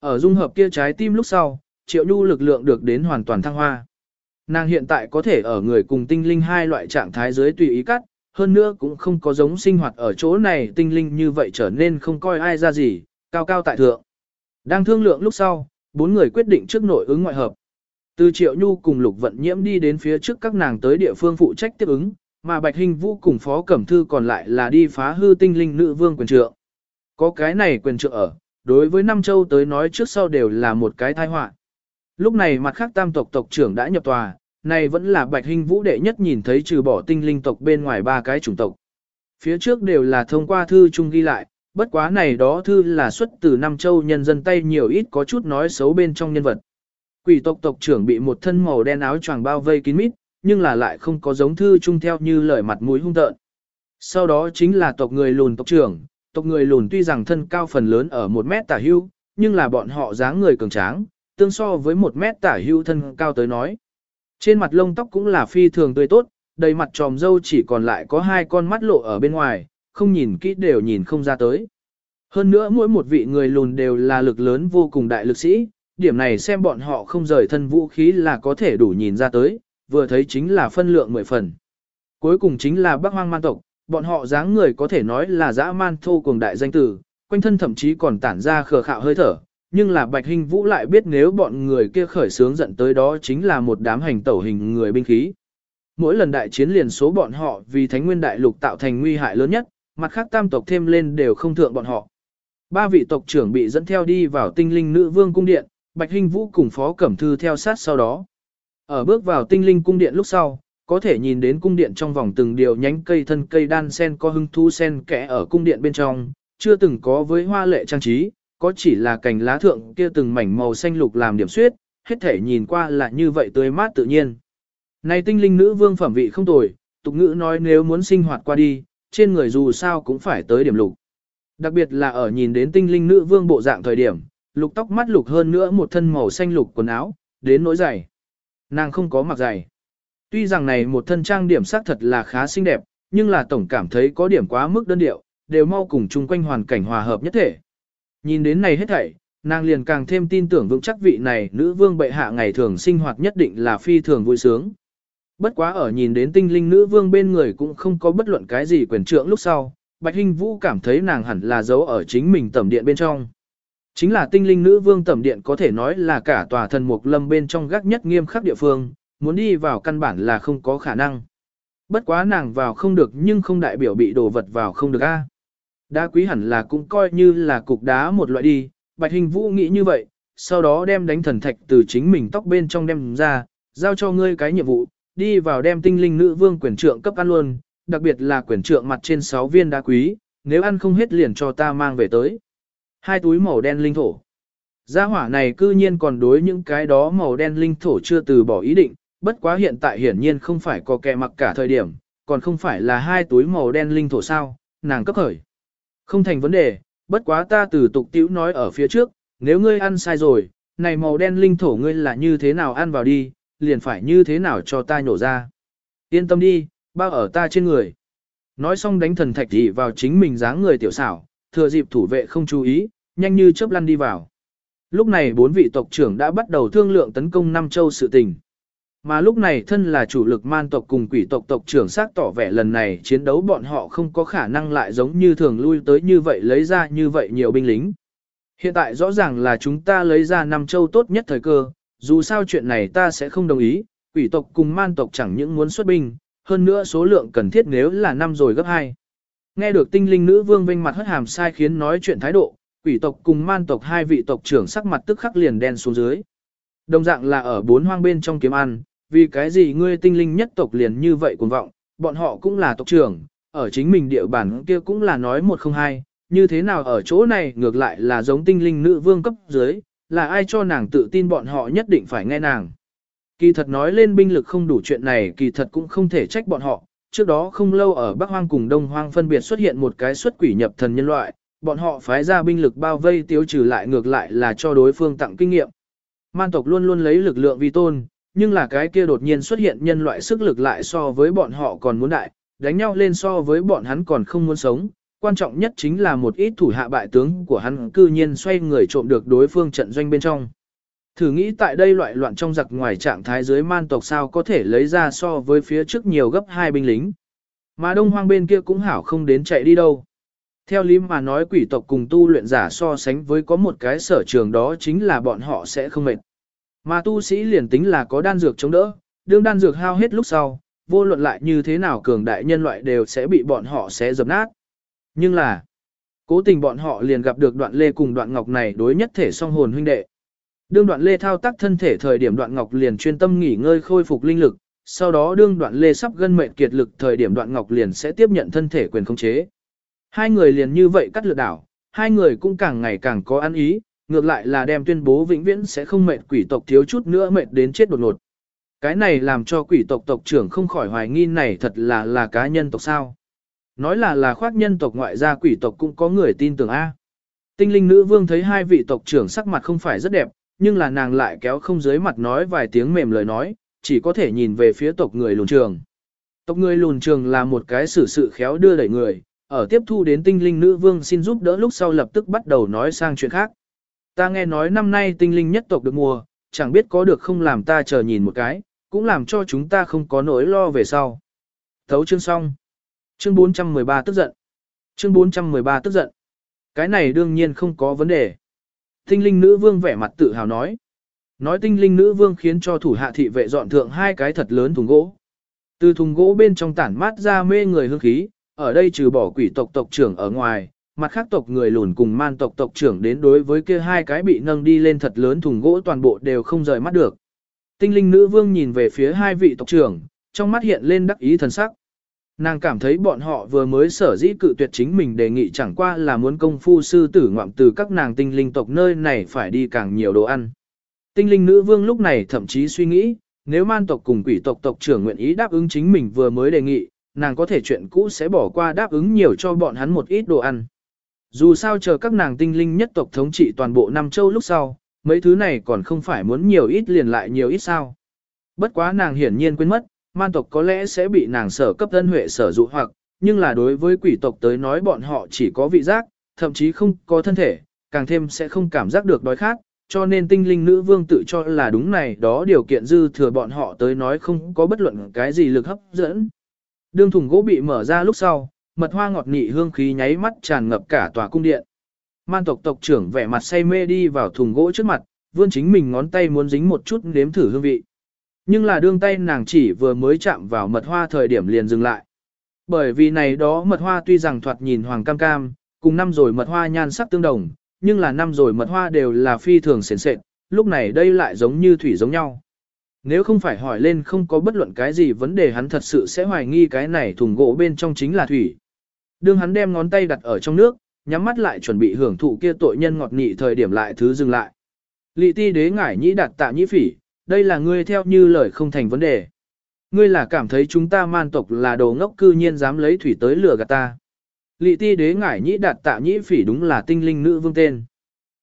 Ở dung hợp kia trái tim lúc sau, triệu nhu lực lượng được đến hoàn toàn thăng hoa. Nàng hiện tại có thể ở người cùng tinh linh hai loại trạng thái dưới tùy ý cắt, hơn nữa cũng không có giống sinh hoạt ở chỗ này tinh linh như vậy trở nên không coi ai ra gì, cao cao tại thượng. Đang thương lượng lúc sau, bốn người quyết định trước nội ứng ngoại hợp. Từ Triệu Nhu cùng Lục Vận Nhiễm đi đến phía trước các nàng tới địa phương phụ trách tiếp ứng, mà Bạch Hình Vũ cùng Phó Cẩm Thư còn lại là đi phá hư tinh linh nữ vương quyền trượng. Có cái này quyền trượng ở, đối với Nam Châu tới nói trước sau đều là một cái tai họa. Lúc này mặt khác tam tộc tộc trưởng đã nhập tòa, này vẫn là Bạch Hình Vũ đệ nhất nhìn thấy trừ bỏ tinh linh tộc bên ngoài ba cái chủng tộc. Phía trước đều là thông qua thư chung ghi lại, bất quá này đó thư là xuất từ Nam Châu nhân dân tay nhiều ít có chút nói xấu bên trong nhân vật. Quỷ tộc tộc trưởng bị một thân màu đen áo choàng bao vây kín mít, nhưng là lại không có giống thư chung theo như lời mặt mũi hung tợn. Sau đó chính là tộc người lùn tộc trưởng, tộc người lùn tuy rằng thân cao phần lớn ở một mét tả hưu, nhưng là bọn họ dáng người cường tráng, tương so với một mét tả hưu thân cao tới nói. Trên mặt lông tóc cũng là phi thường tươi tốt, đầy mặt tròm dâu chỉ còn lại có hai con mắt lộ ở bên ngoài, không nhìn kỹ đều nhìn không ra tới. Hơn nữa mỗi một vị người lùn đều là lực lớn vô cùng đại lực sĩ, điểm này xem bọn họ không rời thân vũ khí là có thể đủ nhìn ra tới, vừa thấy chính là phân lượng mười phần. Cuối cùng chính là Bắc Hoang Man tộc, bọn họ dáng người có thể nói là dã man thô cuồng đại danh tử, quanh thân thậm chí còn tản ra khờ khạo hơi thở, nhưng là Bạch Hình Vũ lại biết nếu bọn người kia khởi sướng giận tới đó chính là một đám hành tẩu hình người binh khí. Mỗi lần đại chiến liền số bọn họ vì Thánh Nguyên Đại Lục tạo thành nguy hại lớn nhất, mặt khác tam tộc thêm lên đều không thượng bọn họ. Ba vị tộc trưởng bị dẫn theo đi vào tinh linh nữ vương cung điện, Bạch Hinh Vũ cùng Phó Cẩm Thư theo sát sau đó. Ở bước vào tinh linh cung điện lúc sau, có thể nhìn đến cung điện trong vòng từng điều nhánh cây thân cây đan sen có hưng thu sen kẽ ở cung điện bên trong, chưa từng có với hoa lệ trang trí, có chỉ là cành lá thượng kia từng mảnh màu xanh lục làm điểm suyết, hết thể nhìn qua là như vậy tươi mát tự nhiên. Này tinh linh nữ vương phẩm vị không tồi, tục ngữ nói nếu muốn sinh hoạt qua đi, trên người dù sao cũng phải tới điểm lục. Đặc biệt là ở nhìn đến tinh linh nữ vương bộ dạng thời điểm, lục tóc mắt lục hơn nữa một thân màu xanh lục quần áo, đến nỗi dày. Nàng không có mặc giày. Tuy rằng này một thân trang điểm sắc thật là khá xinh đẹp, nhưng là tổng cảm thấy có điểm quá mức đơn điệu, đều mau cùng chung quanh hoàn cảnh hòa hợp nhất thể. Nhìn đến này hết thảy, nàng liền càng thêm tin tưởng vững chắc vị này nữ vương bệ hạ ngày thường sinh hoạt nhất định là phi thường vui sướng. Bất quá ở nhìn đến tinh linh nữ vương bên người cũng không có bất luận cái gì quyền trượng lúc sau, Bạch Hinh Vũ cảm thấy nàng hẳn là giấu ở chính mình tẩm điện bên trong. Chính là tinh linh nữ vương tẩm điện có thể nói là cả tòa thần mục lâm bên trong gác nhất nghiêm khắc địa phương, muốn đi vào căn bản là không có khả năng. Bất quá nàng vào không được nhưng không đại biểu bị đồ vật vào không được a. Đá quý hẳn là cũng coi như là cục đá một loại đi, Bạch Hình Vũ nghĩ như vậy, sau đó đem đánh thần thạch từ chính mình tóc bên trong đem ra, giao cho ngươi cái nhiệm vụ, đi vào đem tinh linh nữ vương quyền trượng cấp ăn luôn, đặc biệt là quyền trượng mặt trên 6 viên đá quý, nếu ăn không hết liền cho ta mang về tới. Hai túi màu đen linh thổ. Gia hỏa này cư nhiên còn đối những cái đó màu đen linh thổ chưa từ bỏ ý định, bất quá hiện tại hiển nhiên không phải có kẻ mặc cả thời điểm, còn không phải là hai túi màu đen linh thổ sao, nàng cấp khởi. Không thành vấn đề, bất quá ta từ tục tiểu nói ở phía trước, nếu ngươi ăn sai rồi, này màu đen linh thổ ngươi là như thế nào ăn vào đi, liền phải như thế nào cho ta nhổ ra. Yên tâm đi, bao ở ta trên người. Nói xong đánh thần thạch dị vào chính mình dáng người tiểu xảo, thừa dịp thủ vệ không chú ý, nhanh như chớp lăn đi vào. Lúc này bốn vị tộc trưởng đã bắt đầu thương lượng tấn công Nam Châu sự tình. Mà lúc này thân là chủ lực man tộc cùng quỷ tộc tộc trưởng xác tỏ vẻ lần này chiến đấu bọn họ không có khả năng lại giống như thường lui tới như vậy lấy ra như vậy nhiều binh lính. Hiện tại rõ ràng là chúng ta lấy ra năm Châu tốt nhất thời cơ, dù sao chuyện này ta sẽ không đồng ý, quỷ tộc cùng man tộc chẳng những muốn xuất binh, hơn nữa số lượng cần thiết nếu là năm rồi gấp hai. Nghe được tinh linh nữ vương vinh mặt hất hàm sai khiến nói chuyện thái độ, quỷ tộc cùng man tộc hai vị tộc trưởng sắc mặt tức khắc liền đen xuống dưới. Đồng dạng là ở bốn hoang bên trong kiếm ăn, vì cái gì ngươi tinh linh nhất tộc liền như vậy cuồng vọng, bọn họ cũng là tộc trưởng, ở chính mình địa bản kia cũng là nói một không hai, như thế nào ở chỗ này ngược lại là giống tinh linh nữ vương cấp dưới, là ai cho nàng tự tin bọn họ nhất định phải nghe nàng. Kỳ thật nói lên binh lực không đủ chuyện này kỳ thật cũng không thể trách bọn họ, trước đó không lâu ở Bắc Hoang cùng Đông Hoang phân biệt xuất hiện một cái xuất quỷ nhập thần nhân loại, bọn họ phái ra binh lực bao vây tiêu trừ lại ngược lại là cho đối phương tặng kinh nghiệm. Man tộc luôn luôn lấy lực lượng vi tôn, nhưng là cái kia đột nhiên xuất hiện nhân loại sức lực lại so với bọn họ còn muốn đại, đánh nhau lên so với bọn hắn còn không muốn sống, quan trọng nhất chính là một ít thủ hạ bại tướng của hắn cư nhiên xoay người trộm được đối phương trận doanh bên trong. Thử nghĩ tại đây loại loạn trong giặc ngoài trạng thái dưới man tộc sao có thể lấy ra so với phía trước nhiều gấp hai binh lính. Mà đông hoang bên kia cũng hảo không đến chạy đi đâu. Theo lý mà nói quỷ tộc cùng tu luyện giả so sánh với có một cái sở trường đó chính là bọn họ sẽ không mệt. Mà tu sĩ liền tính là có đan dược chống đỡ, đương đan dược hao hết lúc sau, vô luận lại như thế nào cường đại nhân loại đều sẽ bị bọn họ sẽ dập nát. Nhưng là, cố tình bọn họ liền gặp được đoạn lê cùng đoạn ngọc này đối nhất thể song hồn huynh đệ. Đương đoạn lê thao tác thân thể thời điểm đoạn ngọc liền chuyên tâm nghỉ ngơi khôi phục linh lực, sau đó đương đoạn lê sắp gân mệnh kiệt lực thời điểm đoạn ngọc liền sẽ tiếp nhận thân thể quyền khống chế. Hai người liền như vậy cắt lượt đảo, hai người cũng càng ngày càng có ăn ý, ngược lại là đem tuyên bố vĩnh viễn sẽ không mệt quỷ tộc thiếu chút nữa mệt đến chết đột ngột. Cái này làm cho quỷ tộc tộc trưởng không khỏi hoài nghi này thật là là cá nhân tộc sao. Nói là là khoác nhân tộc ngoại gia quỷ tộc cũng có người tin tưởng A. Tinh linh nữ vương thấy hai vị tộc trưởng sắc mặt không phải rất đẹp, nhưng là nàng lại kéo không dưới mặt nói vài tiếng mềm lời nói, chỉ có thể nhìn về phía tộc người lùn trường. Tộc người lùn trường là một cái xử sự khéo đưa đẩy người, ở tiếp thu đến tinh linh nữ vương xin giúp đỡ lúc sau lập tức bắt đầu nói sang chuyện khác. Ta nghe nói năm nay tinh linh nhất tộc được mùa, chẳng biết có được không làm ta chờ nhìn một cái, cũng làm cho chúng ta không có nỗi lo về sau. Thấu chương xong. Chương 413 tức giận. Chương 413 tức giận. Cái này đương nhiên không có vấn đề. Tinh linh nữ vương vẻ mặt tự hào nói. Nói tinh linh nữ vương khiến cho thủ hạ thị vệ dọn thượng hai cái thật lớn thùng gỗ. Từ thùng gỗ bên trong tản mát ra mê người hương khí, ở đây trừ bỏ quỷ tộc tộc trưởng ở ngoài, mặt khác tộc người lùn cùng man tộc tộc trưởng đến đối với kia hai cái bị nâng đi lên thật lớn thùng gỗ toàn bộ đều không rời mắt được. Tinh linh nữ vương nhìn về phía hai vị tộc trưởng, trong mắt hiện lên đắc ý thần sắc. Nàng cảm thấy bọn họ vừa mới sở dĩ cự tuyệt chính mình đề nghị chẳng qua là muốn công phu sư tử ngoạm từ các nàng tinh linh tộc nơi này phải đi càng nhiều đồ ăn. Tinh linh nữ vương lúc này thậm chí suy nghĩ, nếu man tộc cùng quỷ tộc tộc trưởng nguyện ý đáp ứng chính mình vừa mới đề nghị, nàng có thể chuyện cũ sẽ bỏ qua đáp ứng nhiều cho bọn hắn một ít đồ ăn. Dù sao chờ các nàng tinh linh nhất tộc thống trị toàn bộ Nam châu lúc sau, mấy thứ này còn không phải muốn nhiều ít liền lại nhiều ít sao. Bất quá nàng hiển nhiên quên mất, man tộc có lẽ sẽ bị nàng sở cấp thân huệ sở dụ hoặc, nhưng là đối với quỷ tộc tới nói bọn họ chỉ có vị giác, thậm chí không có thân thể, càng thêm sẽ không cảm giác được đói khát, cho nên tinh linh nữ vương tự cho là đúng này đó điều kiện dư thừa bọn họ tới nói không có bất luận cái gì lực hấp dẫn. Đương thùng gỗ bị mở ra lúc sau, mật hoa ngọt nị hương khí nháy mắt tràn ngập cả tòa cung điện. Man tộc tộc trưởng vẻ mặt say mê đi vào thùng gỗ trước mặt, vươn chính mình ngón tay muốn dính một chút nếm thử hương vị. Nhưng là đương tay nàng chỉ vừa mới chạm vào mật hoa thời điểm liền dừng lại. Bởi vì này đó mật hoa tuy rằng thoạt nhìn hoàng cam cam, cùng năm rồi mật hoa nhan sắc tương đồng, nhưng là năm rồi mật hoa đều là phi thường sền sệt, lúc này đây lại giống như thủy giống nhau. Nếu không phải hỏi lên không có bất luận cái gì vấn đề hắn thật sự sẽ hoài nghi cái này thùng gỗ bên trong chính là thủy. Đương hắn đem ngón tay đặt ở trong nước, nhắm mắt lại chuẩn bị hưởng thụ kia tội nhân ngọt nị thời điểm lại thứ dừng lại. Lị ti đế ngải nhĩ đặt tạ nhĩ phỉ, đây là ngươi theo như lời không thành vấn đề. Ngươi là cảm thấy chúng ta man tộc là đồ ngốc cư nhiên dám lấy thủy tới lừa gạt ta. Lị ti đế ngải nhĩ đạt tạ nhĩ phỉ đúng là tinh linh nữ vương tên.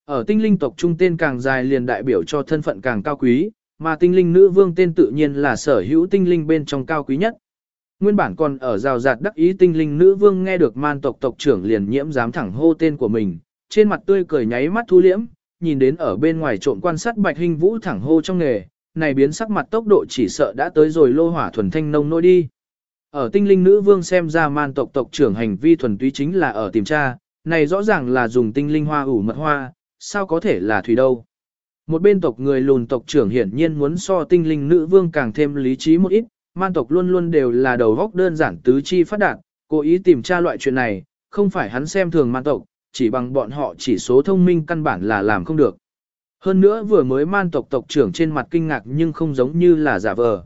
Ở tinh linh tộc trung tên càng dài liền đại biểu cho thân phận càng cao quý, mà tinh linh nữ vương tên tự nhiên là sở hữu tinh linh bên trong cao quý nhất. Nguyên bản còn ở rào rạt đắc ý tinh linh nữ vương nghe được man tộc tộc trưởng liền nhiễm dám thẳng hô tên của mình, trên mặt tươi cười nháy mắt thu liễm, nhìn đến ở bên ngoài trộn quan sát bạch hình vũ thẳng hô trong nghề, này biến sắc mặt tốc độ chỉ sợ đã tới rồi lô hỏa thuần thanh nông nỗi đi. Ở tinh linh nữ vương xem ra man tộc tộc trưởng hành vi thuần túy chính là ở tìm tra, này rõ ràng là dùng tinh linh hoa ủ mật hoa, sao có thể là thủy đâu. Một bên tộc người lùn tộc trưởng hiển nhiên muốn so tinh linh nữ vương càng thêm lý trí một ít, man tộc luôn luôn đều là đầu góc đơn giản tứ chi phát đạt, cố ý tìm tra loại chuyện này, không phải hắn xem thường man tộc, chỉ bằng bọn họ chỉ số thông minh căn bản là làm không được. Hơn nữa vừa mới man tộc tộc trưởng trên mặt kinh ngạc nhưng không giống như là giả vờ.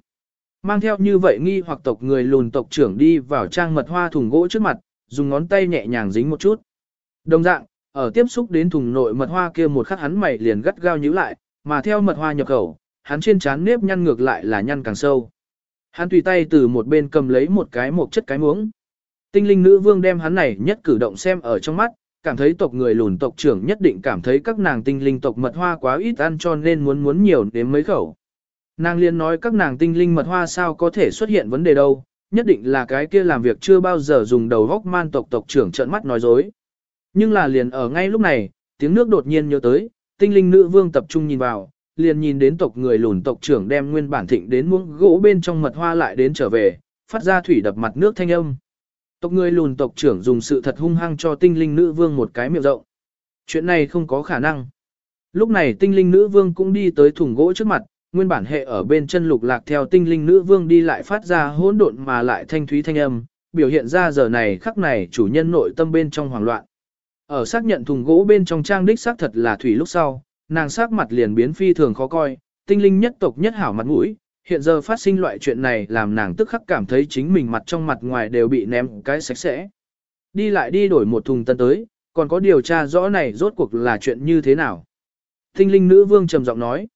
Mang theo như vậy nghi hoặc tộc người lùn tộc trưởng đi vào trang mật hoa thùng gỗ trước mặt, dùng ngón tay nhẹ nhàng dính một chút. Đồng dạng, ở tiếp xúc đến thùng nội mật hoa kia một khắc hắn mày liền gắt gao nhíu lại, mà theo mật hoa nhập khẩu, hắn trên trán nếp nhăn ngược lại là nhăn càng sâu. Hắn tùy tay từ một bên cầm lấy một cái một chất cái muỗng. Tinh linh nữ vương đem hắn này nhất cử động xem ở trong mắt, cảm thấy tộc người lùn tộc trưởng nhất định cảm thấy các nàng tinh linh tộc mật hoa quá ít ăn cho nên muốn muốn nhiều đến mấy khẩu. Nàng liên nói các nàng tinh linh mật hoa sao có thể xuất hiện vấn đề đâu, Nhất định là cái kia làm việc chưa bao giờ dùng đầu góc man tộc tộc trưởng trợn mắt nói dối. Nhưng là liền ở ngay lúc này, tiếng nước đột nhiên nhớ tới, tinh linh nữ vương tập trung nhìn vào, liền nhìn đến tộc người lùn tộc trưởng đem nguyên bản thịnh đến muỗng gỗ bên trong mật hoa lại đến trở về, phát ra thủy đập mặt nước thanh âm. Tộc người lùn tộc trưởng dùng sự thật hung hăng cho tinh linh nữ vương một cái miệng rộng. Chuyện này không có khả năng. Lúc này tinh linh nữ vương cũng đi tới thùng gỗ trước mặt, nguyên bản hệ ở bên chân lục lạc theo tinh linh nữ vương đi lại phát ra hỗn độn mà lại thanh thúy thanh âm, biểu hiện ra giờ này khắc này chủ nhân nội tâm bên trong hoảng loạn. Ở xác nhận thùng gỗ bên trong trang đích xác thật là thủy lúc sau, nàng sắc mặt liền biến phi thường khó coi, tinh linh nhất tộc nhất hảo mặt mũi, hiện giờ phát sinh loại chuyện này làm nàng tức khắc cảm thấy chính mình mặt trong mặt ngoài đều bị ném cái sạch sẽ. Đi lại đi đổi một thùng tân tới, còn có điều tra rõ này rốt cuộc là chuyện như thế nào. Tinh linh nữ vương trầm giọng nói.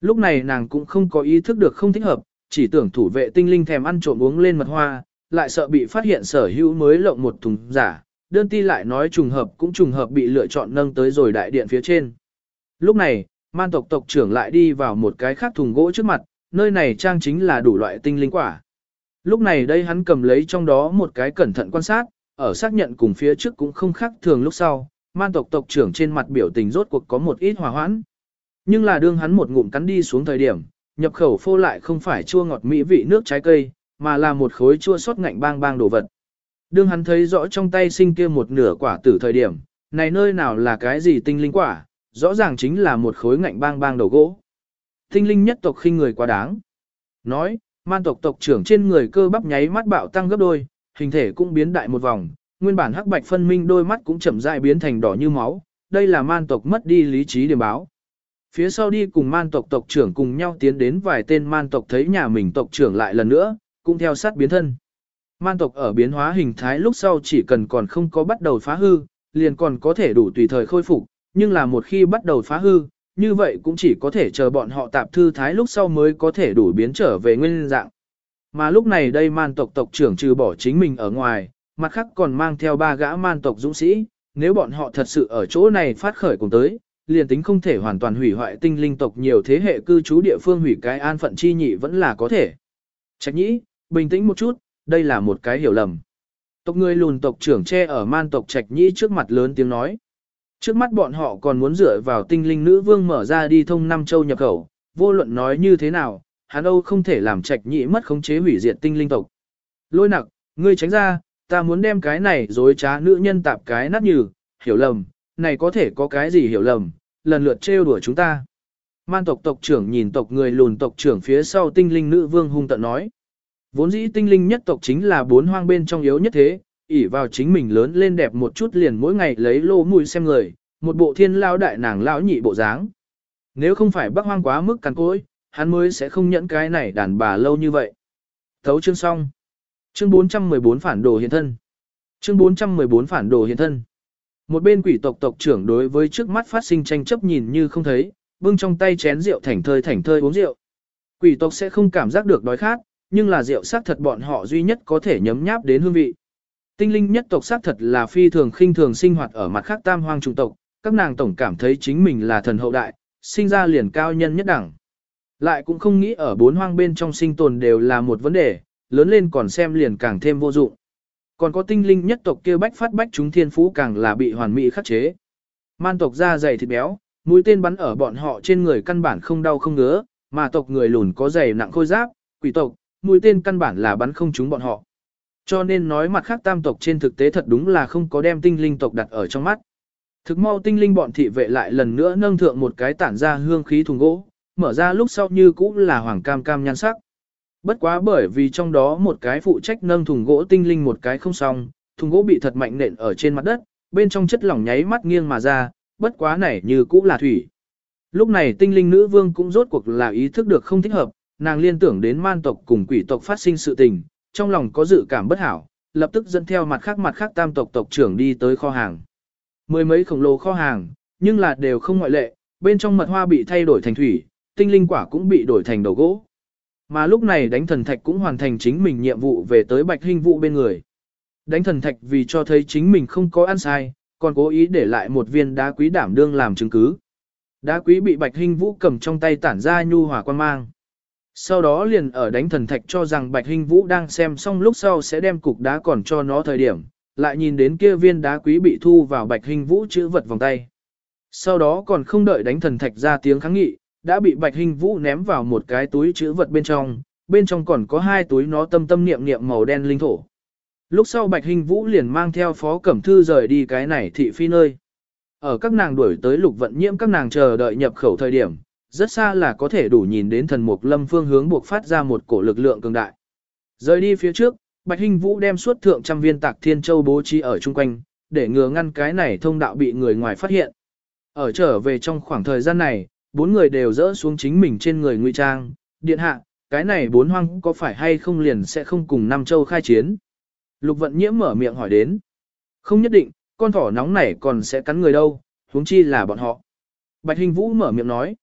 Lúc này nàng cũng không có ý thức được không thích hợp, chỉ tưởng thủ vệ tinh linh thèm ăn trộm uống lên mật hoa, lại sợ bị phát hiện sở hữu mới lộng một thùng giả, đơn ti lại nói trùng hợp cũng trùng hợp bị lựa chọn nâng tới rồi đại điện phía trên. Lúc này, man tộc tộc trưởng lại đi vào một cái khác thùng gỗ trước mặt, nơi này trang chính là đủ loại tinh linh quả. Lúc này đây hắn cầm lấy trong đó một cái cẩn thận quan sát, ở xác nhận cùng phía trước cũng không khác thường lúc sau, man tộc tộc trưởng trên mặt biểu tình rốt cuộc có một ít hòa hoãn. Nhưng là đương hắn một ngụm cắn đi xuống thời điểm, nhập khẩu phô lại không phải chua ngọt mỹ vị nước trái cây, mà là một khối chua sót ngạnh bang bang đồ vật. Đương hắn thấy rõ trong tay sinh kia một nửa quả tử thời điểm, này nơi nào là cái gì tinh linh quả, rõ ràng chính là một khối ngạnh bang bang đầu gỗ. Tinh linh nhất tộc khinh người quá đáng. Nói, man tộc tộc trưởng trên người cơ bắp nháy mắt bạo tăng gấp đôi, hình thể cũng biến đại một vòng, nguyên bản hắc bạch phân minh đôi mắt cũng chậm rãi biến thành đỏ như máu, đây là man tộc mất đi lý trí điểm báo. Phía sau đi cùng man tộc tộc trưởng cùng nhau tiến đến vài tên man tộc thấy nhà mình tộc trưởng lại lần nữa, cũng theo sát biến thân. Man tộc ở biến hóa hình thái lúc sau chỉ cần còn không có bắt đầu phá hư, liền còn có thể đủ tùy thời khôi phục, nhưng là một khi bắt đầu phá hư, như vậy cũng chỉ có thể chờ bọn họ tạp thư thái lúc sau mới có thể đủ biến trở về nguyên dạng. Mà lúc này đây man tộc tộc trưởng trừ bỏ chính mình ở ngoài, mặt khác còn mang theo ba gã man tộc dũng sĩ, nếu bọn họ thật sự ở chỗ này phát khởi cùng tới, liền tính không thể hoàn toàn hủy hoại tinh linh tộc nhiều thế hệ cư trú địa phương hủy cái an phận chi nhị vẫn là có thể. Trạch nhĩ, bình tĩnh một chút, đây là một cái hiểu lầm. Tộc người lùn tộc trưởng che ở man tộc trạch nhĩ trước mặt lớn tiếng nói. Trước mắt bọn họ còn muốn dựa vào tinh linh nữ vương mở ra đi thông năm châu nhập khẩu, vô luận nói như thế nào, hắn Âu không thể làm trạch nhị mất khống chế hủy diệt tinh linh tộc. Lôi nặc, ngươi tránh ra, ta muốn đem cái này dối trá nữ nhân tạp cái nát nhừ, hiểu lầm, này có thể có cái gì hiểu lầm, lần lượt trêu đùa chúng ta. Man tộc tộc trưởng nhìn tộc người lùn tộc trưởng phía sau tinh linh nữ vương hung tận nói. Vốn dĩ tinh linh nhất tộc chính là bốn hoang bên trong yếu nhất thế, ỉ vào chính mình lớn lên đẹp một chút liền mỗi ngày lấy lô mùi xem người, một bộ thiên lao đại nàng lão nhị bộ dáng. Nếu không phải bắc hoang quá mức cằn cối, hắn mới sẽ không nhẫn cái này đàn bà lâu như vậy. Thấu chương xong. Chương 414 phản đồ hiện thân. Chương 414 phản đồ hiện thân. Một bên quỷ tộc tộc trưởng đối với trước mắt phát sinh tranh chấp nhìn như không thấy, bưng trong tay chén rượu thảnh thơi thảnh thơi uống rượu. Quỷ tộc sẽ không cảm giác được đói khát, nhưng là rượu xác thật bọn họ duy nhất có thể nhấm nháp đến hương vị. Tinh linh nhất tộc xác thật là phi thường khinh thường sinh hoạt ở mặt khác tam hoang trung tộc, các nàng tổng cảm thấy chính mình là thần hậu đại, sinh ra liền cao nhân nhất đẳng. Lại cũng không nghĩ ở bốn hoang bên trong sinh tồn đều là một vấn đề, lớn lên còn xem liền càng thêm vô dụng. Còn có tinh linh nhất tộc kia bách phát bách chúng thiên phú càng là bị hoàn mỹ khắc chế. Man tộc da dày thịt béo, mũi tên bắn ở bọn họ trên người căn bản không đau không ngứa, mà tộc người lùn có dày nặng khôi giáp, quỷ tộc, mũi tên căn bản là bắn không trúng bọn họ. Cho nên nói mặt khác tam tộc trên thực tế thật đúng là không có đem tinh linh tộc đặt ở trong mắt. Thực mau tinh linh bọn thị vệ lại lần nữa nâng thượng một cái tản ra hương khí thùng gỗ, mở ra lúc sau như cũ là hoàng cam cam nhan sắc. Bất quá bởi vì trong đó một cái phụ trách nâng thùng gỗ tinh linh một cái không xong, thùng gỗ bị thật mạnh nện ở trên mặt đất, bên trong chất lỏng nháy mắt nghiêng mà ra, bất quá này như cũ là thủy. Lúc này tinh linh nữ vương cũng rốt cuộc là ý thức được không thích hợp, nàng liên tưởng đến man tộc cùng quỷ tộc phát sinh sự tình, trong lòng có dự cảm bất hảo, lập tức dẫn theo mặt khác mặt khác tam tộc tộc trưởng đi tới kho hàng. Mười mấy khổng lồ kho hàng, nhưng là đều không ngoại lệ, bên trong mật hoa bị thay đổi thành thủy, tinh linh quả cũng bị đổi thành đầu gỗ. Mà lúc này đánh thần thạch cũng hoàn thành chính mình nhiệm vụ về tới bạch hình vụ bên người. Đánh thần thạch vì cho thấy chính mình không có ăn sai, còn cố ý để lại một viên đá quý đảm đương làm chứng cứ. Đá quý bị bạch hình vũ cầm trong tay tản ra nhu hòa quan mang. Sau đó liền ở đánh thần thạch cho rằng Bạch hinh Vũ đang xem xong lúc sau sẽ đem cục đá còn cho nó thời điểm, lại nhìn đến kia viên đá quý bị thu vào Bạch hinh Vũ chữ vật vòng tay. Sau đó còn không đợi đánh thần thạch ra tiếng kháng nghị, đã bị Bạch hinh Vũ ném vào một cái túi chữ vật bên trong, bên trong còn có hai túi nó tâm tâm niệm niệm màu đen linh thổ. Lúc sau Bạch hinh Vũ liền mang theo Phó Cẩm Thư rời đi cái này thị phi nơi. Ở các nàng đuổi tới lục vận nhiễm các nàng chờ đợi nhập khẩu thời điểm, rất xa là có thể đủ nhìn đến thần mục lâm phương hướng buộc phát ra một cổ lực lượng cường đại. Rời đi phía trước, Bạch Hinh Vũ đem suốt thượng trăm viên tạc thiên châu bố trí ở chung quanh, để ngừa ngăn cái này thông đạo bị người ngoài phát hiện. Ở trở về trong khoảng thời gian này, bốn người đều dỡ xuống chính mình trên người ngụy trang, điện hạ, cái này bốn hoang có phải hay không liền sẽ không cùng Nam Châu khai chiến. Lục vận nhiễm mở miệng hỏi đến. Không nhất định, con thỏ nóng này còn sẽ cắn người đâu, huống chi là bọn họ. Bạch Hình Vũ mở miệng nói.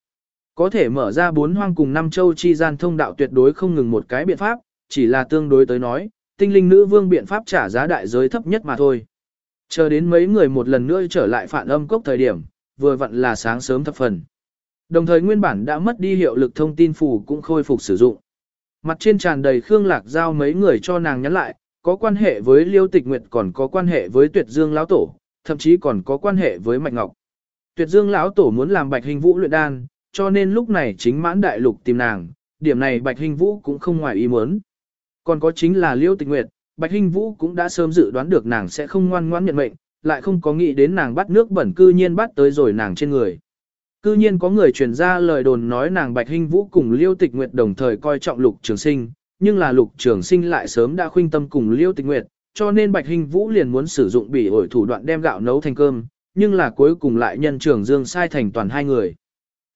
Có thể mở ra bốn hoang cùng năm châu chi gian thông đạo tuyệt đối không ngừng một cái biện pháp, chỉ là tương đối tới nói, tinh linh nữ vương biện pháp trả giá đại giới thấp nhất mà thôi. Chờ đến mấy người một lần nữa trở lại phản âm cốc thời điểm, vừa vặn là sáng sớm thập phần. Đồng thời nguyên bản đã mất đi hiệu lực thông tin phủ cũng khôi phục sử dụng. Mặt trên tràn đầy Khương Lạc Giao mấy người cho nàng nhắn lại, có quan hệ với Liêu Tịch Nguyệt còn có quan hệ với Tuyệt Dương lão tổ, thậm chí còn có quan hệ với Mạch Ngọc. Tuyệt Dương lão tổ muốn làm Bạch Hình Vũ luyện đan, cho nên lúc này chính mãn đại lục tìm nàng, điểm này Bạch hinh Vũ cũng không ngoài ý muốn. Còn có chính là Liêu Tịch Nguyệt, Bạch hinh Vũ cũng đã sớm dự đoán được nàng sẽ không ngoan ngoãn nhận mệnh, lại không có nghĩ đến nàng bắt nước bẩn cư nhiên bắt tới rồi nàng trên người. Cư nhiên có người truyền ra lời đồn nói nàng Bạch hinh Vũ cùng Liêu Tịch Nguyệt đồng thời coi trọng Lục Trường Sinh, nhưng là Lục Trường Sinh lại sớm đã khuynh tâm cùng Liêu Tịch Nguyệt, cho nên Bạch hinh Vũ liền muốn sử dụng bỉ ổi thủ đoạn đem gạo nấu thành cơm, nhưng là cuối cùng lại nhân Trường Dương sai thành toàn hai người.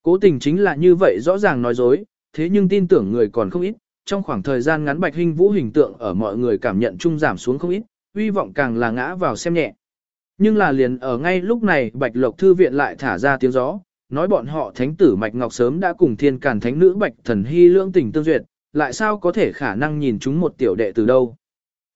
Cố tình chính là như vậy rõ ràng nói dối, thế nhưng tin tưởng người còn không ít, trong khoảng thời gian ngắn Bạch Hinh Vũ hình tượng ở mọi người cảm nhận chung giảm xuống không ít, uy vọng càng là ngã vào xem nhẹ. Nhưng là liền ở ngay lúc này Bạch Lộc Thư Viện lại thả ra tiếng gió, nói bọn họ thánh tử Mạch Ngọc sớm đã cùng thiên càn thánh nữ Bạch Thần Hy lưỡng tình tương duyệt, lại sao có thể khả năng nhìn chúng một tiểu đệ từ đâu.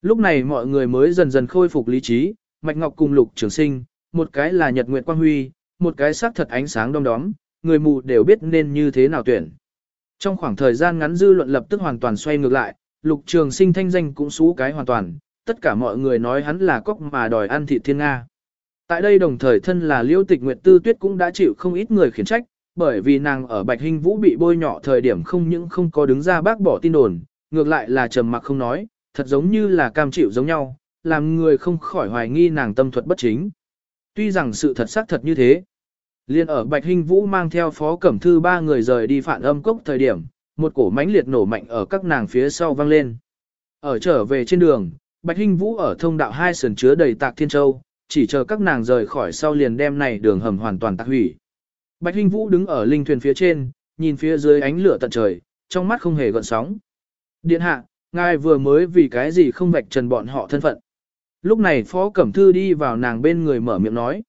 Lúc này mọi người mới dần dần khôi phục lý trí, Mạch Ngọc cùng Lục Trường Sinh, một cái là Nhật Nguyệt Quang Huy, một cái sắc thật ánh sáng đông đóm, người mù đều biết nên như thế nào tuyển. Trong khoảng thời gian ngắn dư luận lập tức hoàn toàn xoay ngược lại, lục trường sinh thanh danh cũng xú cái hoàn toàn, tất cả mọi người nói hắn là cóc mà đòi ăn thịt thiên Nga. Tại đây đồng thời thân là liễu tịch nguyệt tư tuyết cũng đã chịu không ít người khiển trách, bởi vì nàng ở Bạch Hinh Vũ bị bôi nhọ thời điểm không những không có đứng ra bác bỏ tin đồn, ngược lại là trầm mặc không nói, thật giống như là cam chịu giống nhau, làm người không khỏi hoài nghi nàng tâm thuật bất chính. Tuy rằng sự thật xác thật như thế, Liên ở Bạch Hinh Vũ mang theo phó cẩm thư ba người rời đi phản âm cốc thời điểm, một cổ mãnh liệt nổ mạnh ở các nàng phía sau vang lên. Ở trở về trên đường, Bạch Hinh Vũ ở thông đạo hai sườn chứa đầy tạc thiên châu, chỉ chờ các nàng rời khỏi sau liền đem này đường hầm hoàn toàn tạc hủy. Bạch Hinh Vũ đứng ở linh thuyền phía trên, nhìn phía dưới ánh lửa tận trời, trong mắt không hề gợn sóng. Điện hạ, ngài vừa mới vì cái gì không vạch trần bọn họ thân phận. Lúc này Phó Cẩm Thư đi vào nàng bên người mở miệng nói.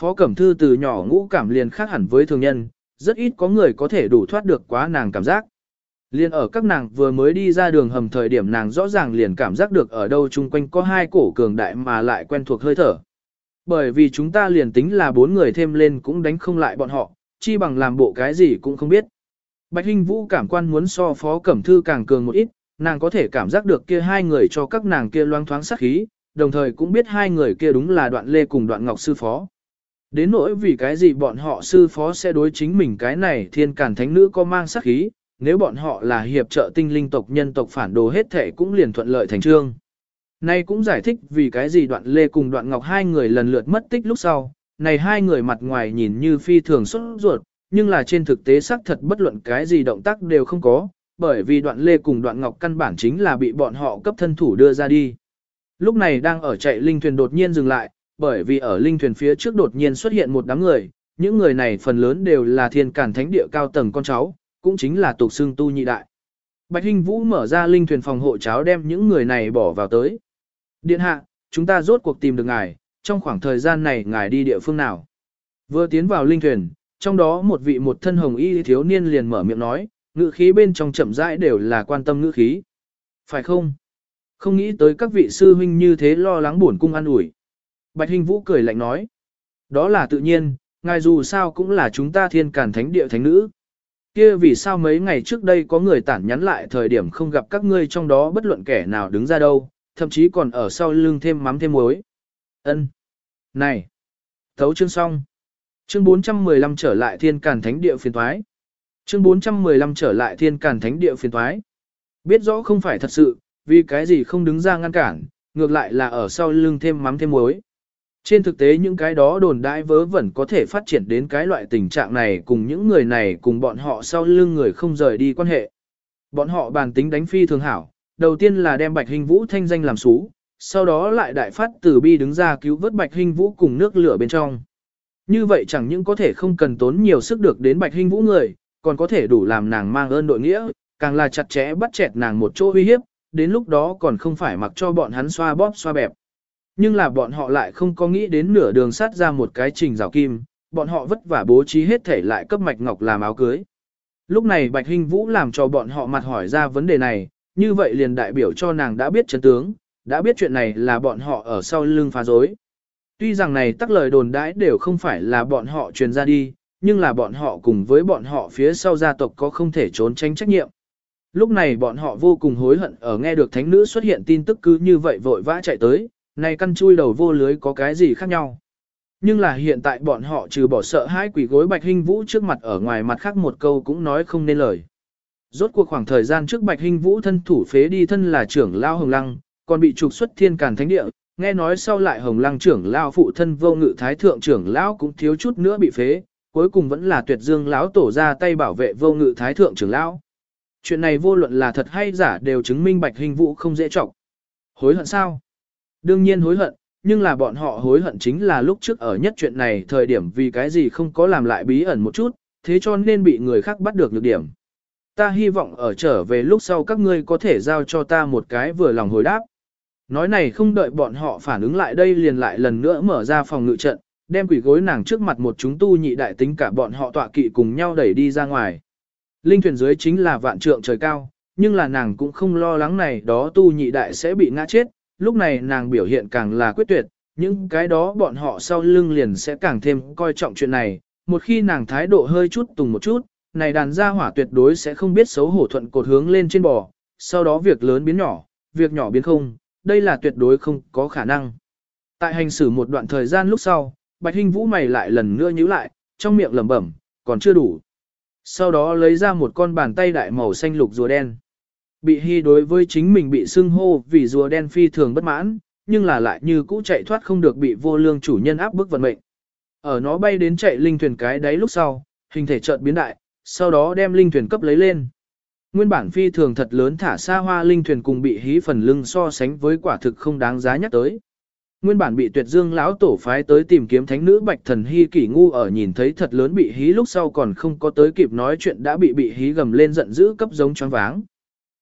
Phó Cẩm Thư từ nhỏ ngũ cảm liền khác hẳn với thường nhân, rất ít có người có thể đủ thoát được quá nàng cảm giác. Liên ở các nàng vừa mới đi ra đường hầm thời điểm nàng rõ ràng liền cảm giác được ở đâu chung quanh có hai cổ cường đại mà lại quen thuộc hơi thở. Bởi vì chúng ta liền tính là bốn người thêm lên cũng đánh không lại bọn họ, chi bằng làm bộ cái gì cũng không biết. Bạch Hinh Vũ cảm quan muốn so phó cẩm thư càng cường một ít, nàng có thể cảm giác được kia hai người cho các nàng kia loang thoáng sát khí, đồng thời cũng biết hai người kia đúng là đoạn lê cùng đoạn ngọc sư phó. Đến nỗi vì cái gì bọn họ sư phó sẽ đối chính mình cái này thiên cản thánh nữ có mang sát khí, nếu bọn họ là hiệp trợ tinh linh tộc nhân tộc phản đồ hết thể cũng liền thuận lợi thành trương. Nay cũng giải thích vì cái gì đoạn lê cùng đoạn ngọc hai người lần lượt mất tích lúc sau, này hai người mặt ngoài nhìn như phi thường xuất ruột, nhưng là trên thực tế xác thật bất luận cái gì động tác đều không có, bởi vì đoạn lê cùng đoạn ngọc căn bản chính là bị bọn họ cấp thân thủ đưa ra đi. Lúc này đang ở chạy linh thuyền đột nhiên dừng lại, bởi vì ở linh thuyền phía trước đột nhiên xuất hiện một đám người, những người này phần lớn đều là thiên cản thánh địa cao tầng con cháu, cũng chính là tục xương tu nhị đại. Bạch Hinh Vũ mở ra linh thuyền phòng hộ cháo đem những người này bỏ vào tới. Điện hạ, chúng ta rốt cuộc tìm được ngài, trong khoảng thời gian này ngài đi địa phương nào? Vừa tiến vào linh thuyền, trong đó một vị một thân hồng y thiếu niên liền mở miệng nói, ngữ khí bên trong chậm rãi đều là quan tâm ngữ khí. Phải không? Không nghĩ tới các vị sư huynh như thế lo lắng buồn cung an ủi. Bạch Hình Vũ cười lạnh nói. Đó là tự nhiên, ngài dù sao cũng là chúng ta thiên cản thánh địa thánh nữ. kia vì sao mấy ngày trước đây có người tản nhắn lại thời điểm không gặp các ngươi trong đó bất luận kẻ nào đứng ra đâu, thậm chí còn ở sau lưng thêm mắm thêm muối. Ân, Này! Thấu chương xong. Chương 415 trở lại thiên càn thánh địa phiền thoái. Chương 415 trở lại thiên càn thánh địa phiền thoái. Biết rõ không phải thật sự, vì cái gì không đứng ra ngăn cản, ngược lại là ở sau lưng thêm mắm thêm muối. Trên thực tế những cái đó đồn đại vớ vẩn có thể phát triển đến cái loại tình trạng này cùng những người này cùng bọn họ sau lưng người không rời đi quan hệ. Bọn họ bàn tính đánh phi thường hảo, đầu tiên là đem Bạch Hình Vũ thanh danh làm xú, sau đó lại đại phát từ bi đứng ra cứu vớt Bạch Hình Vũ cùng nước lửa bên trong. Như vậy chẳng những có thể không cần tốn nhiều sức được đến Bạch Hình Vũ người, còn có thể đủ làm nàng mang ơn đội nghĩa, càng là chặt chẽ bắt chẹt nàng một chỗ uy hiếp, đến lúc đó còn không phải mặc cho bọn hắn xoa bóp xoa bẹp. Nhưng là bọn họ lại không có nghĩ đến nửa đường sát ra một cái trình rào kim, bọn họ vất vả bố trí hết thể lại cấp Mạch Ngọc làm áo cưới. Lúc này Bạch Hinh Vũ làm cho bọn họ mặt hỏi ra vấn đề này, như vậy liền đại biểu cho nàng đã biết chân tướng, đã biết chuyện này là bọn họ ở sau lưng phá dối. Tuy rằng này tắc lời đồn đãi đều không phải là bọn họ truyền ra đi, nhưng là bọn họ cùng với bọn họ phía sau gia tộc có không thể trốn tránh trách nhiệm. Lúc này bọn họ vô cùng hối hận ở nghe được thánh nữ xuất hiện tin tức cứ như vậy vội vã chạy tới, này căn chui đầu vô lưới có cái gì khác nhau. Nhưng là hiện tại bọn họ trừ bỏ sợ hãi quỷ gối Bạch Hinh Vũ trước mặt ở ngoài mặt khác một câu cũng nói không nên lời. Rốt cuộc khoảng thời gian trước Bạch Hinh Vũ thân thủ phế đi thân là trưởng lao Hồng Lăng, còn bị trục xuất thiên càn thánh địa, nghe nói sau lại Hồng Lăng trưởng lao phụ thân vô ngự thái thượng trưởng lão cũng thiếu chút nữa bị phế, cuối cùng vẫn là tuyệt dương lão tổ ra tay bảo vệ vô ngự thái thượng trưởng lão. Chuyện này vô luận là thật hay giả đều chứng minh Bạch Hinh Vũ không dễ trọng. Hối hận sao? Đương nhiên hối hận, nhưng là bọn họ hối hận chính là lúc trước ở nhất chuyện này thời điểm vì cái gì không có làm lại bí ẩn một chút, thế cho nên bị người khác bắt được nhược điểm. Ta hy vọng ở trở về lúc sau các ngươi có thể giao cho ta một cái vừa lòng hồi đáp. Nói này không đợi bọn họ phản ứng lại đây liền lại lần nữa mở ra phòng ngự trận, đem quỷ gối nàng trước mặt một chúng tu nhị đại tính cả bọn họ tọa kỵ cùng nhau đẩy đi ra ngoài. Linh thuyền dưới chính là vạn trượng trời cao, nhưng là nàng cũng không lo lắng này đó tu nhị đại sẽ bị ngã chết, lúc này nàng biểu hiện càng là quyết tuyệt, những cái đó bọn họ sau lưng liền sẽ càng thêm coi trọng chuyện này, một khi nàng thái độ hơi chút tùng một chút, này đàn gia hỏa tuyệt đối sẽ không biết xấu hổ thuận cột hướng lên trên bò, sau đó việc lớn biến nhỏ, việc nhỏ biến không, đây là tuyệt đối không có khả năng. Tại hành xử một đoạn thời gian lúc sau, Bạch Hinh Vũ mày lại lần nữa nhíu lại, trong miệng lẩm bẩm, còn chưa đủ. Sau đó lấy ra một con bàn tay đại màu xanh lục rùa đen. Bị hy đối với chính mình bị xưng hô vì rùa đen phi thường bất mãn, nhưng là lại như cũ chạy thoát không được bị vô lương chủ nhân áp bức vận mệnh. Ở nó bay đến chạy linh thuyền cái đáy lúc sau, hình thể chợt biến đại, sau đó đem linh thuyền cấp lấy lên. Nguyên bản phi thường thật lớn thả xa hoa linh thuyền cùng bị hí phần lưng so sánh với quả thực không đáng giá nhắc tới. Nguyên bản bị tuyệt dương lão tổ phái tới tìm kiếm thánh nữ bạch thần hy kỷ ngu ở nhìn thấy thật lớn bị hí lúc sau còn không có tới kịp nói chuyện đã bị bị hí gầm lên giận dữ cấp giống choáng váng.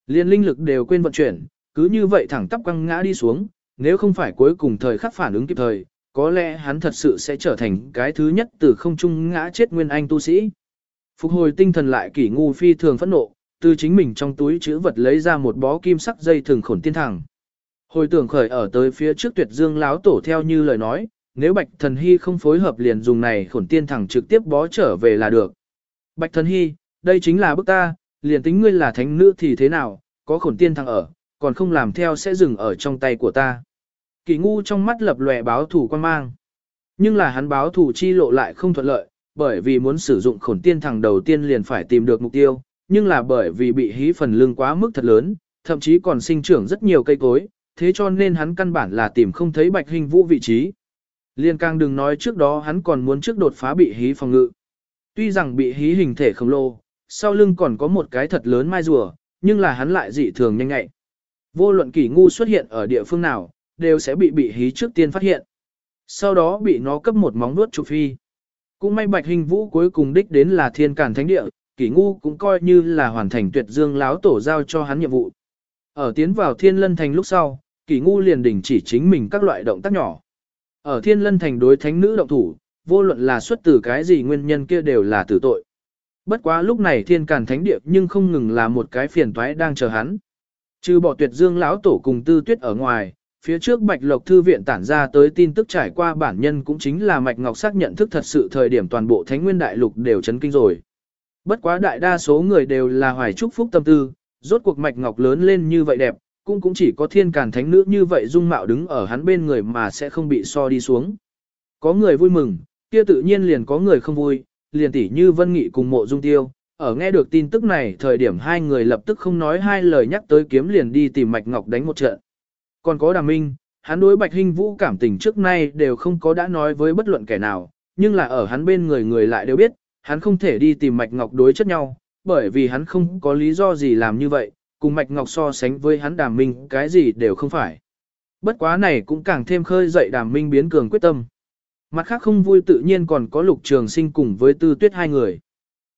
Liên linh lực đều quên vận chuyển, cứ như vậy thẳng tắp quăng ngã đi xuống, nếu không phải cuối cùng thời khắc phản ứng kịp thời, có lẽ hắn thật sự sẽ trở thành cái thứ nhất từ không trung ngã chết nguyên anh tu sĩ. Phục hồi tinh thần lại kỷ ngu phi thường phẫn nộ, từ chính mình trong túi chữ vật lấy ra một bó kim sắc dây thường khổn tiên thẳng. Hồi tưởng khởi ở tới phía trước tuyệt dương láo tổ theo như lời nói, nếu bạch thần hy không phối hợp liền dùng này khổn tiên thẳng trực tiếp bó trở về là được. Bạch thần hy, đây chính là bức ta, liền tính ngươi là thánh nữ thì thế nào, có khổn tiên thăng ở, còn không làm theo sẽ dừng ở trong tay của ta. Kỳ ngu trong mắt lập lòe báo thủ quan mang. Nhưng là hắn báo thủ chi lộ lại không thuận lợi, bởi vì muốn sử dụng khổn tiên thằng đầu tiên liền phải tìm được mục tiêu, nhưng là bởi vì bị hí phần lưng quá mức thật lớn, thậm chí còn sinh trưởng rất nhiều cây cối, thế cho nên hắn căn bản là tìm không thấy bạch hình vũ vị trí. Liên càng đừng nói trước đó hắn còn muốn trước đột phá bị hí phòng ngự. Tuy rằng bị hí hình thể khổng lồ, sau lưng còn có một cái thật lớn mai rùa, nhưng là hắn lại dị thường nhanh nhạy. Vô luận kỳ ngu xuất hiện ở địa phương nào, đều sẽ bị bị hí trước tiên phát hiện. Sau đó bị nó cấp một móng nuốt chụp phi. Cũng may bạch hình vũ cuối cùng đích đến là thiên cản thánh địa, kỷ ngu cũng coi như là hoàn thành tuyệt dương láo tổ giao cho hắn nhiệm vụ. Ở tiến vào thiên lân thành lúc sau, kỷ ngu liền đình chỉ chính mình các loại động tác nhỏ. Ở thiên lân thành đối thánh nữ động thủ, vô luận là xuất từ cái gì nguyên nhân kia đều là tử tội. Bất quá lúc này thiên càn thánh địa nhưng không ngừng là một cái phiền toái đang chờ hắn. Trừ bỏ tuyệt dương lão tổ cùng tư tuyết ở ngoài, phía trước bạch lộc thư viện tản ra tới tin tức trải qua bản nhân cũng chính là mạch ngọc xác nhận thức thật sự thời điểm toàn bộ thánh nguyên đại lục đều chấn kinh rồi. Bất quá đại đa số người đều là hoài chúc phúc tâm tư, rốt cuộc mạch ngọc lớn lên như vậy đẹp, cũng cũng chỉ có thiên càn thánh nữ như vậy dung mạo đứng ở hắn bên người mà sẽ không bị so đi xuống. Có người vui mừng, kia tự nhiên liền có người không vui, liền tỉ như Vân Nghị cùng mộ dung tiêu. Ở nghe được tin tức này thời điểm hai người lập tức không nói hai lời nhắc tới kiếm liền đi tìm Mạch Ngọc đánh một trận. Còn có Đàm Minh, hắn đối Bạch Hinh Vũ cảm tình trước nay đều không có đã nói với bất luận kẻ nào, nhưng là ở hắn bên người người lại đều biết, hắn không thể đi tìm Mạch Ngọc đối chất nhau, bởi vì hắn không có lý do gì làm như vậy, cùng Mạch Ngọc so sánh với hắn Đàm Minh cái gì đều không phải. Bất quá này cũng càng thêm khơi dậy Đàm Minh biến cường quyết tâm. Mặt khác không vui tự nhiên còn có Lục Trường Sinh cùng với Tư Tuyết hai người.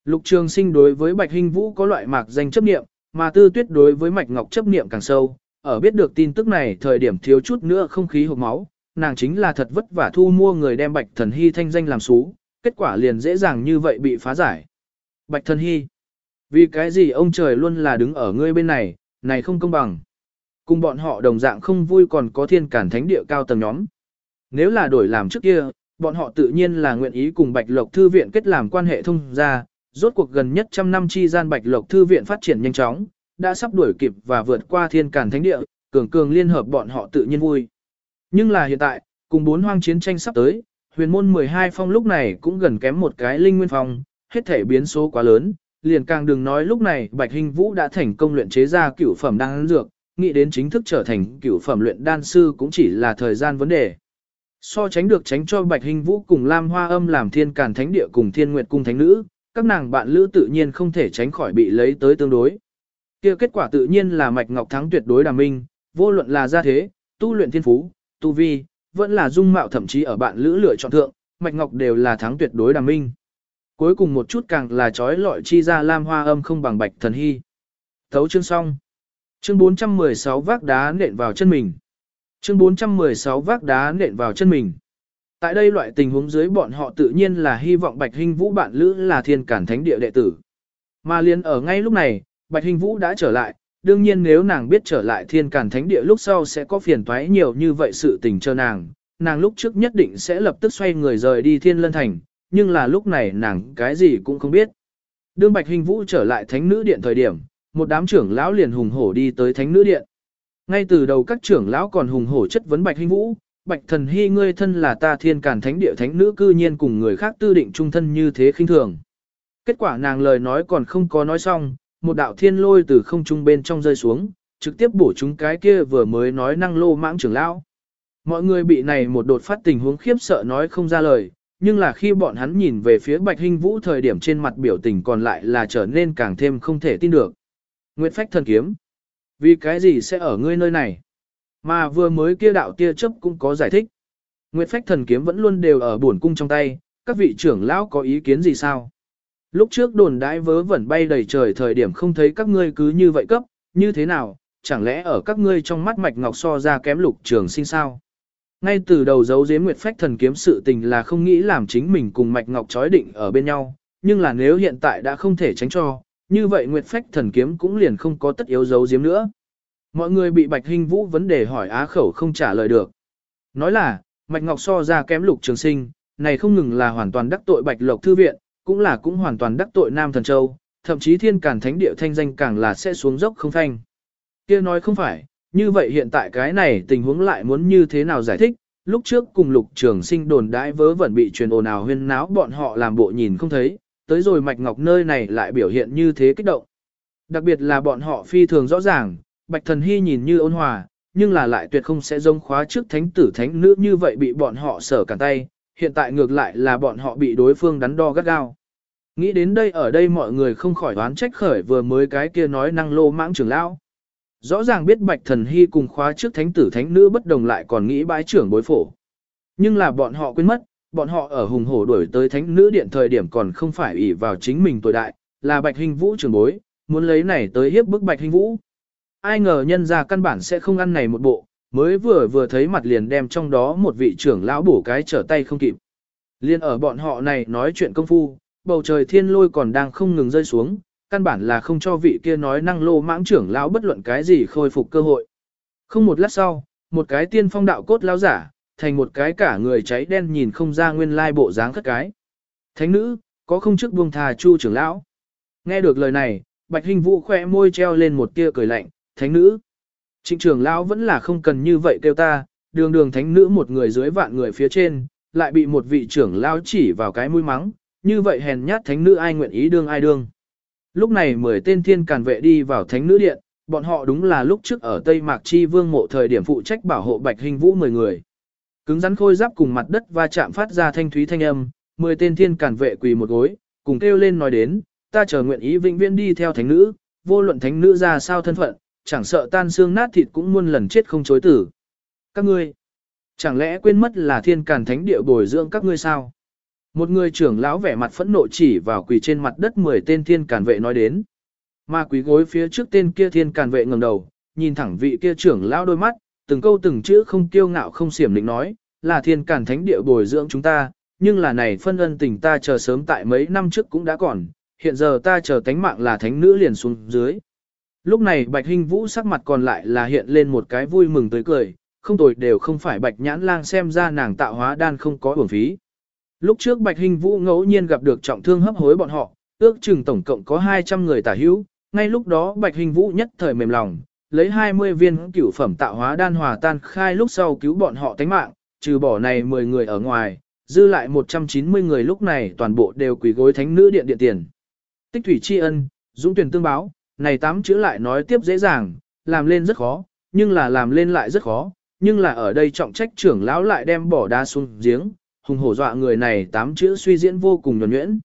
Lục Trường Sinh đối với Bạch hình Vũ có loại mạc danh chấp niệm, mà Tư Tuyết đối với Mạch Ngọc chấp niệm càng sâu. Ở biết được tin tức này thời điểm thiếu chút nữa không khí hộc máu, nàng chính là thật vất vả thu mua người đem Bạch Thần Hy thanh danh làm xú, kết quả liền dễ dàng như vậy bị phá giải. Bạch Thần Hy, vì cái gì ông trời luôn là đứng ở ngươi bên này, này không công bằng. Cùng bọn họ đồng dạng không vui còn có thiên cản thánh địa cao tầng nhóm. Nếu là đổi làm trước kia, bọn họ tự nhiên là nguyện ý cùng Bạch Lộc Thư viện kết làm quan hệ thông ra, rốt cuộc gần nhất trăm năm chi gian Bạch Lộc Thư viện phát triển nhanh chóng, đã sắp đuổi kịp và vượt qua thiên cản thánh địa, cường cường liên hợp bọn họ tự nhiên vui. Nhưng là hiện tại, cùng bốn hoang chiến tranh sắp tới, huyền môn 12 phong lúc này cũng gần kém một cái linh nguyên phong, hết thể biến số quá lớn, liền càng đừng nói lúc này Bạch Hình Vũ đã thành công luyện chế ra cửu phẩm đan dược, nghĩ đến chính thức trở thành cửu phẩm luyện đan sư cũng chỉ là thời gian vấn đề. So tránh được tránh cho Bạch Hình Vũ cùng Lam Hoa Âm làm thiên càn thánh địa cùng thiên nguyệt cung thánh nữ, các nàng bạn lữ tự nhiên không thể tránh khỏi bị lấy tới tương đối. kia kết quả tự nhiên là Mạch Ngọc thắng tuyệt đối đàm minh, vô luận là gia thế, tu luyện thiên phú, tu vi, vẫn là dung mạo thậm chí ở bạn lữ lựa chọn thượng, Mạch Ngọc đều là thắng tuyệt đối đàm minh. Cuối cùng một chút càng là trói lọi chi ra Lam Hoa Âm không bằng Bạch Thần Hy. Thấu chương xong. Chương 416 vác đá nện vào chân mình. Chương 416 vác đá nện vào chân mình. Tại đây loại tình huống dưới bọn họ tự nhiên là hy vọng Bạch Hinh Vũ bạn lữ là thiên cản thánh địa đệ tử. Mà liền ở ngay lúc này, Bạch Hinh Vũ đã trở lại, đương nhiên nếu nàng biết trở lại thiên cản thánh địa lúc sau sẽ có phiền toái nhiều như vậy sự tình cho nàng, nàng lúc trước nhất định sẽ lập tức xoay người rời đi thiên lân thành, nhưng là lúc này nàng cái gì cũng không biết. Đương Bạch Hinh Vũ trở lại thánh nữ điện thời điểm, một đám trưởng lão liền hùng hổ đi tới thánh nữ điện. Ngay từ đầu các trưởng lão còn hùng hổ chất vấn Bạch Hinh Vũ, Bạch Thần Hy ngươi thân là ta thiên càn thánh địa thánh nữ cư nhiên cùng người khác tư định trung thân như thế khinh thường. Kết quả nàng lời nói còn không có nói xong, một đạo thiên lôi từ không trung bên trong rơi xuống, trực tiếp bổ chúng cái kia vừa mới nói năng lô mãng trưởng lão. Mọi người bị này một đột phát tình huống khiếp sợ nói không ra lời, nhưng là khi bọn hắn nhìn về phía Bạch Hinh Vũ thời điểm trên mặt biểu tình còn lại là trở nên càng thêm không thể tin được. Nguyệt phách thần kiếm. Vì cái gì sẽ ở ngươi nơi này? Mà vừa mới kia đạo tia chấp cũng có giải thích. Nguyệt phách thần kiếm vẫn luôn đều ở buồn cung trong tay, các vị trưởng lão có ý kiến gì sao? Lúc trước đồn đãi vớ vẩn bay đầy trời thời điểm không thấy các ngươi cứ như vậy cấp, như thế nào, chẳng lẽ ở các ngươi trong mắt mạch ngọc so ra kém lục trường sinh sao? Ngay từ đầu dấu giếm Nguyệt Phách thần kiếm sự tình là không nghĩ làm chính mình cùng Mạch Ngọc chói định ở bên nhau, nhưng là nếu hiện tại đã không thể tránh cho, như vậy Nguyệt Phách thần kiếm cũng liền không có tất yếu giấu giếm nữa. Mọi người bị Bạch Hinh Vũ vấn đề hỏi á khẩu không trả lời được. Nói là, Mạch Ngọc so ra kém lục trường sinh, này không ngừng là hoàn toàn đắc tội Bạch Lộc Thư Viện, cũng là cũng hoàn toàn đắc tội Nam Thần Châu, thậm chí thiên cản thánh địa thanh danh càng là sẽ xuống dốc không thanh. kia nói không phải, như vậy hiện tại cái này tình huống lại muốn như thế nào giải thích, lúc trước cùng lục trường sinh đồn đãi vớ vẩn bị truyền ồn ào huyên náo bọn họ làm bộ nhìn không thấy, tới rồi Mạch Ngọc nơi này lại biểu hiện như thế kích động. Đặc biệt là bọn họ phi thường rõ ràng, Bạch Thần Hy nhìn như ôn hòa, nhưng là lại tuyệt không sẽ giống khóa trước thánh tử thánh nữ như vậy bị bọn họ sở cản tay, hiện tại ngược lại là bọn họ bị đối phương đắn đo gắt gao. Nghĩ đến đây ở đây mọi người không khỏi đoán trách khởi vừa mới cái kia nói năng lô mãng trưởng lão. Rõ ràng biết Bạch Thần Hy cùng khóa trước thánh tử thánh nữ bất đồng lại còn nghĩ bãi trưởng bối phổ. Nhưng là bọn họ quên mất, bọn họ ở hùng hổ đuổi tới thánh nữ điện thời điểm còn không phải ỷ vào chính mình tuổi đại, là Bạch Hình Vũ trưởng bối, muốn lấy này tới hiếp bức Bạch Hình Vũ. Ai ngờ nhân ra căn bản sẽ không ăn này một bộ, mới vừa vừa thấy mặt liền đem trong đó một vị trưởng lão bổ cái trở tay không kịp. Liên ở bọn họ này nói chuyện công phu, bầu trời thiên lôi còn đang không ngừng rơi xuống, căn bản là không cho vị kia nói năng lô mãng trưởng lão bất luận cái gì khôi phục cơ hội. Không một lát sau, một cái tiên phong đạo cốt lão giả, thành một cái cả người cháy đen nhìn không ra nguyên lai bộ dáng khất cái. Thánh nữ, có không trước buông thà chu trưởng lão. Nghe được lời này, Bạch Hình Vũ khỏe môi treo lên một tia cười lạnh, thánh nữ. Trịnh trưởng lão vẫn là không cần như vậy kêu ta, đường đường thánh nữ một người dưới vạn người phía trên, lại bị một vị trưởng lão chỉ vào cái mũi mắng, như vậy hèn nhát thánh nữ ai nguyện ý đương ai đương. Lúc này mười tên thiên càn vệ đi vào thánh nữ điện, bọn họ đúng là lúc trước ở Tây Mạc Chi Vương mộ thời điểm phụ trách bảo hộ Bạch Hình Vũ 10 người. Cứng rắn khôi giáp cùng mặt đất va chạm phát ra thanh thúy thanh âm, mười tên thiên càn vệ quỳ một gối, cùng kêu lên nói đến, ta chờ nguyện ý vĩnh viễn đi theo thánh nữ, vô luận thánh nữ ra sao thân phận, chẳng sợ tan xương nát thịt cũng muôn lần chết không chối tử. Các ngươi, chẳng lẽ quên mất là thiên càn thánh địa bồi dưỡng các ngươi sao? Một người trưởng lão vẻ mặt phẫn nộ chỉ vào quỳ trên mặt đất 10 tên thiên càn vệ nói đến. Mà quý gối phía trước tên kia thiên càn vệ ngẩng đầu, nhìn thẳng vị kia trưởng lão đôi mắt, từng câu từng chữ không kiêu ngạo không xiểm định nói, là thiên càn thánh địa bồi dưỡng chúng ta, nhưng là này phân ân tình ta chờ sớm tại mấy năm trước cũng đã còn, hiện giờ ta chờ tánh mạng là thánh nữ liền xuống dưới. Lúc này Bạch Hinh Vũ sắc mặt còn lại là hiện lên một cái vui mừng tới cười, không tồi đều không phải Bạch Nhãn Lang xem ra nàng tạo hóa đan không có uổng phí. Lúc trước Bạch Hinh Vũ ngẫu nhiên gặp được trọng thương hấp hối bọn họ, ước chừng tổng cộng có 200 người tả hữu, ngay lúc đó Bạch Hinh Vũ nhất thời mềm lòng, lấy 20 viên cửu phẩm tạo hóa đan hòa tan khai lúc sau cứu bọn họ tánh mạng, trừ bỏ này 10 người ở ngoài, dư lại 190 người lúc này toàn bộ đều quỳ gối thánh nữ điện điện tiền. Tích thủy tri ân, dũng tuyển tương báo, này tám chữ lại nói tiếp dễ dàng, làm lên rất khó, nhưng là làm lên lại rất khó, nhưng là ở đây trọng trách trưởng lão lại đem bỏ đá xuống giếng, hùng hổ dọa người này tám chữ suy diễn vô cùng nhuẩn nhuyễn.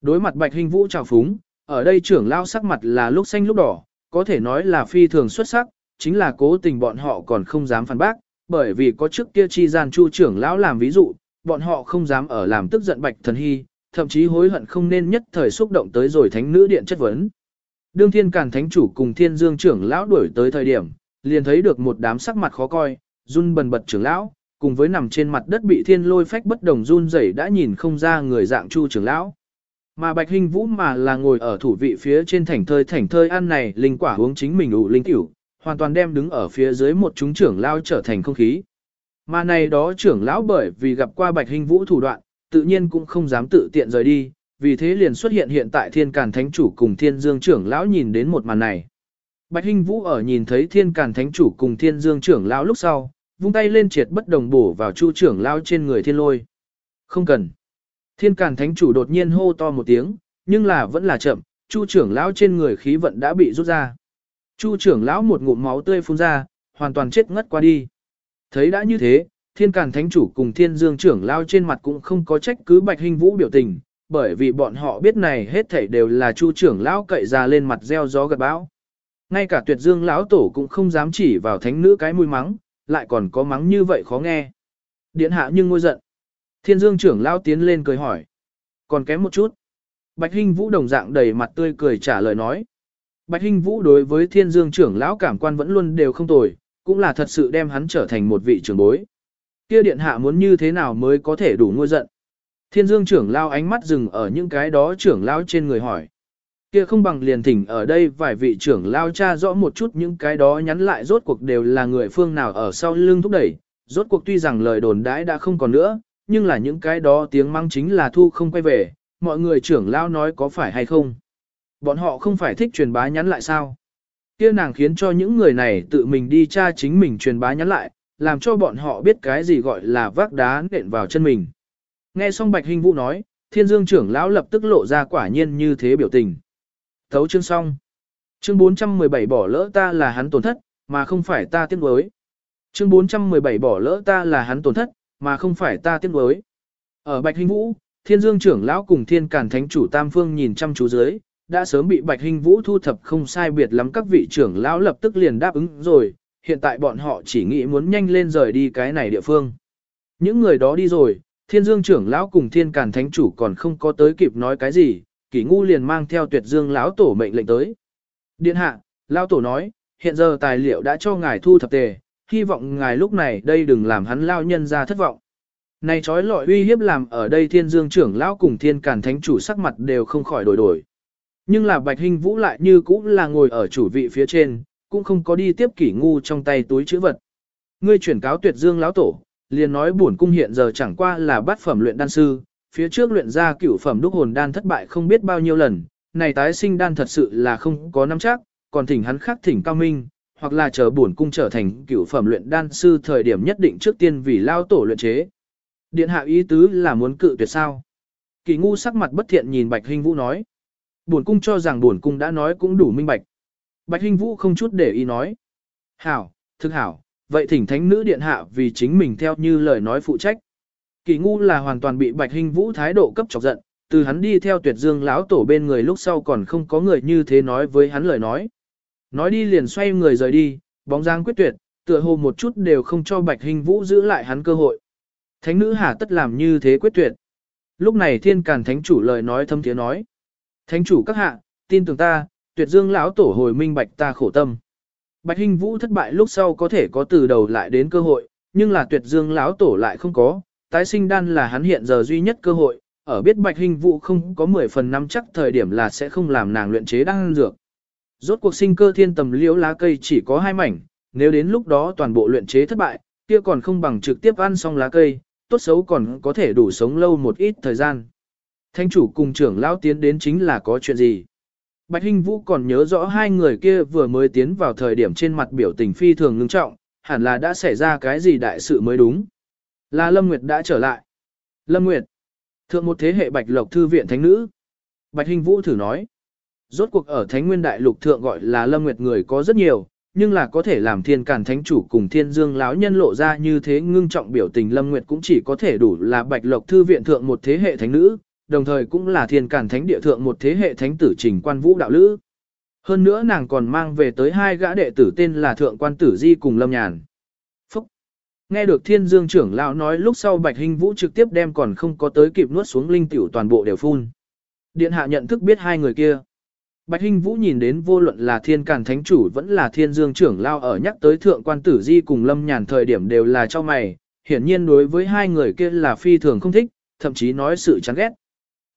Đối mặt Bạch Hình Vũ trào phúng, ở đây trưởng lão sắc mặt là lúc xanh lúc đỏ, có thể nói là phi thường xuất sắc, chính là cố tình bọn họ còn không dám phản bác, bởi vì có trước kia chi gian chu trưởng lão làm ví dụ, bọn họ không dám ở làm tức giận Bạch Thần Hy, thậm chí hối hận không nên nhất thời xúc động tới rồi thánh nữ điện chất vấn. Đương thiên càn thánh chủ cùng thiên dương trưởng lão đuổi tới thời điểm, liền thấy được một đám sắc mặt khó coi, run bần bật trưởng lão, cùng với nằm trên mặt đất bị thiên lôi phách bất đồng run rẩy đã nhìn không ra người dạng chu trưởng lão. Mà bạch hình vũ mà là ngồi ở thủ vị phía trên thảnh thơi thảnh thơi ăn này linh quả uống chính mình ủ linh tiểu, hoàn toàn đem đứng ở phía dưới một chúng trưởng lão trở thành không khí. Mà này đó trưởng lão bởi vì gặp qua bạch hình vũ thủ đoạn, tự nhiên cũng không dám tự tiện rời đi, vì thế liền xuất hiện hiện tại thiên càn thánh chủ cùng thiên dương trưởng lão nhìn đến một màn này. Bạch hình Vũ ở nhìn thấy thiên càn thánh chủ cùng thiên dương trưởng lão lúc sau, vung tay lên triệt bất đồng bổ vào chu trưởng lão trên người thiên lôi. Không cần. Thiên càn thánh chủ đột nhiên hô to một tiếng, nhưng là vẫn là chậm, chu trưởng lão trên người khí vận đã bị rút ra. Chu trưởng lão một ngụm máu tươi phun ra, hoàn toàn chết ngất qua đi. Thấy đã như thế, thiên càn thánh chủ cùng thiên dương trưởng lão trên mặt cũng không có trách cứ bạch hình vũ biểu tình, bởi vì bọn họ biết này hết thảy đều là chu trưởng lão cậy ra lên mặt gieo gió gặt bão. Ngay cả tuyệt dương lão tổ cũng không dám chỉ vào thánh nữ cái mũi mắng, lại còn có mắng như vậy khó nghe. Điện hạ nhưng ngôi giận. Thiên dương trưởng lão tiến lên cười hỏi. Còn kém một chút. Bạch Hinh Vũ đồng dạng đầy mặt tươi cười trả lời nói. Bạch Hinh Vũ đối với thiên dương trưởng lão cảm quan vẫn luôn đều không tồi, cũng là thật sự đem hắn trở thành một vị trưởng bối. Kia điện hạ muốn như thế nào mới có thể đủ ngôi giận. Thiên dương trưởng lão ánh mắt dừng ở những cái đó trưởng lão trên người hỏi. Kia không bằng liền thỉnh ở đây vài vị trưởng lão cha rõ một chút những cái đó nhắn lại rốt cuộc đều là người phương nào ở sau lưng thúc đẩy. Rốt cuộc tuy rằng lời đồn đãi đã không còn nữa, nhưng là những cái đó tiếng mang chính là thu không quay về, mọi người trưởng lão nói có phải hay không. Bọn họ không phải thích truyền bá nhắn lại sao? Kia nàng khiến cho những người này tự mình đi tra chính mình truyền bá nhắn lại, làm cho bọn họ biết cái gì gọi là vác đá nện vào chân mình. Nghe xong Bạch Hình Vũ nói, Thiên Dương trưởng lão lập tức lộ ra quả nhiên như thế biểu tình. Thấu chương xong. Chương 417 bỏ lỡ ta là hắn tổn thất, mà không phải ta tiếc nuối. Chương 417 bỏ lỡ ta là hắn tổn thất, mà không phải ta tiếc nuối. Ở Bạch Hinh Vũ, Thiên Dương trưởng lão cùng Thiên Càn Thánh chủ Tam Phương nhìn chăm chú dưới, đã sớm bị Bạch Hinh Vũ thu thập không sai biệt lắm các vị trưởng lão lập tức liền đáp ứng rồi, hiện tại bọn họ chỉ nghĩ muốn nhanh lên rời đi cái này địa phương. Những người đó đi rồi, Thiên Dương trưởng lão cùng Thiên Càn Thánh chủ còn không có tới kịp nói cái gì, Kỷ Ngu liền mang theo Tuyệt Dương lão tổ mệnh lệnh tới. Điện hạ, lão tổ nói, hiện giờ tài liệu đã cho ngài thu thập tề, hy vọng ngài lúc này đây đừng làm hắn lao nhân ra thất vọng. Này trói lọi uy hiếp làm ở đây Thiên Dương trưởng lão cùng Thiên Càn Thánh chủ sắc mặt đều không khỏi đổi đổi. Nhưng là Bạch hình Vũ lại như cũng là ngồi ở chủ vị phía trên, cũng không có đi tiếp Kỷ Ngu trong tay túi chữ vật. Ngươi chuyển cáo Tuyệt Dương lão tổ, liền nói bổn cung hiện giờ chẳng qua là bát phẩm luyện đan sư, phía trước luyện ra cửu phẩm đúc hồn đan thất bại không biết bao nhiêu lần, này tái sinh đan thật sự là không có nắm chắc, còn thỉnh hắn khác thỉnh cao minh, hoặc là chờ bổn cung trở thành cửu phẩm luyện đan sư thời điểm nhất định trước tiên vì lao tổ luyện chế. Điện hạ ý tứ là muốn cự tuyệt sao. Kỳ ngu sắc mặt bất thiện nhìn Bạch Hinh Vũ nói. Bổn cung cho rằng bổn cung đã nói cũng đủ minh bạch. Bạch Hinh Vũ không chút để ý nói. Hảo, thực hảo, vậy thỉnh thánh nữ điện hạ vì chính mình theo như lời nói phụ trách. Kỳ ngu là hoàn toàn bị Bạch Hinh Vũ thái độ cấp chọc giận, từ hắn đi theo tuyệt dương lão tổ bên người lúc sau còn không có người như thế nói với hắn lời nói. Nói đi liền xoay người rời đi, bóng dáng quyết tuyệt, tựa hồ một chút đều không cho Bạch Hinh Vũ giữ lại hắn cơ hội. Thánh nữ hà tất làm như thế quyết tuyệt. Lúc này thiên càn thánh chủ lời nói thâm tiếng nói. Thánh chủ các hạ, tin tưởng ta, tuyệt dương lão tổ hồi minh bạch ta khổ tâm. Bạch Hinh Vũ thất bại lúc sau có thể có từ đầu lại đến cơ hội, nhưng là tuyệt dương lão tổ lại không có, tái sinh đan là hắn hiện giờ duy nhất cơ hội, ở biết Bạch Hinh Vũ không có 10 phần năm chắc thời điểm là sẽ không làm nàng luyện chế đan dược. Rốt cuộc sinh cơ thiên tầm liễu lá cây chỉ có hai mảnh, nếu đến lúc đó toàn bộ luyện chế thất bại, kia còn không bằng trực tiếp ăn xong lá cây, tốt xấu còn có thể đủ sống lâu một ít thời gian. Thanh chủ cùng trưởng lão tiến đến chính là có chuyện gì? Bạch Hinh Vũ còn nhớ rõ hai người kia vừa mới tiến vào thời điểm trên mặt biểu tình phi thường ngưng trọng, hẳn là đã xảy ra cái gì đại sự mới đúng. Là Lâm Nguyệt đã trở lại. Lâm Nguyệt, thượng một thế hệ Bạch Lộc Thư viện Thánh Nữ. Bạch Hinh Vũ thử nói. Rốt cuộc ở Thánh Nguyên Đại Lục thượng gọi là Lâm Nguyệt người có rất nhiều, nhưng là có thể làm thiên Càn thánh chủ cùng thiên dương lão nhân lộ ra như thế ngưng trọng biểu tình Lâm Nguyệt cũng chỉ có thể đủ là Bạch Lộc Thư viện thượng một thế hệ thánh nữ, đồng thời cũng là thiên Càn thánh địa thượng một thế hệ thánh tử trình quan vũ đạo lữ. Hơn nữa nàng còn mang về tới hai gã đệ tử tên là thượng quan tử di cùng Lâm Nhàn. Phúc! Nghe được thiên dương trưởng lão nói lúc sau Bạch Hình Vũ trực tiếp đem còn không có tới kịp nuốt xuống linh tiểu toàn bộ đều phun. Điện hạ nhận thức biết hai người kia. Bạch Hinh Vũ nhìn đến vô luận là thiên càn thánh chủ vẫn là thiên dương trưởng lao ở nhắc tới thượng quan tử di cùng lâm nhàn thời điểm đều là cho mày, hiển nhiên đối với hai người kia là phi thường không thích, thậm chí nói sự chán ghét.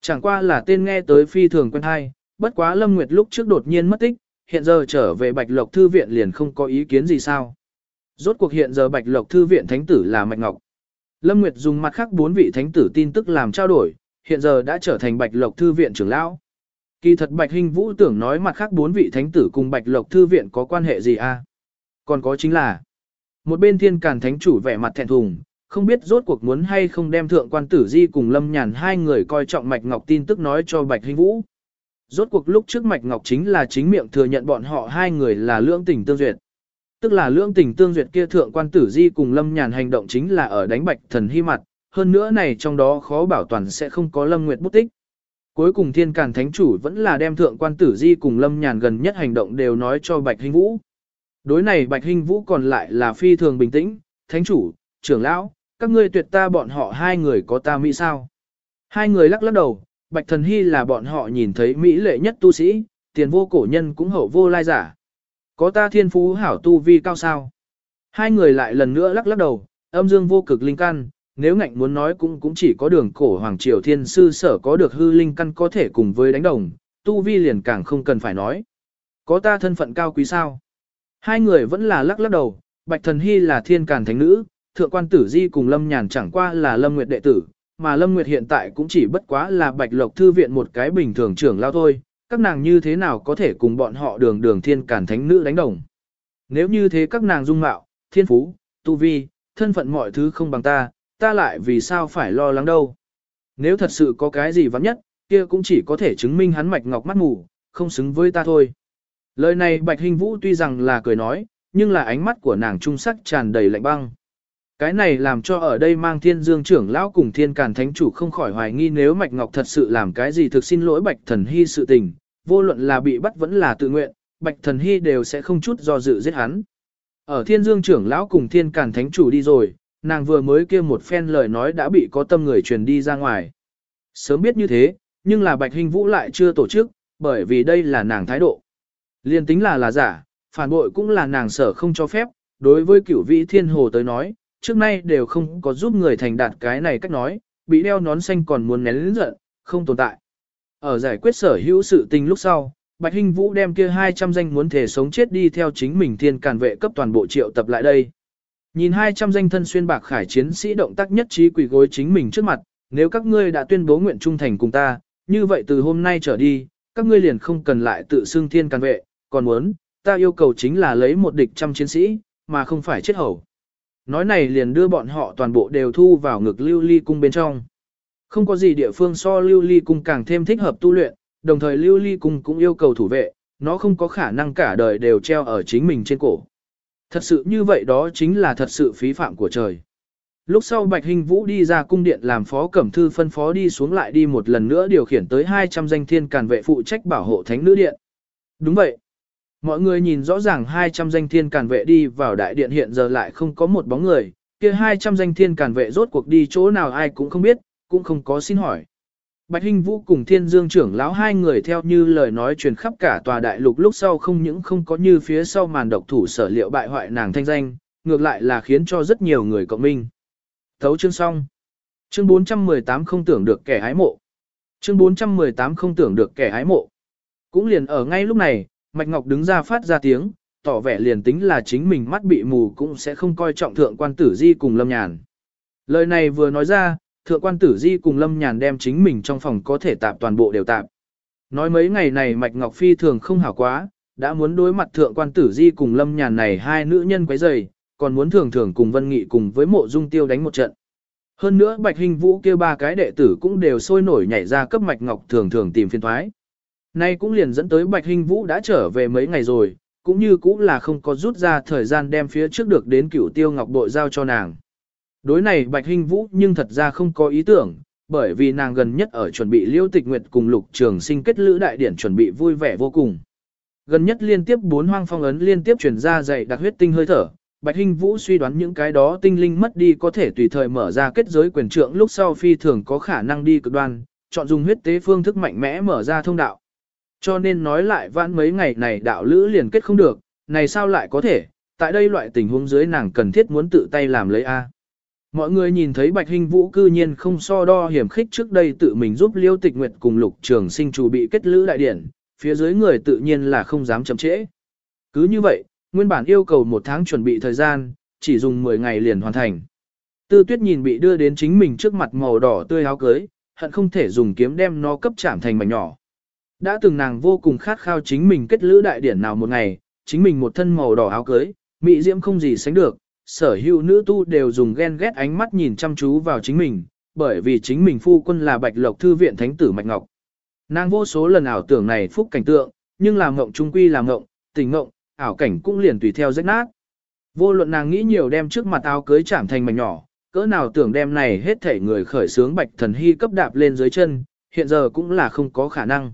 Chẳng qua là tên nghe tới phi thường quen hay, bất quá Lâm Nguyệt lúc trước đột nhiên mất tích, hiện giờ trở về Bạch Lộc Thư Viện liền không có ý kiến gì sao. Rốt cuộc hiện giờ Bạch Lộc Thư Viện Thánh Tử là Mạch Ngọc. Lâm Nguyệt dùng mặt khác bốn vị Thánh Tử tin tức làm trao đổi, hiện giờ đã trở thành Bạch Lộc Thư Viện trưởng lão. Kỳ thật Bạch Hinh Vũ tưởng nói mặt khác bốn vị thánh tử cùng Bạch Lộc Thư Viện có quan hệ gì a? À? Còn có chính là, một bên thiên càn thánh chủ vẻ mặt thẹn thùng, không biết rốt cuộc muốn hay không đem thượng quan tử di cùng lâm nhàn hai người coi trọng Mạch Ngọc tin tức nói cho Bạch Hinh Vũ. Rốt cuộc lúc trước Mạch Ngọc chính là chính miệng thừa nhận bọn họ hai người là lưỡng tình tương duyệt. Tức là lưỡng tình tương duyệt kia thượng quan tử di cùng lâm nhàn hành động chính là ở đánh Bạch thần hy mặt, hơn nữa này trong đó khó bảo toàn sẽ không có lâm nguyệt bút tích. Cuối cùng thiên càn thánh chủ vẫn là đem thượng quan tử di cùng lâm nhàn gần nhất hành động đều nói cho Bạch Hinh Vũ. Đối này Bạch Hinh Vũ còn lại là phi thường bình tĩnh, thánh chủ, trưởng lão, các ngươi tuyệt ta bọn họ hai người có ta Mỹ sao. Hai người lắc lắc đầu, Bạch Thần Hy là bọn họ nhìn thấy Mỹ lệ nhất tu sĩ, tiền vô cổ nhân cũng hậu vô lai giả. Có ta thiên phú hảo tu vi cao sao. Hai người lại lần nữa lắc lắc đầu, âm dương vô cực linh căn, nếu ngạnh muốn nói cũng cũng chỉ có đường cổ Hoàng Triều Thiên Sư sở có được hư linh căn có thể cùng với đánh đồng, tu vi liền càng không cần phải nói. Có ta thân phận cao quý sao? Hai người vẫn là lắc lắc đầu, Bạch Thần Hy là thiên càn thánh nữ, Thượng quan Tử Di cùng Lâm Nhàn chẳng qua là Lâm Nguyệt đệ tử, mà Lâm Nguyệt hiện tại cũng chỉ bất quá là Bạch Lộc Thư viện một cái bình thường trưởng lao thôi, các nàng như thế nào có thể cùng bọn họ đường đường thiên càn thánh nữ đánh đồng. Nếu như thế các nàng dung mạo, thiên phú, tu vi, thân phận mọi thứ không bằng ta, ta lại vì sao phải lo lắng đâu. Nếu thật sự có cái gì vắng nhất, kia cũng chỉ có thể chứng minh hắn mạch ngọc mắt mù, không xứng với ta thôi. Lời này Bạch Hình Vũ tuy rằng là cười nói, nhưng là ánh mắt của nàng trung sắc tràn đầy lạnh băng. Cái này làm cho ở đây mang thiên dương trưởng lão cùng thiên càn thánh chủ không khỏi hoài nghi nếu Mạch Ngọc thật sự làm cái gì thực xin lỗi Bạch Thần Hy sự tình, vô luận là bị bắt vẫn là tự nguyện, Bạch Thần Hy đều sẽ không chút do dự giết hắn. Ở thiên dương trưởng lão cùng thiên càn thánh chủ đi rồi, nàng vừa mới kia một phen lời nói đã bị có tâm người truyền đi ra ngoài. Sớm biết như thế, nhưng là Bạch Hình Vũ lại chưa tổ chức, bởi vì đây là nàng thái độ. Liên tính là là giả, phản bội cũng là nàng sở không cho phép, đối với cửu vị thiên hồ tới nói, trước nay đều không có giúp người thành đạt cái này cách nói, bị đeo nón xanh còn muốn nén lĩnh giận, không tồn tại. Ở giải quyết sở hữu sự tình lúc sau, Bạch Hinh Vũ đem kia 200 danh muốn thể sống chết đi theo chính mình thiên càn vệ cấp toàn bộ triệu tập lại đây. Nhìn 200 danh thân xuyên bạc khải chiến sĩ động tác nhất trí quỳ gối chính mình trước mặt, nếu các ngươi đã tuyên bố nguyện trung thành cùng ta, như vậy từ hôm nay trở đi, các ngươi liền không cần lại tự xưng thiên can vệ, còn muốn, ta yêu cầu chính là lấy một địch trăm chiến sĩ, mà không phải chết hầu. Nói này liền đưa bọn họ toàn bộ đều thu vào ngực lưu ly cung bên trong. Không có gì địa phương so lưu ly cung càng thêm thích hợp tu luyện, đồng thời lưu ly cung cũng yêu cầu thủ vệ, nó không có khả năng cả đời đều treo ở chính mình trên cổ. Thật sự như vậy đó chính là thật sự phí phạm của trời. Lúc sau Bạch Hình Vũ đi ra cung điện làm phó cẩm thư phân phó đi xuống lại đi một lần nữa điều khiển tới 200 danh thiên càn vệ phụ trách bảo hộ thánh nữ điện. Đúng vậy. Mọi người nhìn rõ ràng 200 danh thiên càn vệ đi vào đại điện hiện giờ lại không có một bóng người, kia 200 danh thiên càn vệ rốt cuộc đi chỗ nào ai cũng không biết, cũng không có xin hỏi. Bạch Hinh Vũ cùng Thiên Dương trưởng lão hai người theo như lời nói truyền khắp cả tòa đại lục lúc sau không những không có như phía sau màn độc thủ sở liệu bại hoại nàng thanh danh, ngược lại là khiến cho rất nhiều người cộng minh. Thấu chương xong. Chương 418 không tưởng được kẻ hái mộ. Chương 418 không tưởng được kẻ hái mộ. Cũng liền ở ngay lúc này, Mạch Ngọc đứng ra phát ra tiếng, tỏ vẻ liền tính là chính mình mắt bị mù cũng sẽ không coi trọng thượng quan tử di cùng lâm nhàn. Lời này vừa nói ra, thượng quan tử di cùng lâm nhàn đem chính mình trong phòng có thể tạp toàn bộ đều tạp. Nói mấy ngày này Mạch Ngọc Phi thường không hảo quá, đã muốn đối mặt thượng quan tử di cùng lâm nhàn này hai nữ nhân quấy rầy, còn muốn thường thường cùng Vân Nghị cùng với mộ dung tiêu đánh một trận. Hơn nữa Bạch Hình Vũ kêu ba cái đệ tử cũng đều sôi nổi nhảy ra cấp Mạch Ngọc thường thường tìm phiên thoái. Nay cũng liền dẫn tới Bạch Hình Vũ đã trở về mấy ngày rồi, cũng như cũng là không có rút ra thời gian đem phía trước được đến cửu tiêu ngọc bội giao cho nàng. Đối này Bạch hinh Vũ nhưng thật ra không có ý tưởng, bởi vì nàng gần nhất ở chuẩn bị liêu tịch nguyệt cùng lục trường sinh kết lữ đại điển chuẩn bị vui vẻ vô cùng. Gần nhất liên tiếp bốn hoang phong ấn liên tiếp chuyển ra dày đặc huyết tinh hơi thở, Bạch Hinh Vũ suy đoán những cái đó tinh linh mất đi có thể tùy thời mở ra kết giới quyền trượng lúc sau phi thường có khả năng đi cực đoan, chọn dùng huyết tế phương thức mạnh mẽ mở ra thông đạo. Cho nên nói lại vãn mấy ngày này đạo lữ liền kết không được, này sao lại có thể, tại đây loại tình huống dưới nàng cần thiết muốn tự tay làm lấy A. Mọi người nhìn thấy Bạch Hinh Vũ cư nhiên không so đo hiểm khích trước đây tự mình giúp Liêu Tịch Nguyệt cùng Lục Trường Sinh chủ bị kết lữ đại điển, phía dưới người tự nhiên là không dám chậm trễ. Cứ như vậy, nguyên bản yêu cầu một tháng chuẩn bị thời gian, chỉ dùng 10 ngày liền hoàn thành. Tư tuyết nhìn bị đưa đến chính mình trước mặt màu đỏ tươi áo cưới, hận không thể dùng kiếm đem nó cấp chạm thành mảnh nhỏ. Đã từng nàng vô cùng khát khao chính mình kết lữ đại điển nào một ngày, chính mình một thân màu đỏ áo cưới, mỹ diễm không gì sánh được, sở hữu nữ tu đều dùng ghen ghét ánh mắt nhìn chăm chú vào chính mình, bởi vì chính mình phu quân là bạch lộc thư viện thánh tử Mạch Ngọc. Nàng vô số lần ảo tưởng này phúc cảnh tượng, nhưng làm ngộng trung quy làm ngộng, tình ngộng, ảo cảnh cũng liền tùy theo rách nát. Vô luận nàng nghĩ nhiều đem trước mặt áo cưới chạm thành mảnh nhỏ, cỡ nào tưởng đem này hết thể người khởi sướng bạch thần hy cấp đạp lên dưới chân, hiện giờ cũng là không có khả năng.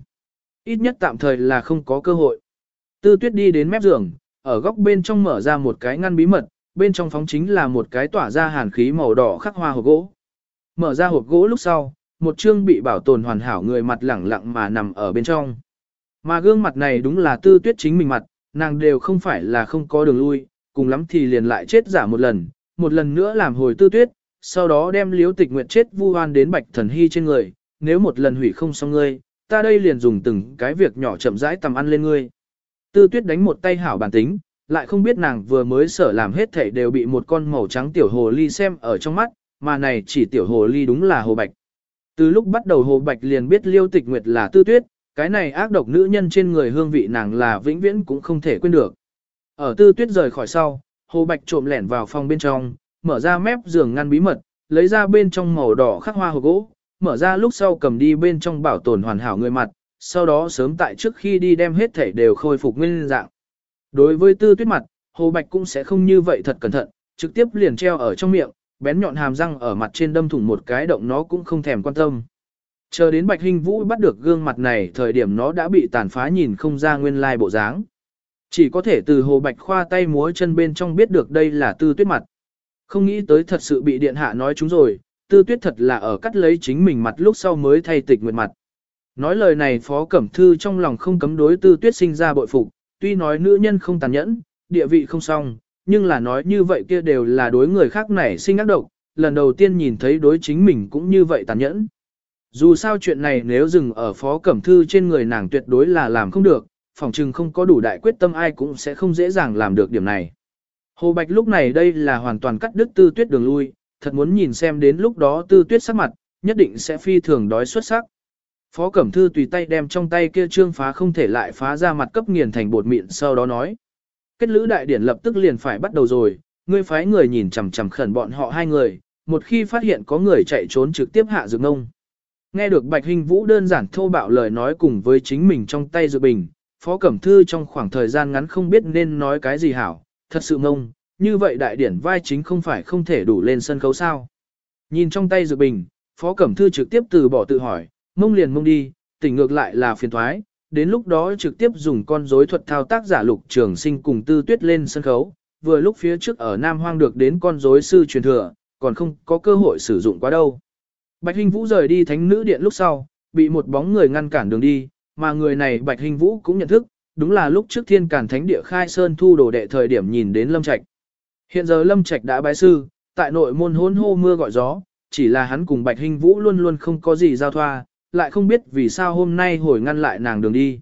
Ít nhất tạm thời là không có cơ hội. Tư tuyết đi đến mép giường, ở góc bên trong mở ra một cái ngăn bí mật, bên trong phóng chính là một cái tỏa ra hàn khí màu đỏ khắc hoa hộp gỗ. Mở ra hộp gỗ lúc sau, một chương bị bảo tồn hoàn hảo người mặt lẳng lặng mà nằm ở bên trong. Mà gương mặt này đúng là tư tuyết chính mình mặt, nàng đều không phải là không có đường lui, cùng lắm thì liền lại chết giả một lần, một lần nữa làm hồi tư tuyết, sau đó đem liếu tịch nguyện chết vu oan đến bạch thần hy trên người, nếu một lần hủy không xong ngươi, ta đây liền dùng từng cái việc nhỏ chậm rãi tầm ăn lên ngươi. Tư tuyết đánh một tay hảo bản tính, lại không biết nàng vừa mới sở làm hết thảy đều bị một con màu trắng tiểu hồ ly xem ở trong mắt, mà này chỉ tiểu hồ ly đúng là hồ bạch. Từ lúc bắt đầu hồ bạch liền biết liêu tịch nguyệt là tư tuyết, cái này ác độc nữ nhân trên người hương vị nàng là vĩnh viễn cũng không thể quên được. Ở tư tuyết rời khỏi sau, hồ bạch trộm lẻn vào phòng bên trong, mở ra mép giường ngăn bí mật, lấy ra bên trong màu đỏ khắc hoa hồ gỗ, mở ra lúc sau cầm đi bên trong bảo tồn hoàn hảo người mặt, sau đó sớm tại trước khi đi đem hết thảy đều khôi phục nguyên dạng. Đối với tư tuyết mặt, hồ bạch cũng sẽ không như vậy thật cẩn thận, trực tiếp liền treo ở trong miệng, bén nhọn hàm răng ở mặt trên đâm thủng một cái động nó cũng không thèm quan tâm. Chờ đến Bạch Hinh Vũ bắt được gương mặt này thời điểm nó đã bị tàn phá nhìn không ra nguyên lai bộ dáng. Chỉ có thể từ hồ Bạch khoa tay múa chân bên trong biết được đây là tư tuyết mặt. Không nghĩ tới thật sự bị điện hạ nói chúng rồi, tư tuyết thật là ở cắt lấy chính mình mặt lúc sau mới thay tịch nguyệt mặt. Nói lời này Phó Cẩm Thư trong lòng không cấm đối tư tuyết sinh ra bội phục, tuy nói nữ nhân không tàn nhẫn, địa vị không xong, nhưng là nói như vậy kia đều là đối người khác nảy sinh ác độc, lần đầu tiên nhìn thấy đối chính mình cũng như vậy tàn nhẫn. Dù sao chuyện này nếu dừng ở phó cẩm thư trên người nàng tuyệt đối là làm không được, phòng trừng không có đủ đại quyết tâm ai cũng sẽ không dễ dàng làm được điểm này. Hồ Bạch lúc này đây là hoàn toàn cắt đứt tư tuyết đường lui, thật muốn nhìn xem đến lúc đó tư tuyết sắc mặt, nhất định sẽ phi thường đói xuất sắc. Phó Cẩm Thư tùy tay đem trong tay kia trương phá không thể lại phá ra mặt cấp nghiền thành bột mịn sau đó nói. Kết lữ đại điển lập tức liền phải bắt đầu rồi, ngươi phái người nhìn chằm chằm khẩn bọn họ hai người, một khi phát hiện có người chạy trốn trực tiếp hạ dược ngông. Nghe được Bạch Hình Vũ đơn giản thô bạo lời nói cùng với chính mình trong tay dược bình, Phó Cẩm Thư trong khoảng thời gian ngắn không biết nên nói cái gì hảo, thật sự ngông, như vậy đại điển vai chính không phải không thể đủ lên sân khấu sao. Nhìn trong tay dược bình, Phó Cẩm Thư trực tiếp từ bỏ tự hỏi, mông liền mông đi, tỉnh ngược lại là phiền thoái, đến lúc đó trực tiếp dùng con rối thuật thao tác giả lục trường sinh cùng tư tuyết lên sân khấu, vừa lúc phía trước ở Nam Hoang được đến con rối sư truyền thừa, còn không có cơ hội sử dụng quá đâu. Bạch Hình Vũ rời đi thánh nữ điện lúc sau, bị một bóng người ngăn cản đường đi, mà người này Bạch Hình Vũ cũng nhận thức, đúng là lúc trước thiên cản thánh địa khai sơn thu đồ đệ thời điểm nhìn đến Lâm Trạch. Hiện giờ Lâm Trạch đã bái sư, tại nội môn hôn hô mưa gọi gió, chỉ là hắn cùng Bạch Hình Vũ luôn luôn không có gì giao thoa, lại không biết vì sao hôm nay hồi ngăn lại nàng đường đi.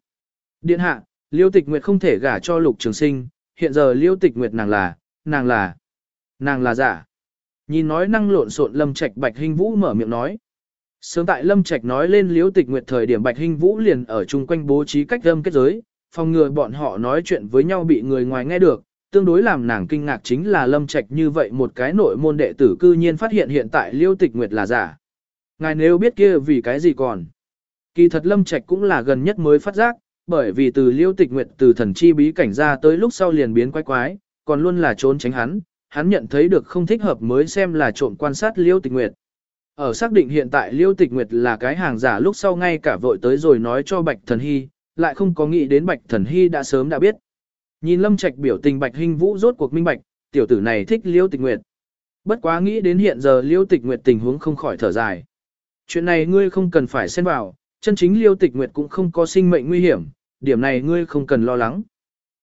Điện hạ, Liêu Tịch Nguyệt không thể gả cho Lục Trường Sinh, hiện giờ Liêu Tịch Nguyệt nàng là, nàng là, nàng là giả. Nhìn nói năng lộn xộn Lâm Trạch Bạch Hinh Vũ mở miệng nói. Sớm tại Lâm Trạch nói lên Liêu Tịch Nguyệt thời điểm Bạch Hinh Vũ liền ở chung quanh bố trí cách âm kết giới, phòng ngừa bọn họ nói chuyện với nhau bị người ngoài nghe được. Tương đối làm nàng kinh ngạc chính là Lâm Trạch như vậy một cái nội môn đệ tử cư nhiên phát hiện hiện tại Liêu Tịch Nguyệt là giả. Ngài nếu biết kia vì cái gì còn. Kỳ thật Lâm Trạch cũng là gần nhất mới phát giác, bởi vì từ Liêu Tịch Nguyệt từ thần chi bí cảnh ra tới lúc sau liền biến quái quái, còn luôn là trốn tránh hắn, hắn nhận thấy được không thích hợp mới xem là trộm quan sát Liêu Tịch Nguyệt. Ở xác định hiện tại Liêu Tịch Nguyệt là cái hàng giả lúc sau ngay cả vội tới rồi nói cho Bạch Thần Hy, lại không có nghĩ đến Bạch Thần Hy đã sớm đã biết. Nhìn Lâm Trạch biểu tình Bạch Hinh Vũ rốt cuộc minh bạch, tiểu tử này thích Liêu Tịch Nguyệt. Bất quá nghĩ đến hiện giờ Liêu Tịch Nguyệt tình huống không khỏi thở dài. Chuyện này ngươi không cần phải xen vào, chân chính Liêu Tịch Nguyệt cũng không có sinh mệnh nguy hiểm, điểm này ngươi không cần lo lắng.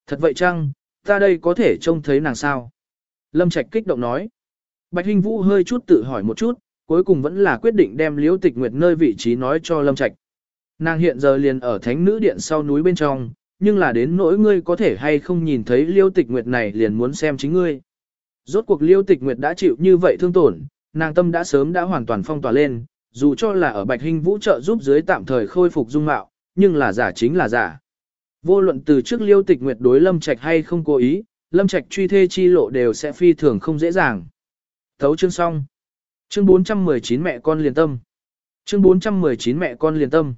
Thật vậy chăng, ta đây có thể trông thấy nàng sao? Lâm Trạch kích động nói. Bạch Hinh Vũ hơi chút tự hỏi một chút, cuối cùng vẫn là quyết định đem Liêu Tịch Nguyệt nơi vị trí nói cho Lâm Trạch. Nàng hiện giờ liền ở Thánh Nữ Điện sau núi bên trong, nhưng là đến nỗi ngươi có thể hay không nhìn thấy Liêu Tịch Nguyệt này liền muốn xem chính ngươi. Rốt cuộc Liêu Tịch Nguyệt đã chịu như vậy thương tổn, nàng tâm đã sớm đã hoàn toàn phong tỏa lên, dù cho là ở Bạch Hinh Vũ trợ giúp dưới tạm thời khôi phục dung mạo, nhưng là giả chính là giả. Vô luận từ trước Liêu Tịch Nguyệt đối Lâm Trạch hay không cố ý, Lâm Trạch truy thê chi lộ đều sẽ phi thường không dễ dàng. Thấu chương xong. Chương 419 mẹ con liền tâm. Chương 419 mẹ con liền tâm.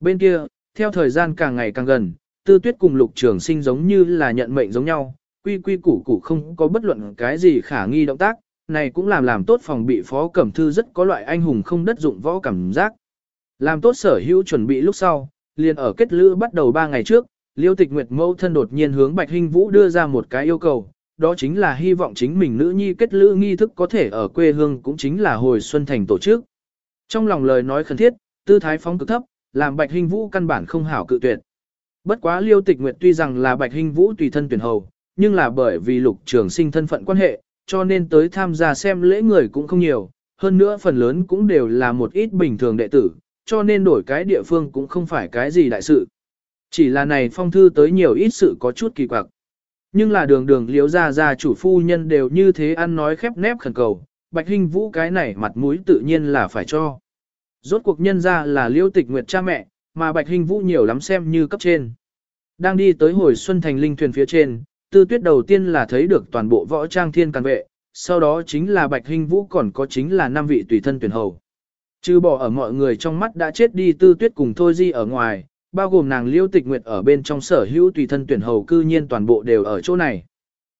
Bên kia, theo thời gian càng ngày càng gần, Tư Tuyết cùng Lục Trường Sinh giống như là nhận mệnh giống nhau, quy quy củ củ không có bất luận cái gì khả nghi động tác, này cũng làm làm tốt phòng bị Phó Cẩm Thư rất có loại anh hùng không đất dụng võ cảm giác. Làm tốt sở hữu chuẩn bị lúc sau, liền ở kết lữ bắt đầu 3 ngày trước, Liêu Tịch Nguyệt mẫu thân đột nhiên hướng Bạch Hinh Vũ đưa ra một cái yêu cầu, đó chính là hy vọng chính mình nữ nhi kết lữ nghi thức có thể ở quê hương cũng chính là hồi xuân thành tổ chức. Trong lòng lời nói khẩn thiết, tư thái phóng cực thấp, làm Bạch Hinh Vũ căn bản không hảo cự tuyệt. Bất quá Liêu Tịch Nguyệt tuy rằng là Bạch Hinh Vũ tùy thân tuyển hầu, nhưng là bởi vì lục trường sinh thân phận quan hệ, cho nên tới tham gia xem lễ người cũng không nhiều, hơn nữa phần lớn cũng đều là một ít bình thường đệ tử, cho nên đổi cái địa phương cũng không phải cái gì đại sự. Chỉ là này phong thư tới nhiều ít sự có chút kỳ quặc. Nhưng là đường đường liếu ra ra chủ phu nhân đều như thế ăn nói khép nép khẩn cầu, bạch hình vũ cái này mặt mũi tự nhiên là phải cho. Rốt cuộc nhân ra là liêu tịch nguyệt cha mẹ, mà bạch hình vũ nhiều lắm xem như cấp trên. Đang đi tới hồi xuân thành linh thuyền phía trên, tư tuyết đầu tiên là thấy được toàn bộ võ trang thiên càn vệ, sau đó chính là bạch hình vũ còn có chính là năm vị tùy thân tuyển hầu. Trừ bỏ ở mọi người trong mắt đã chết đi tư tuyết cùng thôi di ở ngoài, bao gồm nàng liêu tịch nguyệt ở bên trong sở hữu tùy thân tuyển hầu cư nhiên toàn bộ đều ở chỗ này.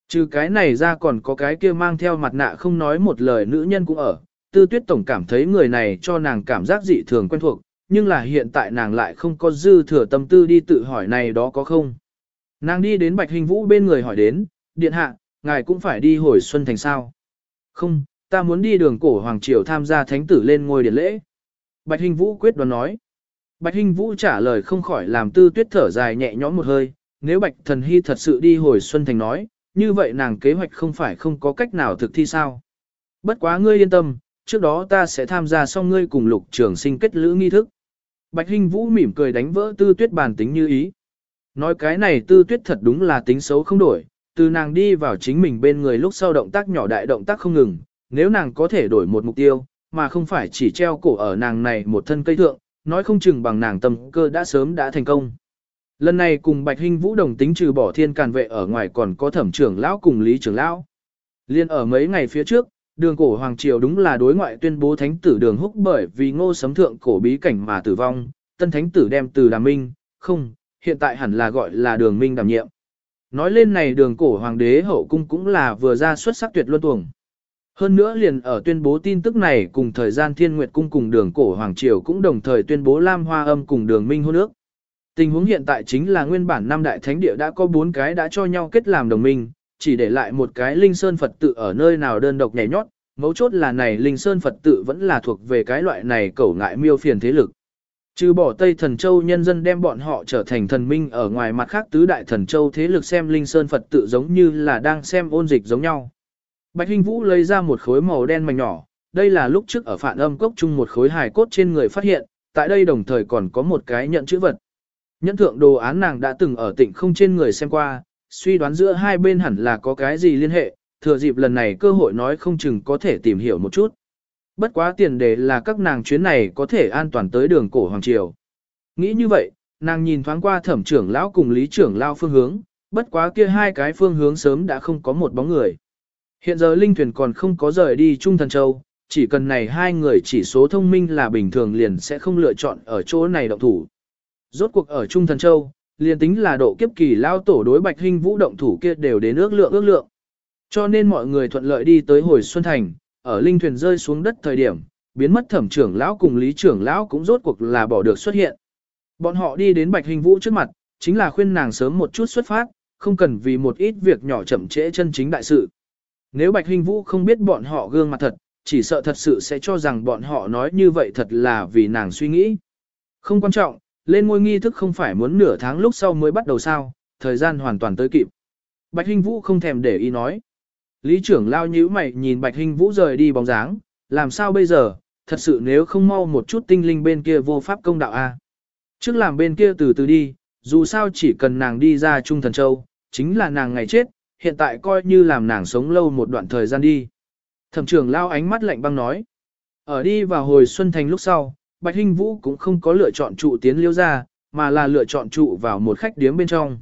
Trừ cái này ra còn có cái kia mang theo mặt nạ không nói một lời nữ nhân cũng ở, tư tuyết tổng cảm thấy người này cho nàng cảm giác dị thường quen thuộc, nhưng là hiện tại nàng lại không có dư thừa tâm tư đi tự hỏi này đó có không. Nàng đi đến bạch hình vũ bên người hỏi đến, điện hạ, ngài cũng phải đi hồi xuân thành sao. Không, ta muốn đi đường cổ Hoàng Triều tham gia thánh tử lên ngôi điện lễ. Bạch hình vũ quyết đoán nói. Bạch Hinh Vũ trả lời không khỏi làm tư tuyết thở dài nhẹ nhõm một hơi, nếu Bạch Thần Hy thật sự đi hồi Xuân Thành nói, như vậy nàng kế hoạch không phải không có cách nào thực thi sao. Bất quá ngươi yên tâm, trước đó ta sẽ tham gia xong ngươi cùng lục trường sinh kết lữ nghi thức. Bạch Hinh Vũ mỉm cười đánh vỡ tư tuyết bàn tính như ý. Nói cái này tư tuyết thật đúng là tính xấu không đổi, từ nàng đi vào chính mình bên người lúc sau động tác nhỏ đại động tác không ngừng, nếu nàng có thể đổi một mục tiêu, mà không phải chỉ treo cổ ở nàng này một thân cây thượng, nói không chừng bằng nàng tâm cơ đã sớm đã thành công. Lần này cùng Bạch Hinh Vũ đồng tính trừ bỏ thiên càn vệ ở ngoài còn có thẩm trưởng lão cùng lý trưởng lão. Liên ở mấy ngày phía trước, đường cổ Hoàng Triều đúng là đối ngoại tuyên bố thánh tử đường húc bởi vì ngô sấm thượng cổ bí cảnh mà tử vong, tân thánh tử đem từ đàm minh, không, hiện tại hẳn là gọi là đường minh đảm nhiệm. Nói lên này đường cổ hoàng đế hậu cung cũng là vừa ra xuất sắc tuyệt luân tuồng. Hơn nữa liền ở tuyên bố tin tức này cùng thời gian thiên nguyệt cung cùng đường cổ hoàng triều cũng đồng thời tuyên bố Lam Hoa âm cùng đường minh hôn ước. Tình huống hiện tại chính là nguyên bản năm đại thánh địa đã có bốn cái đã cho nhau kết làm đồng minh, chỉ để lại một cái linh sơn Phật tự ở nơi nào đơn độc nhảy nhót, mấu chốt là này linh sơn Phật tự vẫn là thuộc về cái loại này cẩu ngại miêu phiền thế lực. Trừ bỏ Tây Thần Châu nhân dân đem bọn họ trở thành thần minh ở ngoài mặt khác tứ đại thần châu thế lực xem linh sơn Phật tự giống như là đang xem ôn dịch giống nhau. Bạch Hinh Vũ lấy ra một khối màu đen mảnh nhỏ, đây là lúc trước ở phản âm cốc chung một khối hài cốt trên người phát hiện, tại đây đồng thời còn có một cái nhận chữ vật. Nhẫn thượng đồ án nàng đã từng ở tỉnh không trên người xem qua, suy đoán giữa hai bên hẳn là có cái gì liên hệ, thừa dịp lần này cơ hội nói không chừng có thể tìm hiểu một chút. Bất quá tiền đề là các nàng chuyến này có thể an toàn tới đường cổ Hoàng Triều. Nghĩ như vậy, nàng nhìn thoáng qua thẩm trưởng lão cùng lý trưởng lao phương hướng, bất quá kia hai cái phương hướng sớm đã không có một bóng người. Hiện giờ linh thuyền còn không có rời đi Trung Thần Châu, chỉ cần này hai người chỉ số thông minh là bình thường liền sẽ không lựa chọn ở chỗ này động thủ. Rốt cuộc ở Trung Thần Châu, liền tính là độ kiếp kỳ lao tổ đối bạch hình vũ động thủ kia đều đến ước lượng ước lượng. Cho nên mọi người thuận lợi đi tới hồi Xuân Thành, ở linh thuyền rơi xuống đất thời điểm, biến mất thẩm trưởng lão cùng lý trưởng lão cũng rốt cuộc là bỏ được xuất hiện. Bọn họ đi đến bạch hình vũ trước mặt, chính là khuyên nàng sớm một chút xuất phát, không cần vì một ít việc nhỏ chậm trễ chân chính đại sự. Nếu bạch hình vũ không biết bọn họ gương mặt thật, chỉ sợ thật sự sẽ cho rằng bọn họ nói như vậy thật là vì nàng suy nghĩ. Không quan trọng, lên ngôi nghi thức không phải muốn nửa tháng lúc sau mới bắt đầu sao, thời gian hoàn toàn tới kịp. Bạch Hinh Vũ không thèm để ý nói. Lý trưởng lao nhíu mày nhìn Bạch Hinh Vũ rời đi bóng dáng, làm sao bây giờ, thật sự nếu không mau một chút tinh linh bên kia vô pháp công đạo a. Trước làm bên kia từ từ đi, dù sao chỉ cần nàng đi ra Trung Thần Châu, chính là nàng ngày chết, hiện tại coi như làm nàng sống lâu một đoạn thời gian đi. Thẩm trưởng lao ánh mắt lạnh băng nói. Ở đi vào hồi Xuân Thành lúc sau, Bạch Hinh Vũ cũng không có lựa chọn trụ tiến liêu ra, mà là lựa chọn trụ vào một khách điếm bên trong.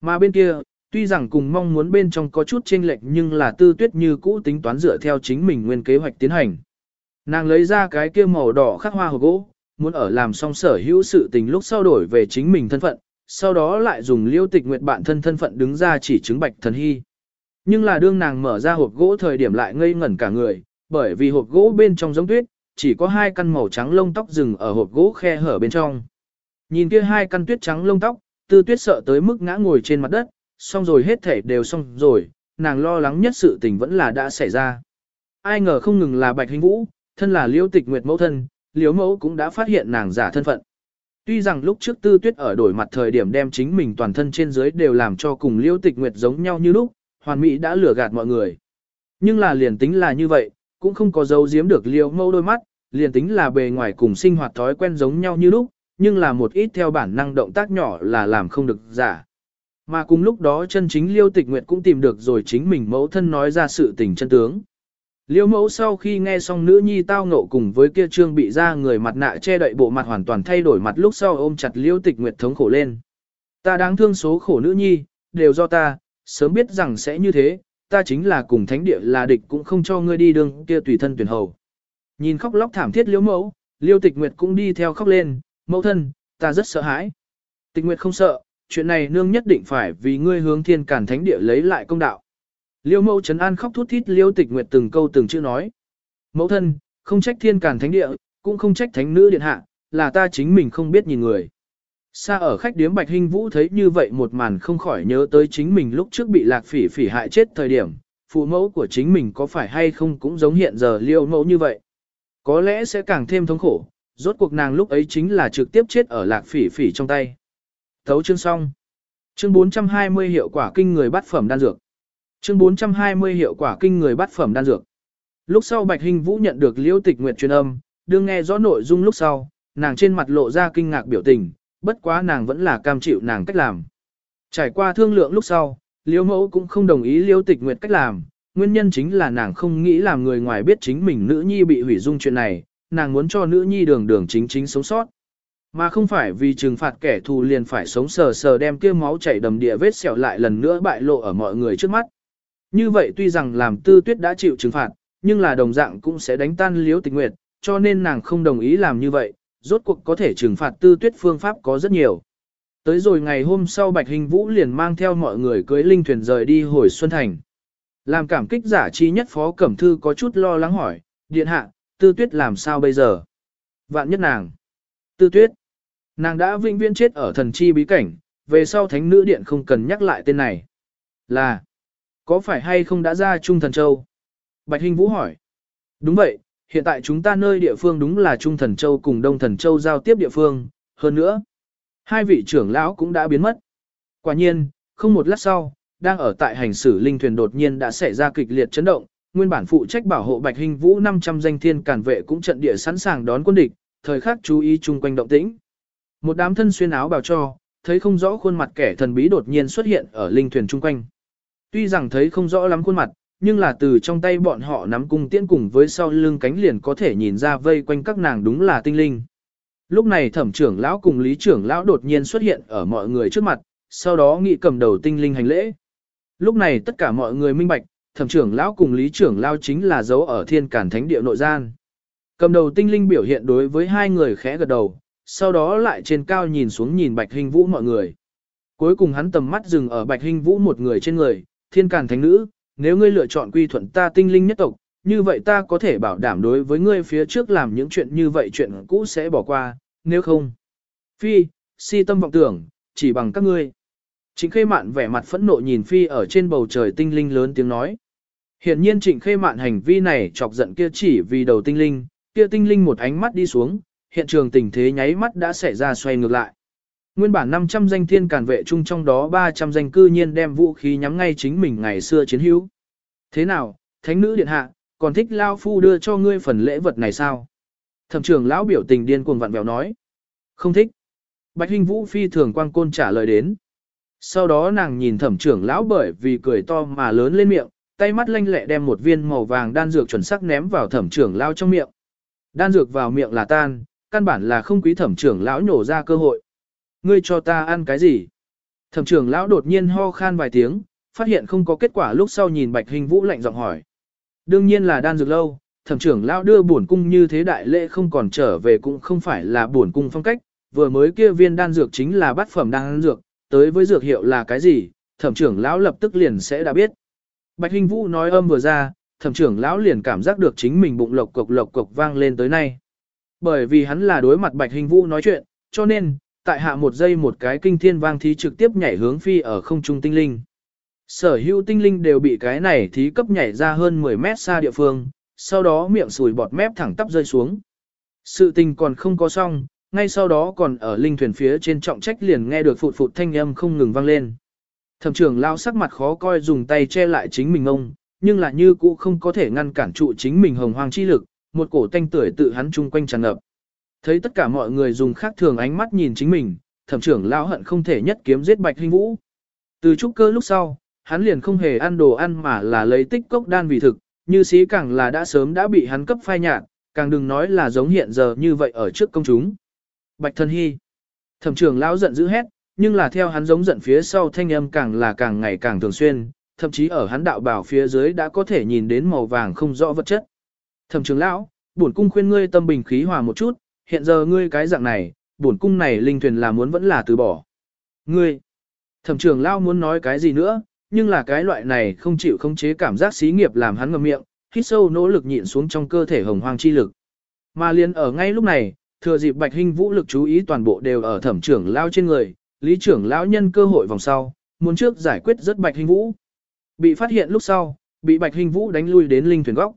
Mà bên kia, tuy rằng cùng mong muốn bên trong có chút chênh lệch nhưng là tư tuyết như cũ tính toán dựa theo chính mình nguyên kế hoạch tiến hành. Nàng lấy ra cái kia màu đỏ khắc hoa hộp gỗ, muốn ở làm xong sở hữu sự tình lúc sau đổi về chính mình thân phận, sau đó lại dùng liêu tịch nguyệt bạn thân thân phận đứng ra chỉ chứng bạch thần hy. Nhưng là đương nàng mở ra hộp gỗ thời điểm lại ngây ngẩn cả người, bởi vì hộp gỗ bên trong giống tuyết, chỉ có hai căn màu trắng lông tóc rừng ở hộp gỗ khe hở bên trong. Nhìn kia hai căn tuyết trắng lông tóc, tư tuyết sợ tới mức ngã ngồi trên mặt đất, xong rồi hết thể đều xong rồi, nàng lo lắng nhất sự tình vẫn là đã xảy ra. Ai ngờ không ngừng là bạch hình vũ, thân là liêu tịch nguyệt mẫu thân, Liễu mẫu cũng đã phát hiện nàng giả thân phận. Tuy rằng lúc trước tư tuyết ở đổi mặt thời điểm đem chính mình toàn thân trên dưới đều làm cho cùng liêu tịch nguyệt giống nhau như lúc, hoàn mỹ đã lừa gạt mọi người. Nhưng là liền tính là như vậy, cũng không có dấu giếm được liêu mẫu đôi mắt, liền tính là bề ngoài cùng sinh hoạt thói quen giống nhau như lúc, nhưng là một ít theo bản năng động tác nhỏ là làm không được giả. Mà cùng lúc đó chân chính liêu tịch nguyệt cũng tìm được rồi chính mình mẫu thân nói ra sự tình chân tướng. Liêu mẫu sau khi nghe xong nữ nhi tao ngộ cùng với kia trương bị ra người mặt nạ che đậy bộ mặt hoàn toàn thay đổi mặt lúc sau ôm chặt liêu tịch nguyệt thống khổ lên. Ta đáng thương số khổ nữ nhi, đều do ta, sớm biết rằng sẽ như thế, ta chính là cùng thánh địa là địch cũng không cho ngươi đi đường kia tùy thân tuyển hầu. Nhìn khóc lóc thảm thiết liễu mẫu, liêu tịch nguyệt cũng đi theo khóc lên, mẫu thân, ta rất sợ hãi. Tịch nguyệt không sợ, chuyện này nương nhất định phải vì ngươi hướng thiên cản thánh địa lấy lại công đạo. Liêu mẫu trấn an khóc thút thít liêu tịch nguyệt từng câu từng chữ nói. Mẫu thân, không trách thiên cản thánh địa, cũng không trách thánh nữ điện hạ, là ta chính mình không biết nhìn người. Xa ở khách điếm Bạch Hinh Vũ thấy như vậy một màn không khỏi nhớ tới chính mình lúc trước bị lạc phỉ phỉ hại chết thời điểm, phụ mẫu của chính mình có phải hay không cũng giống hiện giờ liêu mẫu như vậy. Có lẽ sẽ càng thêm thống khổ, rốt cuộc nàng lúc ấy chính là trực tiếp chết ở lạc phỉ phỉ trong tay. Thấu chương xong. Chương 420 hiệu quả kinh người bắt phẩm đan dược. Chương 420 hiệu quả kinh người bắt phẩm đan dược. Lúc sau Bạch hình Vũ nhận được Liễu Tịch Nguyệt truyền âm, đương nghe rõ nội dung lúc sau, nàng trên mặt lộ ra kinh ngạc biểu tình, bất quá nàng vẫn là cam chịu nàng cách làm. Trải qua thương lượng lúc sau, Liễu Mẫu cũng không đồng ý Liễu Tịch Nguyệt cách làm, nguyên nhân chính là nàng không nghĩ làm người ngoài biết chính mình nữ nhi bị hủy dung chuyện này, nàng muốn cho nữ nhi đường đường chính chính sống sót. Mà không phải vì trừng phạt kẻ thù liền phải sống sờ sờ đem kia máu chảy đầm địa vết sẹo lại lần nữa bại lộ ở mọi người trước mắt. Như vậy tuy rằng làm tư tuyết đã chịu trừng phạt, nhưng là đồng dạng cũng sẽ đánh tan liếu tình nguyệt, cho nên nàng không đồng ý làm như vậy, rốt cuộc có thể trừng phạt tư tuyết phương pháp có rất nhiều. Tới rồi ngày hôm sau Bạch Hình Vũ liền mang theo mọi người cưới linh thuyền rời đi hồi Xuân Thành. Làm cảm kích giả chi nhất Phó Cẩm Thư có chút lo lắng hỏi, điện hạ, tư tuyết làm sao bây giờ? Vạn nhất nàng. Tư tuyết. Nàng đã vĩnh viễn chết ở thần chi bí cảnh, về sau thánh nữ điện không cần nhắc lại tên này. Là, có phải hay không đã ra Trung Thần Châu? Bạch Hình Vũ hỏi. Đúng vậy, hiện tại chúng ta nơi địa phương đúng là Trung Thần Châu cùng Đông Thần Châu giao tiếp địa phương, hơn nữa. Hai vị trưởng lão cũng đã biến mất. Quả nhiên, không một lát sau, đang ở tại hành xử linh thuyền đột nhiên đã xảy ra kịch liệt chấn động, nguyên bản phụ trách bảo hộ Bạch Hình Vũ 500 danh thiên cản vệ cũng trận địa sẵn sàng đón quân địch, thời khắc chú ý chung quanh động tĩnh. Một đám thân xuyên áo bào cho, thấy không rõ khuôn mặt kẻ thần bí đột nhiên xuất hiện ở linh thuyền chung quanh. Tuy rằng thấy không rõ lắm khuôn mặt, nhưng là từ trong tay bọn họ nắm cung tiễn cùng với sau lưng cánh liền có thể nhìn ra vây quanh các nàng đúng là tinh linh. Lúc này thẩm trưởng lão cùng lý trưởng lão đột nhiên xuất hiện ở mọi người trước mặt, sau đó nghị cầm đầu tinh linh hành lễ. Lúc này tất cả mọi người minh bạch, thẩm trưởng lão cùng lý trưởng lão chính là dấu ở thiên cản thánh địa nội gian. Cầm đầu tinh linh biểu hiện đối với hai người khẽ gật đầu, sau đó lại trên cao nhìn xuống nhìn bạch hình vũ mọi người. Cuối cùng hắn tầm mắt dừng ở bạch hình vũ một người trên người, thiên càn thánh nữ, nếu ngươi lựa chọn quy thuận ta tinh linh nhất tộc, như vậy ta có thể bảo đảm đối với ngươi phía trước làm những chuyện như vậy chuyện cũ sẽ bỏ qua, nếu không. Phi, si tâm vọng tưởng, chỉ bằng các ngươi. Trịnh khê mạn vẻ mặt phẫn nộ nhìn Phi ở trên bầu trời tinh linh lớn tiếng nói. Hiện nhiên trịnh khê mạn hành vi này chọc giận kia chỉ vì đầu tinh linh, kia tinh linh một ánh mắt đi xuống, hiện trường tình thế nháy mắt đã xảy ra xoay ngược lại. Nguyên bản 500 danh thiên càn vệ chung trong đó 300 danh cư nhiên đem vũ khí nhắm ngay chính mình ngày xưa chiến hữu. Thế nào, thánh nữ điện hạ, còn thích lao phu đưa cho ngươi phần lễ vật này sao? Thẩm trưởng lão biểu tình điên cuồng vặn vẹo nói. Không thích. Bạch Hinh Vũ phi thường quang côn trả lời đến. Sau đó nàng nhìn thẩm trưởng lão bởi vì cười to mà lớn lên miệng, tay mắt lanh lẹ đem một viên màu vàng đan dược chuẩn sắc ném vào thẩm trưởng lão trong miệng. Đan dược vào miệng là tan, căn bản là không quý thẩm trưởng lão nhổ ra cơ hội. Ngươi cho ta ăn cái gì? Thẩm trưởng lão đột nhiên ho khan vài tiếng, phát hiện không có kết quả lúc sau nhìn Bạch Hình Vũ lạnh giọng hỏi. Đương nhiên là đan dược lâu, thẩm trưởng lão đưa bổn cung như thế đại lễ không còn trở về cũng không phải là bổn cung phong cách, vừa mới kia viên đan dược chính là bát phẩm đan dược, tới với dược hiệu là cái gì, thẩm trưởng lão lập tức liền sẽ đã biết. Bạch Hình Vũ nói âm vừa ra, thẩm trưởng lão liền cảm giác được chính mình bụng lộc cộc lộc cộc vang lên tới nay. Bởi vì hắn là đối mặt Bạch Hình Vũ nói chuyện, cho nên, tại hạ một giây một cái kinh thiên vang thí trực tiếp nhảy hướng phi ở không trung tinh linh. Sở hữu tinh linh đều bị cái này thí cấp nhảy ra hơn 10 mét xa địa phương, sau đó miệng sùi bọt mép thẳng tắp rơi xuống. Sự tình còn không có xong, ngay sau đó còn ở linh thuyền phía trên trọng trách liền nghe được phụt phụt thanh âm không ngừng vang lên. Thẩm trưởng lao sắc mặt khó coi dùng tay che lại chính mình ông, nhưng là như cũ không có thể ngăn cản trụ chính mình hồng hoang chi lực, một cổ tanh tưởi tự hắn chung quanh tràn ngập. Thấy tất cả mọi người dùng khác thường ánh mắt nhìn chính mình, thẩm trưởng lao hận không thể nhất kiếm giết bạch hình vũ. Từ trúc cơ lúc sau, hắn liền không hề ăn đồ ăn mà là lấy tích cốc đan vì thực, như sĩ càng là đã sớm đã bị hắn cấp phai nhạt, càng đừng nói là giống hiện giờ như vậy ở trước công chúng. Bạch thân hy. Thẩm trưởng lão giận dữ hét, nhưng là theo hắn giống giận phía sau thanh âm càng là càng ngày càng thường xuyên, thậm chí ở hắn đạo bảo phía dưới đã có thể nhìn đến màu vàng không rõ vật chất. Thẩm trưởng lão, bổn cung khuyên ngươi tâm bình khí hòa một chút, hiện giờ ngươi cái dạng này, bổn cung này linh thuyền là muốn vẫn là từ bỏ. Ngươi, thẩm trưởng lão muốn nói cái gì nữa, nhưng là cái loại này không chịu khống chế cảm giác xí nghiệp làm hắn ngậm miệng, hít sâu nỗ lực nhịn xuống trong cơ thể hồng hoang chi lực. Mà liền ở ngay lúc này, thừa dịp Bạch Hinh Vũ lực chú ý toàn bộ đều ở thẩm trưởng lão trên người, lý trưởng lão nhân cơ hội vòng sau, muốn trước giải quyết rất Bạch Hinh Vũ. Bị phát hiện lúc sau, bị Bạch Hinh Vũ đánh lui đến linh thuyền góc.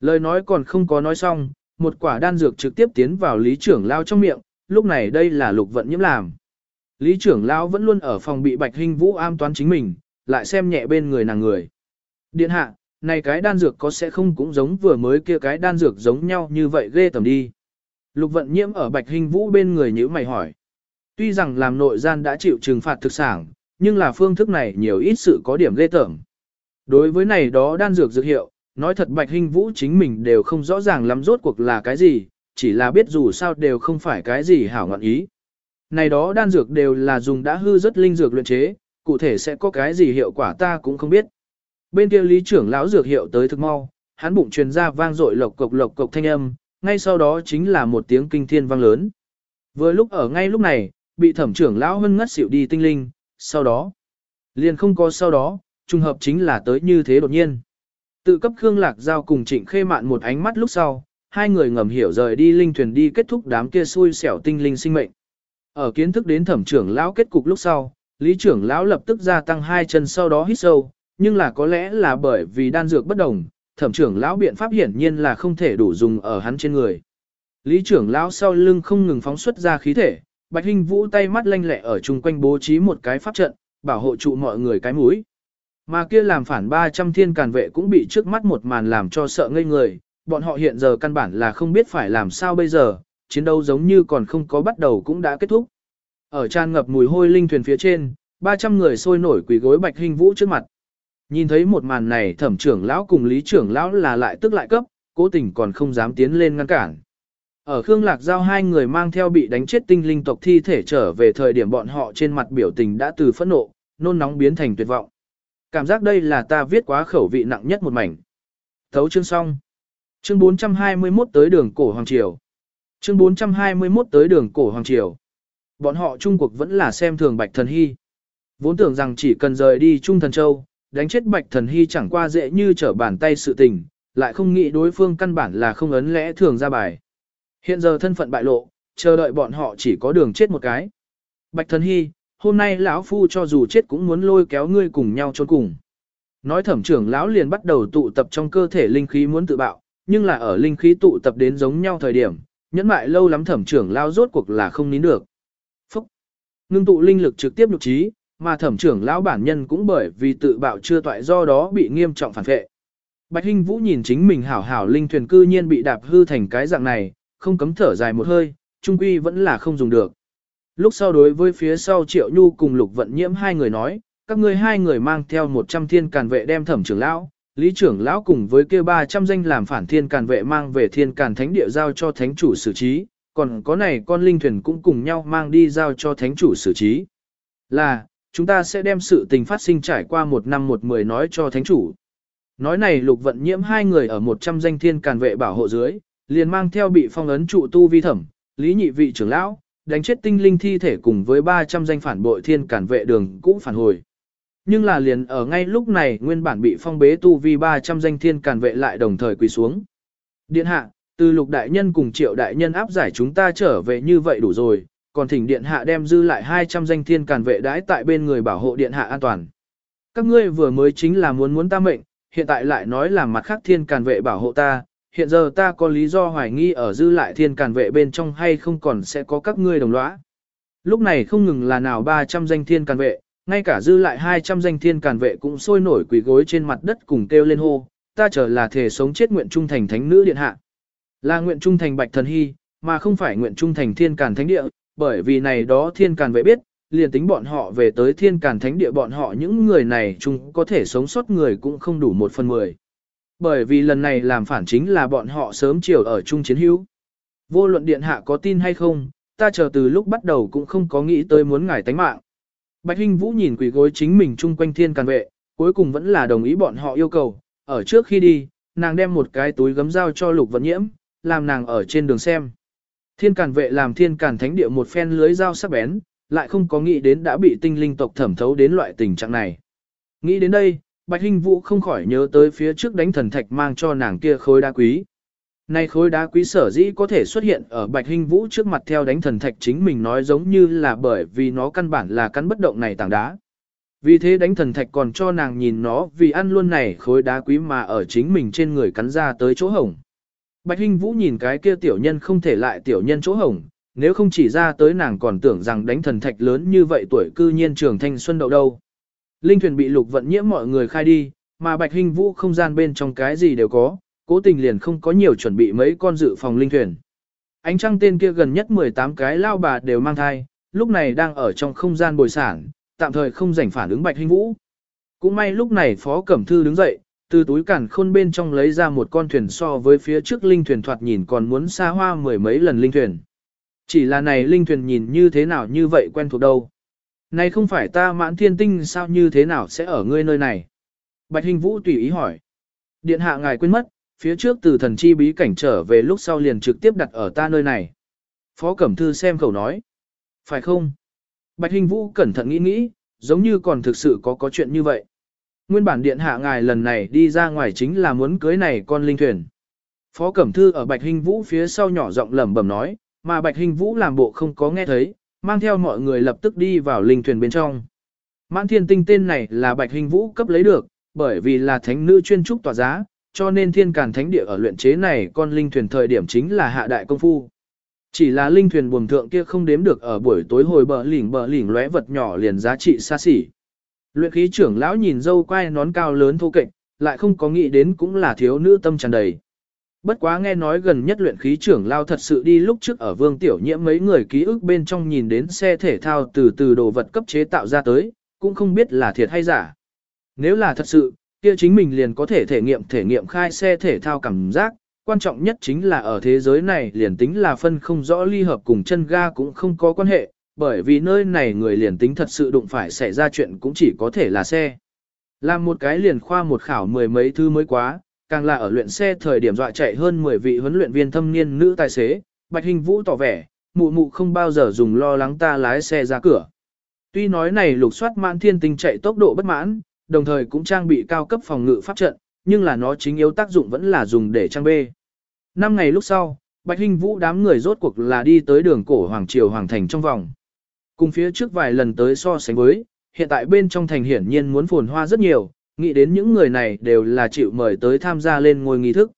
Lời nói còn không có nói xong, một quả đan dược trực tiếp tiến vào lý trưởng lão trong miệng, lúc này đây là lục vận nhiễm làm. Lý trưởng lão vẫn luôn ở phòng bị Bạch Hinh Vũ am toán chính mình, lại xem nhẹ bên người nàng người. Điện hạ, này cái đan dược có sẽ không cũng giống vừa mới kia cái đan dược giống nhau như vậy ghê tầm đi. Lục vận nhiễm ở Bạch Hinh Vũ bên người nhữ mày hỏi. Tuy rằng làm nội gian đã chịu trừng phạt thực sản, nhưng là phương thức này nhiều ít sự có điểm ghê tởm. Đối với này đó đan dược dược hiệu, nói thật Bạch Hinh Vũ chính mình đều không rõ ràng lắm rốt cuộc là cái gì, chỉ là biết dù sao đều không phải cái gì hảo ngọn ý. Này đó đan dược đều là dùng đã hư rất linh dược luyện chế, cụ thể sẽ có cái gì hiệu quả ta cũng không biết. Bên kia lý trưởng lão dược hiệu tới thực mau, hắn bụng truyền ra vang dội lộc cộc lộc cộc thanh âm, ngay sau đó chính là một tiếng kinh thiên vang lớn. Vừa lúc ở ngay lúc này, bị thẩm trưởng lão hân ngất xỉu đi tinh linh, sau đó, liền không có sau đó, trùng hợp chính là tới như thế đột nhiên. Tự cấp Khương Lạc Giao cùng Trịnh Khê Mạn một ánh mắt lúc sau, hai người ngầm hiểu rời đi linh thuyền đi kết thúc đám kia xui xẻo tinh linh sinh mệnh. Ở kiến thức đến thẩm trưởng lão kết cục lúc sau, lý trưởng lão lập tức gia tăng hai chân sau đó hít sâu, nhưng là có lẽ là bởi vì đan dược bất đồng, thẩm trưởng lão biện pháp hiển nhiên là không thể đủ dùng ở hắn trên người. Lý trưởng lão sau lưng không ngừng phóng xuất ra khí thể, Bạch Hinh Vũ tay mắt lanh lẹ ở chung quanh bố trí một cái pháp trận, bảo hộ trụ mọi người cái mũi. Mà kia làm phản 300 thiên càn vệ cũng bị trước mắt một màn làm cho sợ ngây người, bọn họ hiện giờ căn bản là không biết phải làm sao bây giờ, chiến đấu giống như còn không có bắt đầu cũng đã kết thúc. Ở tràn ngập mùi hôi linh thuyền phía trên, 300 người sôi nổi quỳ gối Bạch hình Vũ trước mặt. Nhìn thấy một màn này thẩm trưởng lão cùng lý trưởng lão là lại tức lại cấp, cố tình còn không dám tiến lên ngăn cản. Ở Khương Lạc Giao hai người mang theo bị đánh chết tinh linh tộc thi thể trở về thời điểm bọn họ trên mặt biểu tình đã từ phẫn nộ, nôn nóng biến thành tuyệt vọng. Cảm giác đây là ta viết quá khẩu vị nặng nhất một mảnh. Thấu chương xong. Chương 421 tới đường cổ Hoàng Triều. Chương 421 tới đường cổ Hoàng Triều. Bọn họ Trung cuộc vẫn là xem thường Bạch Thần Hy. Vốn tưởng rằng chỉ cần rời đi Trung Thần Châu, đánh chết Bạch Thần Hy chẳng qua dễ như trở bàn tay sự tình, lại không nghĩ đối phương căn bản là không ấn lẽ thường ra bài. Hiện giờ thân phận bại lộ, chờ đợi bọn họ chỉ có đường chết một cái. Bạch Thần Hy, hôm nay lão phu cho dù chết cũng muốn lôi kéo ngươi cùng nhau trốn cùng. Nói thẩm trưởng lão liền bắt đầu tụ tập trong cơ thể linh khí muốn tự bạo, nhưng là ở linh khí tụ tập đến giống nhau thời điểm, nhẫn mại lâu lắm thẩm trưởng lão rốt cuộc là không nín được. Phúc! Ngưng tụ linh lực trực tiếp nhục trí, mà thẩm trưởng lão bản nhân cũng bởi vì tự bạo chưa toại do đó bị nghiêm trọng phản vệ. Bạch Hinh Vũ nhìn chính mình hảo hảo linh thuyền cư nhiên bị đạp hư thành cái dạng này, không cấm thở dài một hơi, trung quy vẫn là không dùng được. Lúc sau đối với phía sau Triệu Nhu cùng Lục Vận Nhiễm hai người nói, các ngươi hai người mang theo 100 thiên càn vệ đem thẩm trưởng lão, lý trưởng lão cùng với kia 300 danh làm phản thiên càn vệ mang về thiên càn thánh địa giao cho thánh chủ xử trí, còn có này con linh thuyền cũng cùng nhau mang đi giao cho thánh chủ xử trí. Là, chúng ta sẽ đem sự tình phát sinh trải qua một năm một mười nói cho thánh chủ. Nói này lục vận nhiễm hai người ở 100 danh thiên càn vệ bảo hộ dưới, liền mang theo bị phong ấn trụ tu vi thẩm, lý nhị vị trưởng lão, đánh chết tinh linh thi thể cùng với 300 danh phản bội thiên cản vệ đường cũng phản hồi. Nhưng là liền ở ngay lúc này nguyên bản bị phong bế tu vi 300 danh thiên cản vệ lại đồng thời quỳ xuống. Điện hạ, từ lục đại nhân cùng triệu đại nhân áp giải chúng ta trở về như vậy đủ rồi, còn thỉnh điện hạ đem dư lại 200 danh thiên cản vệ đãi tại bên người bảo hộ điện hạ an toàn. Các ngươi vừa mới chính là muốn muốn ta mệnh, hiện tại lại nói là mặt khác thiên cản vệ bảo hộ ta, hiện giờ ta có lý do hoài nghi ở dư lại thiên càn vệ bên trong hay không còn sẽ có các ngươi đồng lõa. Lúc này không ngừng là nào 300 danh thiên càn vệ, ngay cả dư lại 200 danh thiên càn vệ cũng sôi nổi quỳ gối trên mặt đất cùng kêu lên hô, ta trở là thể sống chết nguyện trung thành thánh nữ điện hạ. Là nguyện trung thành bạch thần hy, mà không phải nguyện trung thành thiên càn thánh địa, bởi vì này đó thiên càn vệ biết, liền tính bọn họ về tới thiên càn thánh địa bọn họ những người này chung có thể sống sót người cũng không đủ một phần mười. Bởi vì lần này làm phản chính là bọn họ sớm chiều ở chung chiến hữu. Vô luận điện hạ có tin hay không, ta chờ từ lúc bắt đầu cũng không có nghĩ tới muốn ngải tánh mạng. Bạch Hinh Vũ nhìn quỷ gối chính mình chung quanh thiên càn vệ, cuối cùng vẫn là đồng ý bọn họ yêu cầu. Ở trước khi đi, nàng đem một cái túi gấm dao cho lục vận nhiễm, làm nàng ở trên đường xem. Thiên càn vệ làm thiên càn thánh địa một phen lưới dao sắc bén, lại không có nghĩ đến đã bị tinh linh tộc thẩm thấu đến loại tình trạng này. Nghĩ đến đây, Bạch Hinh Vũ không khỏi nhớ tới phía trước đánh thần thạch mang cho nàng kia khối đá quý. Nay khối đá quý sở dĩ có thể xuất hiện ở Bạch Hinh Vũ trước mặt theo đánh thần thạch chính mình nói giống như là bởi vì nó căn bản là cắn bất động này tảng đá. Vì thế đánh thần thạch còn cho nàng nhìn nó vì ăn luôn này khối đá quý mà ở chính mình trên người cắn ra tới chỗ hổng. Bạch Hinh Vũ nhìn cái kia tiểu nhân không thể lại tiểu nhân chỗ hổng, nếu không chỉ ra tới nàng còn tưởng rằng đánh thần thạch lớn như vậy tuổi cư nhiên trường thanh xuân đậu đâu. Linh thuyền bị lục vận nhiễm mọi người khai đi, mà bạch hình vũ không gian bên trong cái gì đều có, cố tình liền không có nhiều chuẩn bị mấy con dự phòng linh thuyền. Ánh trăng tên kia gần nhất 18 cái lao bà đều mang thai, lúc này đang ở trong không gian bồi sản, tạm thời không rảnh phản ứng bạch hình vũ. Cũng may lúc này Phó Cẩm Thư đứng dậy, từ túi cản khôn bên trong lấy ra một con thuyền so với phía trước linh thuyền thoạt nhìn còn muốn xa hoa mười mấy lần linh thuyền. Chỉ là này linh thuyền nhìn như thế nào như vậy quen thuộc đâu. Này không phải ta mãn thiên tinh sao như thế nào sẽ ở ngươi nơi này? Bạch Hình Vũ tùy ý hỏi. Điện hạ ngài quên mất, phía trước từ thần chi bí cảnh trở về lúc sau liền trực tiếp đặt ở ta nơi này. Phó Cẩm Thư xem khẩu nói. Phải không? Bạch Hình Vũ cẩn thận nghĩ nghĩ, giống như còn thực sự có có chuyện như vậy. Nguyên bản điện hạ ngài lần này đi ra ngoài chính là muốn cưới này con linh thuyền. Phó Cẩm Thư ở Bạch Hình Vũ phía sau nhỏ giọng lẩm bẩm nói, mà Bạch Hình Vũ làm bộ không có nghe thấy, mang theo mọi người lập tức đi vào linh thuyền bên trong. Mãn thiên tinh tên này là Bạch Hình Vũ cấp lấy được, bởi vì là thánh nữ chuyên trúc tỏa giá, cho nên thiên càn thánh địa ở luyện chế này con linh thuyền thời điểm chính là hạ đại công phu. Chỉ là linh thuyền buồm thượng kia không đếm được ở buổi tối hồi bờ lỉnh bờ lỉnh lóe vật nhỏ liền giá trị xa xỉ. Luyện khí trưởng lão nhìn dâu quai nón cao lớn thô kệch, lại không có nghĩ đến cũng là thiếu nữ tâm tràn đầy. Bất quá nghe nói gần nhất luyện khí trưởng lao thật sự đi lúc trước ở vương tiểu nhiễm mấy người ký ức bên trong nhìn đến xe thể thao từ từ đồ vật cấp chế tạo ra tới, cũng không biết là thiệt hay giả. Nếu là thật sự, kia chính mình liền có thể thể nghiệm thể nghiệm khai xe thể thao cảm giác, quan trọng nhất chính là ở thế giới này liền tính là phân không rõ ly hợp cùng chân ga cũng không có quan hệ, bởi vì nơi này người liền tính thật sự đụng phải xảy ra chuyện cũng chỉ có thể là xe. Làm một cái liền khoa một khảo mười mấy thứ mới quá, càng là ở luyện xe thời điểm dọa chạy hơn 10 vị huấn luyện viên thâm niên nữ tài xế, Bạch Hình Vũ tỏ vẻ, mụ mụ không bao giờ dùng lo lắng ta lái xe ra cửa. Tuy nói này lục soát mãn thiên tinh chạy tốc độ bất mãn, đồng thời cũng trang bị cao cấp phòng ngự pháp trận, nhưng là nó chính yếu tác dụng vẫn là dùng để trang bê. Năm ngày lúc sau, Bạch hình Vũ đám người rốt cuộc là đi tới đường cổ Hoàng Triều Hoàng Thành trong vòng. Cùng phía trước vài lần tới so sánh với, hiện tại bên trong thành hiển nhiên muốn phồn hoa rất nhiều, nghĩ đến những người này đều là chịu mời tới tham gia lên ngôi nghi thức.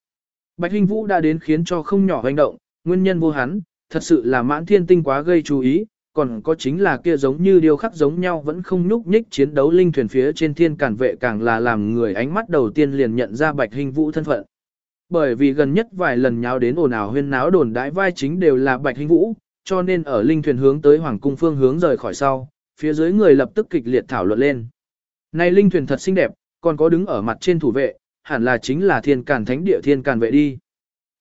Bạch Hinh Vũ đã đến khiến cho không nhỏ hành động, nguyên nhân vô hắn, thật sự là mãn thiên tinh quá gây chú ý, còn có chính là kia giống như điều khắc giống nhau vẫn không nhúc nhích chiến đấu linh thuyền phía trên thiên cản vệ càng là làm người ánh mắt đầu tiên liền nhận ra Bạch Hinh Vũ thân phận. Bởi vì gần nhất vài lần nháo đến ồn ào huyên náo đồn đãi vai chính đều là Bạch Hinh Vũ, cho nên ở linh thuyền hướng tới Hoàng cung phương hướng rời khỏi sau, phía dưới người lập tức kịch liệt thảo luận lên. Này linh thuyền thật xinh đẹp, còn có đứng ở mặt trên thủ vệ, hẳn là chính là thiên càn thánh địa thiên càn vệ đi.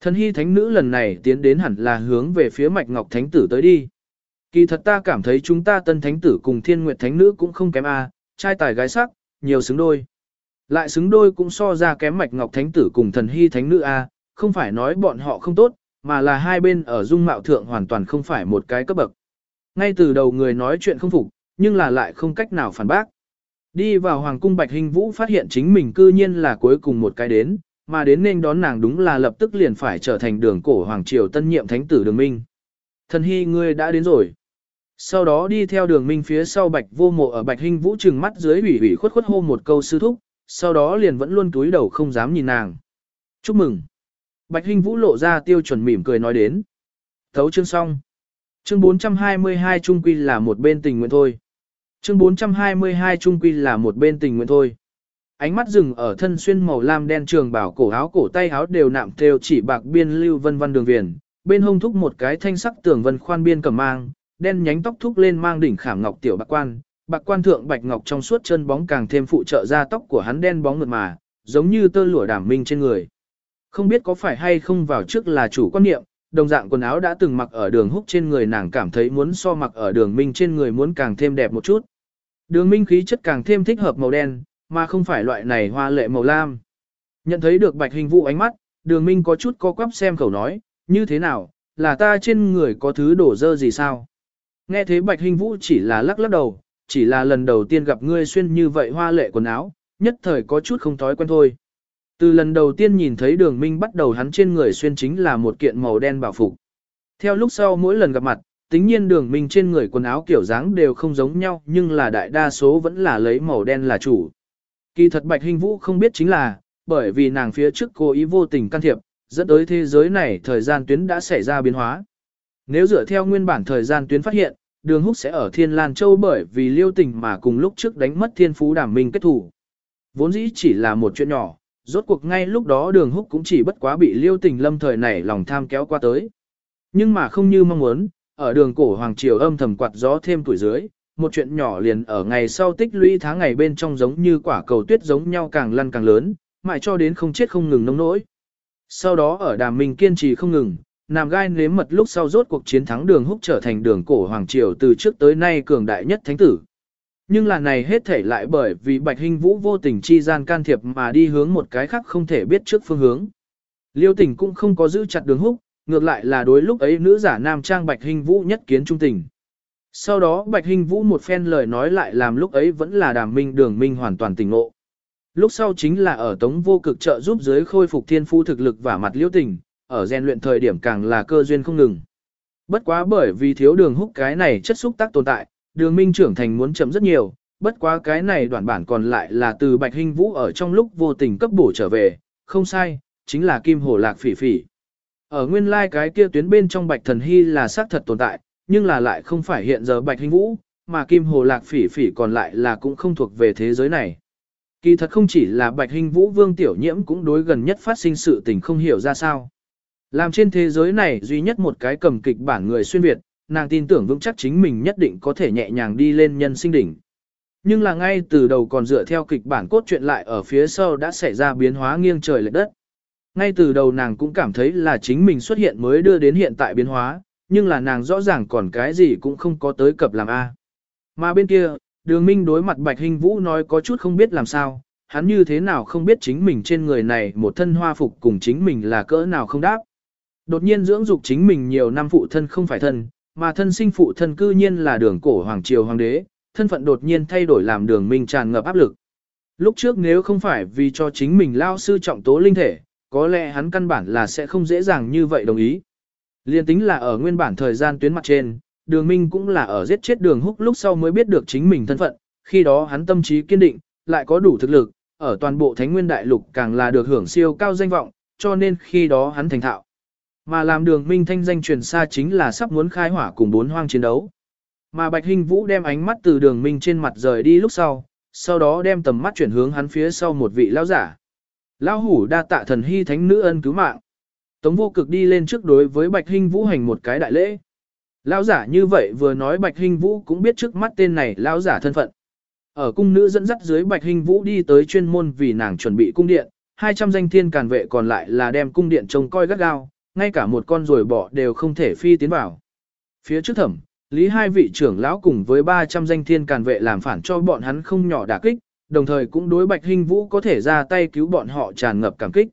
Thần hy thánh nữ lần này tiến đến hẳn là hướng về phía mạch ngọc thánh tử tới đi. Kỳ thật ta cảm thấy chúng ta tân thánh tử cùng thiên nguyệt thánh nữ cũng không kém a, trai tài gái sắc, nhiều xứng đôi. Lại xứng đôi cũng so ra kém mạch ngọc thánh tử cùng thần hy thánh nữ a, không phải nói bọn họ không tốt, mà là hai bên ở dung mạo thượng hoàn toàn không phải một cái cấp bậc. Ngay từ đầu người nói chuyện không phục, nhưng là lại không cách nào phản bác. Đi vào Hoàng cung Bạch Hình Vũ phát hiện chính mình cư nhiên là cuối cùng một cái đến, mà đến nên đón nàng đúng là lập tức liền phải trở thành đường cổ Hoàng Triều tân nhiệm thánh tử đường minh. Thần hy ngươi đã đến rồi. Sau đó đi theo đường minh phía sau Bạch vô mộ ở Bạch Hình Vũ trừng mắt dưới ủy ủy khuất khuất hô một câu sư thúc, sau đó liền vẫn luôn túi đầu không dám nhìn nàng. Chúc mừng. Bạch Hình Vũ lộ ra tiêu chuẩn mỉm cười nói đến. Thấu chương xong. Chương 422 trung quy là một bên tình nguyện thôi. Chương 422 trung quy là một bên tình nguyện thôi. Ánh mắt dừng ở thân xuyên màu lam đen trường bảo cổ áo cổ tay áo đều nạm theo chỉ bạc biên lưu vân vân đường viền, bên hông thúc một cái thanh sắc tường vân khoan biên cầm mang, đen nhánh tóc thúc lên mang đỉnh khảm ngọc tiểu bạc quan, bạc quan thượng bạch ngọc trong suốt chân bóng càng thêm phụ trợ ra tóc của hắn đen bóng mượt mà, giống như tơ lụa đảm minh trên người. Không biết có phải hay không vào trước là chủ quan niệm, đồng dạng quần áo đã từng mặc ở đường húc trên người nàng cảm thấy muốn so mặc ở đường minh trên người muốn càng thêm đẹp một chút. Đường minh khí chất càng thêm thích hợp màu đen, mà không phải loại này hoa lệ màu lam. Nhận thấy được bạch hình vụ ánh mắt, đường minh có chút co quắp xem khẩu nói, như thế nào, là ta trên người có thứ đổ dơ gì sao? Nghe thấy bạch hình vũ chỉ là lắc lắc đầu, chỉ là lần đầu tiên gặp ngươi xuyên như vậy hoa lệ quần áo, nhất thời có chút không thói quen thôi. Từ lần đầu tiên nhìn thấy đường minh bắt đầu hắn trên người xuyên chính là một kiện màu đen bảo phục. Theo lúc sau mỗi lần gặp mặt, tính nhiên đường minh trên người quần áo kiểu dáng đều không giống nhau nhưng là đại đa số vẫn là lấy màu đen là chủ. Kỳ thật Bạch Hình Vũ không biết chính là, bởi vì nàng phía trước cố ý vô tình can thiệp, dẫn tới thế giới này thời gian tuyến đã xảy ra biến hóa. Nếu dựa theo nguyên bản thời gian tuyến phát hiện, đường húc sẽ ở Thiên Lan Châu bởi vì liêu tình mà cùng lúc trước đánh mất thiên phú đảm minh kết thủ. Vốn dĩ chỉ là một chuyện nhỏ, rốt cuộc ngay lúc đó đường húc cũng chỉ bất quá bị liêu tình lâm thời này lòng tham kéo qua tới. Nhưng mà không như mong muốn, ở đường cổ Hoàng Triều âm thầm quạt gió thêm tuổi dưới, một chuyện nhỏ liền ở ngày sau tích lũy tháng ngày bên trong giống như quả cầu tuyết giống nhau càng lăn càng lớn, mãi cho đến không chết không ngừng nông nỗi. Sau đó ở đàm minh kiên trì không ngừng, nằm gai nếm mật lúc sau rốt cuộc chiến thắng đường húc trở thành đường cổ hoàng triều từ trước tới nay cường đại nhất thánh tử. Nhưng là này hết thể lại bởi vì Bạch Hinh Vũ vô tình chi gian can thiệp mà đi hướng một cái khác không thể biết trước phương hướng. Liêu tình cũng không có giữ chặt đường húc, ngược lại là đối lúc ấy nữ giả nam trang Bạch Hinh Vũ nhất kiến trung tình. Sau đó Bạch Hinh Vũ một phen lời nói lại làm lúc ấy vẫn là đàm minh đường minh hoàn toàn tỉnh ngộ. Lúc sau chính là ở tống vô cực trợ giúp giới khôi phục thiên phu thực lực và mặt liêu tình, ở rèn luyện thời điểm càng là cơ duyên không ngừng. Bất quá bởi vì thiếu đường húc cái này chất xúc tác tồn tại, đường minh trưởng thành muốn chậm rất nhiều, bất quá cái này đoạn bản còn lại là từ Bạch Hinh Vũ ở trong lúc vô tình cấp bổ trở về, không sai, chính là Kim Hổ Lạc Phỉ Phỉ. Ở nguyên lai like cái kia tuyến bên trong Bạch Thần Hy là xác thật tồn tại, nhưng là lại không phải hiện giờ Bạch Hinh Vũ, mà Kim Hồ Lạc Phỉ Phỉ còn lại là cũng không thuộc về thế giới này. Kỳ thật không chỉ là Bạch Hinh Vũ Vương Tiểu Nhiễm cũng đối gần nhất phát sinh sự tình không hiểu ra sao. Làm trên thế giới này duy nhất một cái cầm kịch bản người xuyên Việt, nàng tin tưởng vững chắc chính mình nhất định có thể nhẹ nhàng đi lên nhân sinh đỉnh. Nhưng là ngay từ đầu còn dựa theo kịch bản cốt truyện lại ở phía sau đã xảy ra biến hóa nghiêng trời lệch đất. Ngay từ đầu nàng cũng cảm thấy là chính mình xuất hiện mới đưa đến hiện tại biến hóa, nhưng là nàng rõ ràng còn cái gì cũng không có tới cập làm A. Mà bên kia, đường minh đối mặt Bạch Hình Vũ nói có chút không biết làm sao, hắn như thế nào không biết chính mình trên người này một thân hoa phục cùng chính mình là cỡ nào không đáp. Đột nhiên dưỡng dục chính mình nhiều năm phụ thân không phải thân, mà thân sinh phụ thân cư nhiên là đường cổ hoàng triều hoàng đế, thân phận đột nhiên thay đổi làm đường minh tràn ngập áp lực. Lúc trước nếu không phải vì cho chính mình lao sư trọng tố linh thể, có lẽ hắn căn bản là sẽ không dễ dàng như vậy đồng ý. Liên tính là ở nguyên bản thời gian tuyến mặt trên, đường minh cũng là ở giết chết đường húc lúc sau mới biết được chính mình thân phận, khi đó hắn tâm trí kiên định, lại có đủ thực lực, ở toàn bộ thánh nguyên đại lục càng là được hưởng siêu cao danh vọng, cho nên khi đó hắn thành thạo. Mà làm đường minh thanh danh truyền xa chính là sắp muốn khai hỏa cùng bốn hoang chiến đấu. Mà Bạch Hinh Vũ đem ánh mắt từ đường minh trên mặt rời đi lúc sau, sau đó đem tầm mắt chuyển hướng hắn phía sau một vị lão giả. Lão hủ đa tạ thần hy thánh nữ ân cứu mạng. Tống vô cực đi lên trước đối với Bạch Hinh Vũ hành một cái đại lễ. Lão giả như vậy vừa nói Bạch Hinh Vũ cũng biết trước mắt tên này lão giả thân phận. Ở cung nữ dẫn dắt dưới Bạch Hinh Vũ đi tới chuyên môn vì nàng chuẩn bị cung điện, 200 danh thiên càn vệ còn lại là đem cung điện trông coi gắt gao, ngay cả một con rồi bỏ đều không thể phi tiến vào. Phía trước thẩm, lý hai vị trưởng lão cùng với 300 danh thiên càn vệ làm phản cho bọn hắn không nhỏ đả kích, đồng thời cũng đối Bạch Hinh Vũ có thể ra tay cứu bọn họ tràn ngập cảm kích.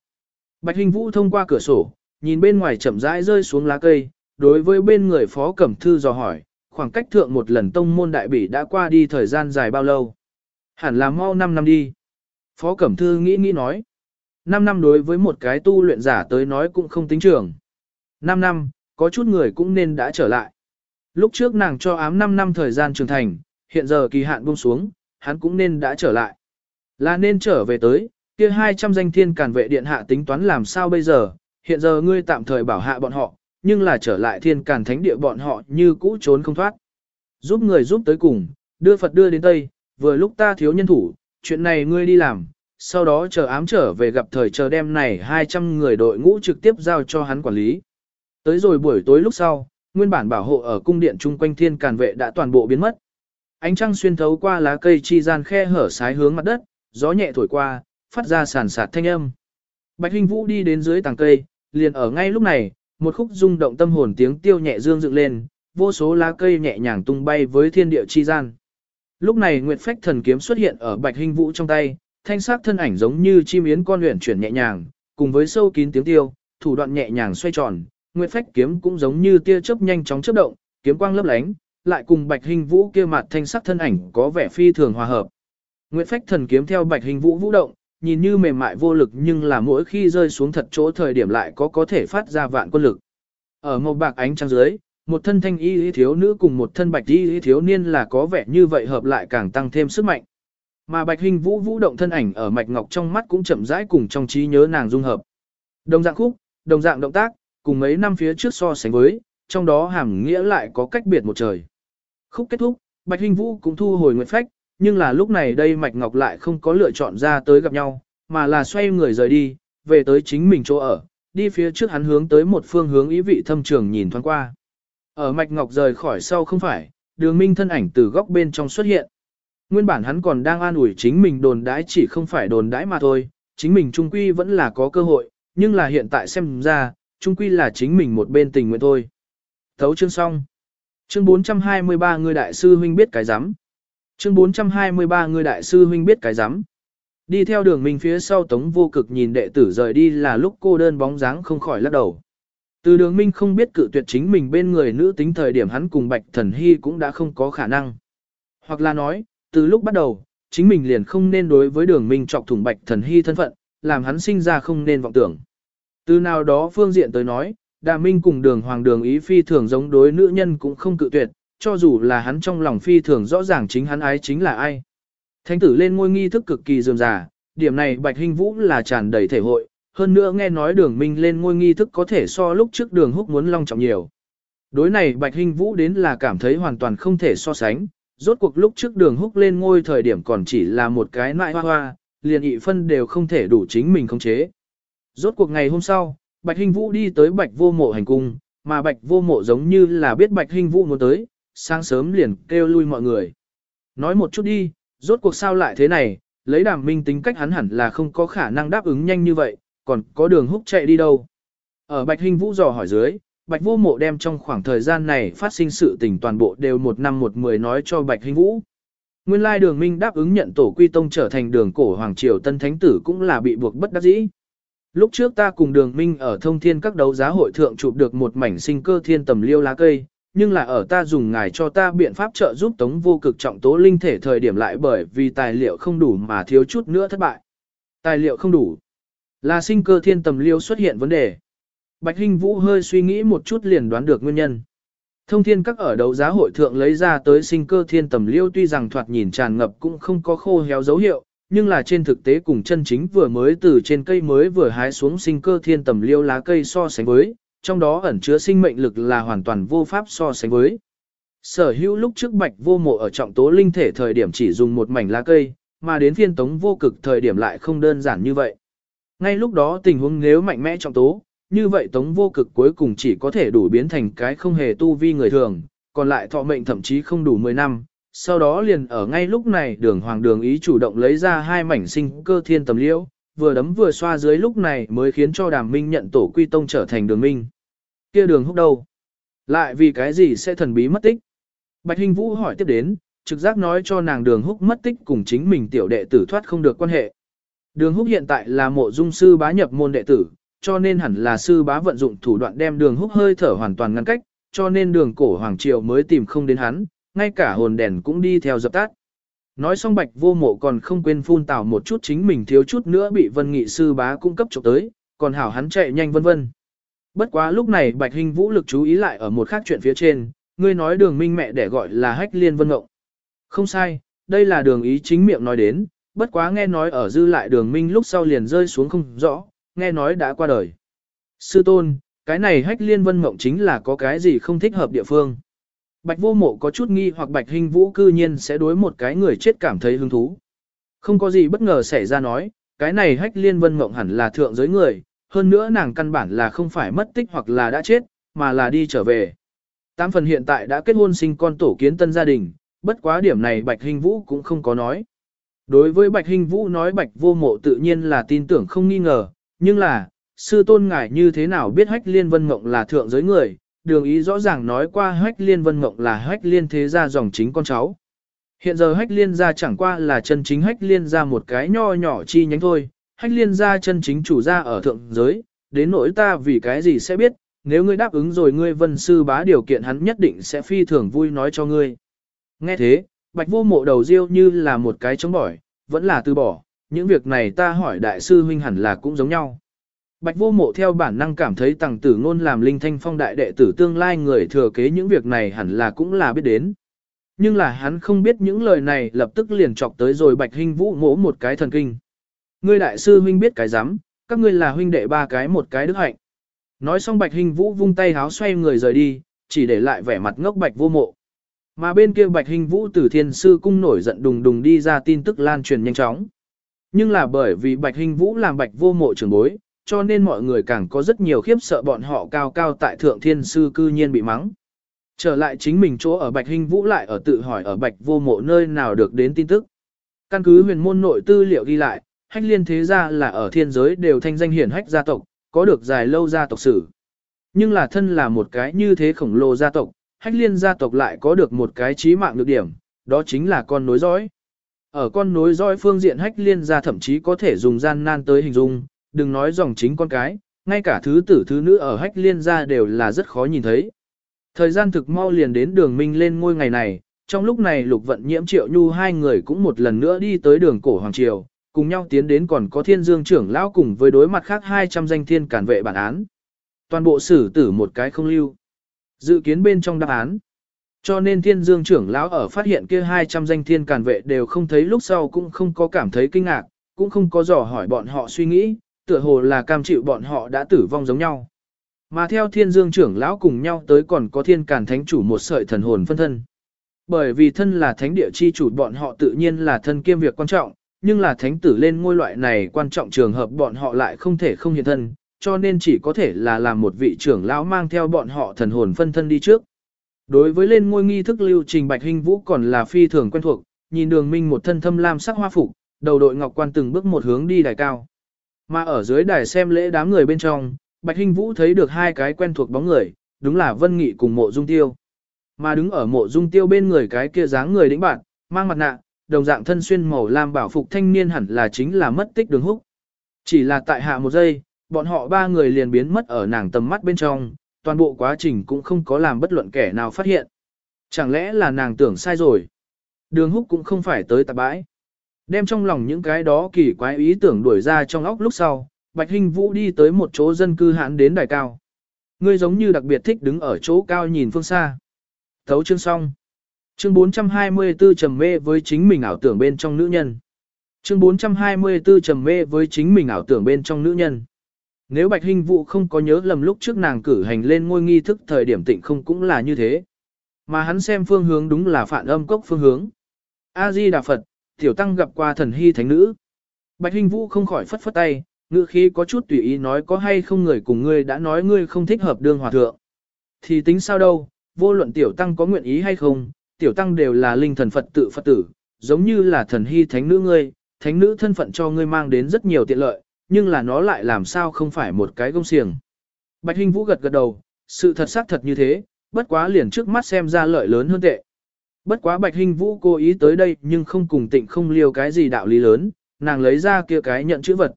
Bạch Hinh Vũ thông qua cửa sổ, nhìn bên ngoài chậm rãi rơi xuống lá cây, đối với bên người phó cẩm thư dò hỏi, khoảng cách thượng một lần tông môn đại bỉ đã qua đi thời gian dài bao lâu. Hẳn là mau 5 năm đi. Phó cẩm thư nghĩ nghĩ nói. 5 năm đối với một cái tu luyện giả tới nói cũng không tính trường. 5 năm, có chút người cũng nên đã trở lại. Lúc trước nàng cho ám 5 năm thời gian trưởng thành, hiện giờ kỳ hạn buông xuống, hắn cũng nên đã trở lại. Là nên trở về tới, kia 200 danh thiên cản vệ điện hạ tính toán làm sao bây giờ, hiện giờ ngươi tạm thời bảo hạ bọn họ, nhưng là trở lại thiên cản thánh địa bọn họ như cũ trốn không thoát. Giúp người giúp tới cùng, đưa Phật đưa đến Tây, vừa lúc ta thiếu nhân thủ, chuyện này ngươi đi làm, sau đó chờ ám trở về gặp thời chờ đêm này 200 người đội ngũ trực tiếp giao cho hắn quản lý. Tới rồi buổi tối lúc sau, nguyên bản bảo hộ ở cung điện chung quanh thiên càn vệ đã toàn bộ biến mất. Ánh trăng xuyên thấu qua lá cây chi gian khe hở sái hướng mặt đất, gió nhẹ thổi qua, phát ra sàn sạt thanh âm. Bạch Hinh Vũ đi đến dưới tàng cây, liền ở ngay lúc này, một khúc rung động tâm hồn tiếng tiêu nhẹ dương dựng lên, vô số lá cây nhẹ nhàng tung bay với thiên địa chi gian. Lúc này Nguyệt Phách thần kiếm xuất hiện ở Bạch Hinh Vũ trong tay, thanh sắc thân ảnh giống như chim yến con luyện chuyển nhẹ nhàng, cùng với sâu kín tiếng tiêu, thủ đoạn nhẹ nhàng xoay tròn, Nguyệt Phách kiếm cũng giống như tia chớp nhanh chóng chớp động, kiếm quang lấp lánh, lại cùng Bạch Hình Vũ kia mặt thanh sắc thân ảnh có vẻ phi thường hòa hợp. Nguyệt Phách thần kiếm theo Bạch Hình Vũ vũ động, nhìn như mềm mại vô lực nhưng là mỗi khi rơi xuống thật chỗ thời điểm lại có có thể phát ra vạn quân lực. Ở màu bạc ánh trăng dưới, một thân thanh y thiếu nữ cùng một thân bạch y thiếu niên là có vẻ như vậy hợp lại càng tăng thêm sức mạnh. Mà bạch hình vũ vũ động thân ảnh ở mạch ngọc trong mắt cũng chậm rãi cùng trong trí nhớ nàng dung hợp. Đồng dạng khúc, đồng dạng động tác, cùng mấy năm phía trước so sánh với, trong đó hàm nghĩa lại có cách biệt một trời. Khúc kết thúc, bạch hình vũ cũng thu hồi nguyện phách, nhưng là lúc này đây mạch ngọc lại không có lựa chọn ra tới gặp nhau, mà là xoay người rời đi, về tới chính mình chỗ ở, đi phía trước hắn hướng tới một phương hướng ý vị thâm trường nhìn thoáng qua. Ở mạch ngọc rời khỏi sau không phải, đường minh thân ảnh từ góc bên trong xuất hiện. Nguyên bản hắn còn đang an ủi chính mình đồn đãi chỉ không phải đồn đãi mà thôi, chính mình trung quy vẫn là có cơ hội, nhưng là hiện tại xem ra, trung quy là chính mình một bên tình nguyện thôi. Thấu chương xong. Chương 423 người đại sư huynh biết cái rắm Chương 423 người đại sư huynh biết cái rắm Đi theo đường mình phía sau tống vô cực nhìn đệ tử rời đi là lúc cô đơn bóng dáng không khỏi lắc đầu. Từ đường minh không biết cự tuyệt chính mình bên người nữ tính thời điểm hắn cùng bạch thần hy cũng đã không có khả năng. Hoặc là nói, từ lúc bắt đầu, chính mình liền không nên đối với đường minh trọc thủng bạch thần hy thân phận, làm hắn sinh ra không nên vọng tưởng. Từ nào đó phương diện tới nói, đà minh cùng đường hoàng đường ý phi thường giống đối nữ nhân cũng không cự tuyệt, cho dù là hắn trong lòng phi thường rõ ràng chính hắn ái chính là ai. Thánh tử lên ngôi nghi thức cực kỳ dườm già, điểm này Bạch Hinh Vũ là tràn đầy thể hội, hơn nữa nghe nói đường minh lên ngôi nghi thức có thể so lúc trước đường húc muốn long trọng nhiều. Đối này Bạch Hinh Vũ đến là cảm thấy hoàn toàn không thể so sánh, rốt cuộc lúc trước đường húc lên ngôi thời điểm còn chỉ là một cái nại hoa hoa, liền ị phân đều không thể đủ chính mình khống chế. Rốt cuộc ngày hôm sau, Bạch Hinh Vũ đi tới Bạch Vô Mộ hành cung, mà Bạch Vô Mộ giống như là biết Bạch Hinh Vũ muốn tới, sáng sớm liền kêu lui mọi người. Nói một chút đi, rốt cuộc sao lại thế này, lấy đàm minh tính cách hắn hẳn là không có khả năng đáp ứng nhanh như vậy, còn có đường húc chạy đi đâu. Ở Bạch Hinh Vũ dò hỏi dưới, Bạch Vô Mộ đem trong khoảng thời gian này phát sinh sự tình toàn bộ đều một năm một mười nói cho Bạch Hinh Vũ. Nguyên lai đường minh đáp ứng nhận tổ quy tông trở thành đường cổ Hoàng Triều Tân Thánh Tử cũng là bị buộc bất đắc dĩ. Lúc trước ta cùng đường minh ở thông thiên các đấu giá hội thượng chụp được một mảnh sinh cơ thiên tầm liêu lá cây, nhưng là ở ta dùng ngài cho ta biện pháp trợ giúp tống vô cực trọng tố linh thể thời điểm lại bởi vì tài liệu không đủ mà thiếu chút nữa thất bại. Tài liệu không đủ. Là sinh cơ thiên tầm liêu xuất hiện vấn đề. Bạch Hinh Vũ hơi suy nghĩ một chút liền đoán được nguyên nhân. Thông thiên các ở đấu giá hội thượng lấy ra tới sinh cơ thiên tầm liêu tuy rằng thoạt nhìn tràn ngập cũng không có khô héo dấu hiệu, nhưng là trên thực tế cùng chân chính vừa mới từ trên cây mới vừa hái xuống sinh cơ thiên tầm liêu lá cây so sánh với, trong đó ẩn chứa sinh mệnh lực là hoàn toàn vô pháp so sánh với. Sở hữu lúc trước bạch vô mộ ở trọng tố linh thể thời điểm chỉ dùng một mảnh lá cây, mà đến phiên tống vô cực thời điểm lại không đơn giản như vậy. Ngay lúc đó tình huống nếu mạnh mẽ trọng tố, như vậy tống vô cực cuối cùng chỉ có thể đủ biến thành cái không hề tu vi người thường, còn lại thọ mệnh thậm chí không đủ 10 năm. Sau đó liền ở ngay lúc này đường hoàng đường ý chủ động lấy ra hai mảnh sinh cơ thiên tầm liễu, vừa đấm vừa xoa dưới lúc này mới khiến cho đàm minh nhận tổ quy tông trở thành đường minh. kia đường húc đâu? Lại vì cái gì sẽ thần bí mất tích? Bạch Hình Vũ hỏi tiếp đến, trực giác nói cho nàng đường húc mất tích cùng chính mình tiểu đệ tử thoát không được quan hệ. Đường húc hiện tại là mộ dung sư bá nhập môn đệ tử, cho nên hẳn là sư bá vận dụng thủ đoạn đem đường húc hơi thở hoàn toàn ngăn cách, cho nên đường cổ hoàng triều mới tìm không đến hắn, ngay cả hồn đèn cũng đi theo dập tắt. Nói xong bạch vô mộ còn không quên phun tào một chút chính mình thiếu chút nữa bị vân nghị sư bá cung cấp chụp tới, còn hảo hắn chạy nhanh vân vân. Bất quá lúc này bạch hình vũ lực chú ý lại ở một khác chuyện phía trên, ngươi nói đường minh mẹ để gọi là hách liên vân ngộng. Không sai, đây là đường ý chính miệng nói đến, bất quá nghe nói ở dư lại đường minh lúc sau liền rơi xuống không rõ, nghe nói đã qua đời. Sư tôn, cái này hách liên vân mộng chính là có cái gì không thích hợp địa phương. Bạch vô mộ có chút nghi hoặc bạch hình vũ cư nhiên sẽ đối một cái người chết cảm thấy hứng thú. Không có gì bất ngờ xảy ra nói, cái này hách liên vân mộng hẳn là thượng giới người, hơn nữa nàng căn bản là không phải mất tích hoặc là đã chết, mà là đi trở về. Tám phần hiện tại đã kết hôn sinh con tổ kiến tân gia đình, bất quá điểm này bạch hình vũ cũng không có nói. Đối với bạch hình vũ nói bạch vô mộ tự nhiên là tin tưởng không nghi ngờ, nhưng là, sư tôn ngài như thế nào biết hách liên vân mộng là thượng giới người, đường ý rõ ràng nói qua hách liên vân mộng là hách liên thế gia dòng chính con cháu. Hiện giờ hách liên gia chẳng qua là chân chính hách liên gia một cái nho nhỏ chi nhánh thôi, hách liên gia chân chính chủ gia ở thượng giới, đến nỗi ta vì cái gì sẽ biết, nếu ngươi đáp ứng rồi ngươi vân sư bá điều kiện hắn nhất định sẽ phi thường vui nói cho ngươi. Nghe thế, bạch vô mộ đầu riêu như là một cái chống bỏi, vẫn là từ bỏ, những việc này ta hỏi đại sư huynh hẳn là cũng giống nhau. Bạch vô mộ theo bản năng cảm thấy tàng tử ngôn làm linh thanh phong đại đệ tử tương lai người thừa kế những việc này hẳn là cũng là biết đến. Nhưng là hắn không biết những lời này lập tức liền chọc tới rồi bạch hình vũ mỗ một cái thần kinh. Ngươi đại sư huynh biết cái giám các ngươi là huynh đệ ba cái một cái đức hạnh. Nói xong bạch hình vũ vung tay háo xoay người rời đi, chỉ để lại vẻ mặt ngốc bạch vô mộ. Mà bên kia bạch hình vũ tử thiên sư cung nổi giận đùng đùng đi ra tin tức lan truyền nhanh chóng. Nhưng là bởi vì bạch hình vũ làm bạch vô mộ trưởng bối, cho nên mọi người càng có rất nhiều khiếp sợ bọn họ cao cao tại thượng thiên sư cư nhiên bị mắng. Trở lại chính mình chỗ ở Bạch hình Vũ lại ở tự hỏi ở Bạch vô mộ nơi nào được đến tin tức. Căn cứ huyền môn nội tư liệu ghi lại, hách liên thế gia là ở thiên giới đều thanh danh hiển hách gia tộc, có được dài lâu gia tộc sử. Nhưng là thân là một cái như thế khổng lồ gia tộc, hách liên gia tộc lại có được một cái trí mạng được điểm, đó chính là con nối dõi. Ở con nối dõi phương diện hách liên gia thậm chí có thể dùng gian nan tới hình dung, đừng nói dòng chính con cái, ngay cả thứ tử thứ nữ ở hách liên gia đều là rất khó nhìn thấy. Thời gian thực mau liền đến đường minh lên ngôi ngày này, trong lúc này lục vận nhiễm triệu nhu hai người cũng một lần nữa đi tới đường cổ Hoàng Triều, cùng nhau tiến đến còn có thiên dương trưởng lão cùng với đối mặt khác 200 danh thiên cản vệ bản án. Toàn bộ xử tử một cái không lưu. Dự kiến bên trong đáp án. Cho nên thiên dương trưởng lão ở phát hiện kia 200 danh thiên càn vệ đều không thấy lúc sau cũng không có cảm thấy kinh ngạc, cũng không có dò hỏi bọn họ suy nghĩ, tựa hồ là cam chịu bọn họ đã tử vong giống nhau. Mà theo thiên dương trưởng lão cùng nhau tới còn có thiên càn thánh chủ một sợi thần hồn phân thân. Bởi vì thân là thánh địa chi chủ bọn họ tự nhiên là thân kiêm việc quan trọng, nhưng là thánh tử lên ngôi loại này quan trọng trường hợp bọn họ lại không thể không hiện thân, cho nên chỉ có thể là làm một vị trưởng lão mang theo bọn họ thần hồn phân thân đi trước. Đối với lên ngôi nghi thức lưu trình Bạch Hinh Vũ còn là phi thường quen thuộc, nhìn đường minh một thân thâm lam sắc hoa phục, đầu đội ngọc quan từng bước một hướng đi đài cao. Mà ở dưới đài xem lễ đám người bên trong, Bạch Hinh Vũ thấy được hai cái quen thuộc bóng người, đúng là Vân Nghị cùng mộ dung tiêu. Mà đứng ở mộ dung tiêu bên người cái kia dáng người đĩnh bạn, mang mặt nạ, đồng dạng thân xuyên màu lam bảo phục thanh niên hẳn là chính là mất tích đường húc. Chỉ là tại hạ một giây, bọn họ ba người liền biến mất ở nàng tầm mắt bên trong, toàn bộ quá trình cũng không có làm bất luận kẻ nào phát hiện. Chẳng lẽ là nàng tưởng sai rồi? Đường húc cũng không phải tới tạp bãi. Đem trong lòng những cái đó kỳ quái ý tưởng đuổi ra trong óc lúc sau, Bạch Hinh Vũ đi tới một chỗ dân cư hãn đến đài cao. Ngươi giống như đặc biệt thích đứng ở chỗ cao nhìn phương xa. Thấu chương xong. Chương 424 trầm mê với chính mình ảo tưởng bên trong nữ nhân. Chương 424 trầm mê với chính mình ảo tưởng bên trong nữ nhân. Nếu Bạch Hinh Vũ không có nhớ lầm lúc trước nàng cử hành lên ngôi nghi thức thời điểm tịnh không cũng là như thế. Mà hắn xem phương hướng đúng là phản âm cốc phương hướng. A-di Đà Phật, tiểu tăng gặp qua thần hy thánh nữ. Bạch Hinh Vũ không khỏi phất phất tay, ngữ khí có chút tùy ý nói có hay không người cùng ngươi đã nói ngươi không thích hợp đương hòa thượng. Thì tính sao đâu, vô luận tiểu tăng có nguyện ý hay không, tiểu tăng đều là linh thần Phật tự Phật tử, giống như là thần hy thánh nữ ngươi, thánh nữ thân phận cho ngươi mang đến rất nhiều tiện lợi, nhưng là nó lại làm sao không phải một cái gông xiềng. Bạch Hinh Vũ gật gật đầu, sự thật xác thật như thế, bất quá liền trước mắt xem ra lợi lớn hơn tệ. Bất quá Bạch Hinh Vũ cố ý tới đây nhưng không cùng tịnh không liêu cái gì đạo lý lớn, nàng lấy ra kia cái nhận chữ vật.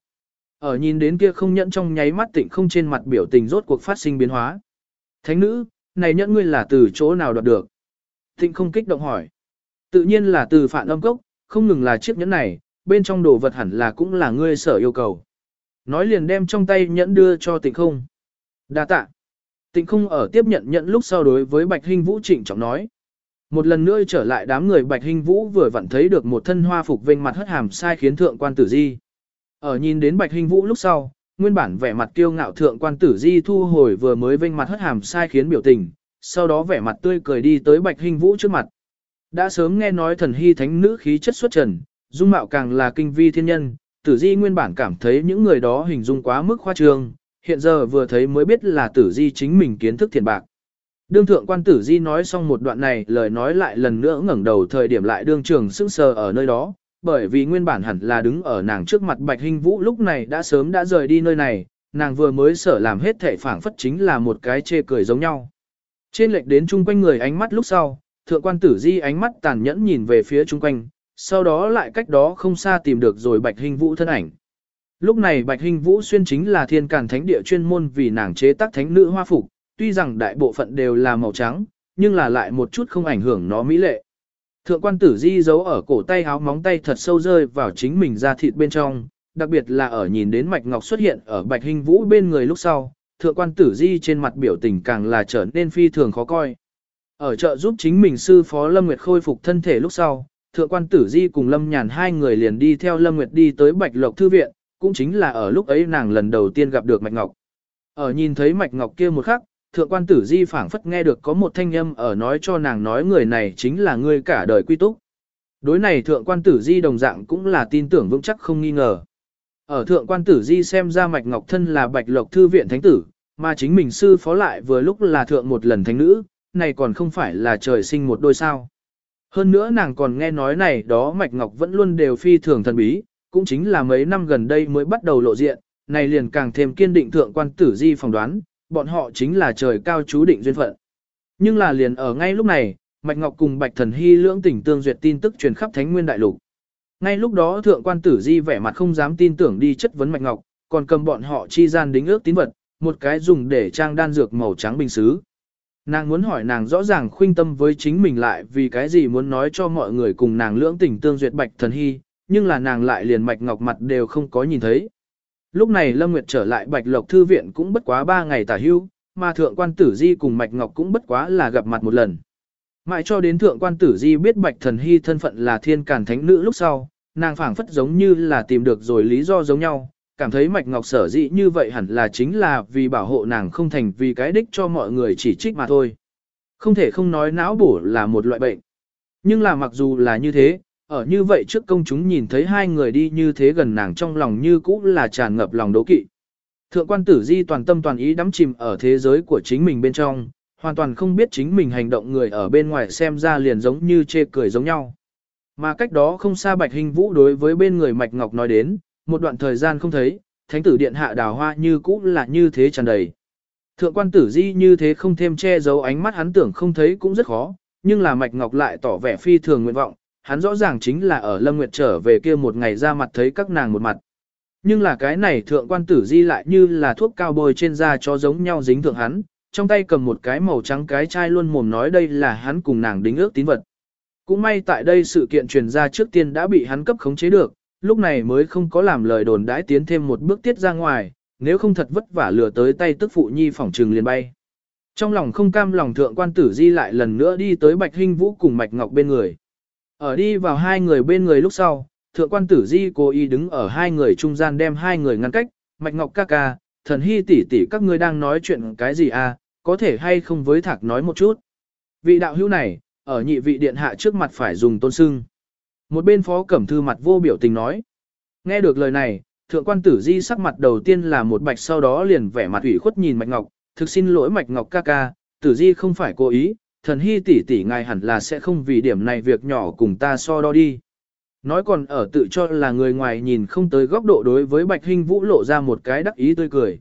Ở nhìn đến kia không nhận trong nháy mắt tịnh không trên mặt biểu tình rốt cuộc phát sinh biến hóa. Thánh nữ, này nhận ngươi là từ chỗ nào đoạt được? Tịnh không kích động hỏi. Tự nhiên là từ phản âm cốc, không ngừng là chiếc nhẫn này, bên trong đồ vật hẳn là cũng là ngươi sở yêu cầu. Nói liền đem trong tay nhẫn đưa cho tịnh không. đa tạ. Tịnh không ở tiếp nhận nhẫn lúc sau đối với Bạch Hinh Vũ trịnh trọng nói. Một lần nữa trở lại đám người Bạch Hinh Vũ vừa vặn thấy được một thân hoa phục vênh mặt hất hàm sai khiến thượng quan tử di. Ở nhìn đến Bạch Hinh Vũ lúc sau, nguyên bản vẻ mặt kiêu ngạo thượng quan tử di thu hồi vừa mới vênh mặt hất hàm sai khiến biểu tình, sau đó vẻ mặt tươi cười đi tới Bạch Hinh Vũ trước mặt. Đã sớm nghe nói thần hy thánh nữ khí chất xuất trần, dung mạo càng là kinh vi thiên nhân, tử di nguyên bản cảm thấy những người đó hình dung quá mức khoa trương, hiện giờ vừa thấy mới biết là tử di chính mình kiến thức thiện bạc. Đương thượng quan tử di nói xong một đoạn này lời nói lại lần nữa ngẩng đầu thời điểm lại đương trường sững sờ ở nơi đó, bởi vì nguyên bản hẳn là đứng ở nàng trước mặt bạch hình vũ lúc này đã sớm đã rời đi nơi này, nàng vừa mới sở làm hết thể phảng phất chính là một cái chê cười giống nhau. Trên lệch đến chung quanh người ánh mắt lúc sau, thượng quan tử di ánh mắt tàn nhẫn nhìn về phía chung quanh, sau đó lại cách đó không xa tìm được rồi bạch hình vũ thân ảnh. Lúc này bạch hình vũ xuyên chính là thiên càn thánh địa chuyên môn vì nàng chế tác thánh nữ hoa phục, tuy rằng đại bộ phận đều là màu trắng, nhưng là lại một chút không ảnh hưởng nó mỹ lệ. Thượng quan tử di giấu ở cổ tay áo móng tay thật sâu rơi vào chính mình ra thịt bên trong, đặc biệt là ở nhìn đến mạch ngọc xuất hiện ở bạch hình vũ bên người lúc sau, thượng quan tử di trên mặt biểu tình càng là trở nên phi thường khó coi. Ở chợ giúp chính mình sư phó Lâm Nguyệt khôi phục thân thể lúc sau, thượng quan tử di cùng Lâm Nhàn hai người liền đi theo Lâm Nguyệt đi tới Bạch Lộc Thư Viện, cũng chính là ở lúc ấy nàng lần đầu tiên gặp được Mạch Ngọc. Ở nhìn thấy Mạch Ngọc kia một khắc, thượng quan tử di phảng phất nghe được có một thanh âm ở nói cho nàng nói người này chính là người cả đời quy túc. Đối này thượng quan tử di đồng dạng cũng là tin tưởng vững chắc không nghi ngờ. Ở thượng quan tử di xem ra Mạch Ngọc thân là Bạch Lộc Thư Viện Thánh Tử, mà chính mình sư phó lại vừa lúc là thượng một lần thánh nữ, này còn không phải là trời sinh một đôi sao. Hơn nữa nàng còn nghe nói này đó Mạch Ngọc vẫn luôn đều phi thường thần bí, cũng chính là mấy năm gần đây mới bắt đầu lộ diện, này liền càng thêm kiên định thượng quan tử di phỏng đoán, bọn họ chính là trời cao chú định duyên phận. Nhưng là liền ở ngay lúc này, Mạch Ngọc cùng Bạch Thần Hy lưỡng tỉnh tương duyệt tin tức truyền khắp Thánh Nguyên Đại Lục. Ngay lúc đó thượng quan tử di vẻ mặt không dám tin tưởng đi chất vấn Mạch Ngọc, còn cầm bọn họ chi gian đính ước tín vật, một cái dùng để trang đan dược màu trắng bình xứ. Nàng muốn hỏi nàng rõ ràng khuynh tâm với chính mình lại vì cái gì muốn nói cho mọi người cùng nàng lưỡng tình tương duyệt Bạch Thần Hy, nhưng là nàng lại liền Mạch Ngọc mặt đều không có nhìn thấy. Lúc này Lâm Nguyệt trở lại Bạch Lộc Thư Viện cũng bất quá ba ngày tả hưu, mà Thượng quan Tử Di cùng Mạch Ngọc cũng bất quá là gặp mặt một lần. Mãi cho đến Thượng quan Tử Di biết Bạch Thần Hy thân phận là thiên càn thánh nữ lúc sau, nàng phảng phất giống như là tìm được rồi lý do giống nhau, cảm thấy Mạch Ngọc sở dĩ như vậy hẳn là chính là vì bảo hộ nàng không thành vì cái đích cho mọi người chỉ trích mà thôi. Không thể không nói não bổ là một loại bệnh. Nhưng là mặc dù là như thế, ở như vậy trước công chúng nhìn thấy hai người đi như thế gần nàng trong lòng như cũ là tràn ngập lòng đố kỵ. Thượng quan tử di toàn tâm toàn ý đắm chìm ở thế giới của chính mình bên trong, hoàn toàn không biết chính mình hành động người ở bên ngoài xem ra liền giống như chê cười giống nhau. Mà cách đó không xa Bạch Hình Vũ đối với bên người Mạch Ngọc nói đến, một đoạn thời gian không thấy, thánh tử điện hạ đào hoa như cũ là như thế tràn đầy. Thượng quan tử di như thế không thêm che giấu ánh mắt hắn tưởng không thấy cũng rất khó, nhưng là Mạch Ngọc lại tỏ vẻ phi thường nguyện vọng, hắn rõ ràng chính là ở Lâm Nguyệt trở về kia một ngày ra mặt thấy các nàng một mặt. Nhưng là cái này thượng quan tử di lại như là thuốc cao bôi trên da cho giống nhau dính thượng hắn, trong tay cầm một cái màu trắng cái chai luôn mồm nói đây là hắn cùng nàng đính ước tín vật. Cũng may tại đây sự kiện truyền ra trước tiên đã bị hắn cấp khống chế được, lúc này mới không có làm lời đồn đãi tiến thêm một bước tiết ra ngoài, nếu không thật vất vả lừa tới tay tức phụ nhi phỏng trừng liền bay. Trong lòng không cam lòng thượng quan tử di lại lần nữa đi tới Bạch Hinh Vũ cùng Mạch Ngọc bên người. Ở đi vào hai người bên người lúc sau, thượng quan tử di cố ý đứng ở hai người trung gian đem hai người ngăn cách, Mạch Ngọc ca ca, thần hy tỷ tỷ các ngươi đang nói chuyện cái gì à, có thể hay không với thạc nói một chút. Vị đạo hữu này, ở nhị vị điện hạ trước mặt phải dùng tôn sưng. Một bên phó cẩm thư mặt vô biểu tình nói. Nghe được lời này, thượng quan tử di sắc mặt đầu tiên là một bạch sau đó liền vẻ mặt ủy khuất nhìn Mạch Ngọc, thực xin lỗi Mạch Ngọc ca ca, tử di không phải cố ý, thần hy tỷ tỷ ngài hẳn là sẽ không vì điểm này việc nhỏ cùng ta so đo đi. Nói còn ở tự cho là người ngoài nhìn không tới góc độ đối với Bạch hình Vũ lộ ra một cái đắc ý tươi cười.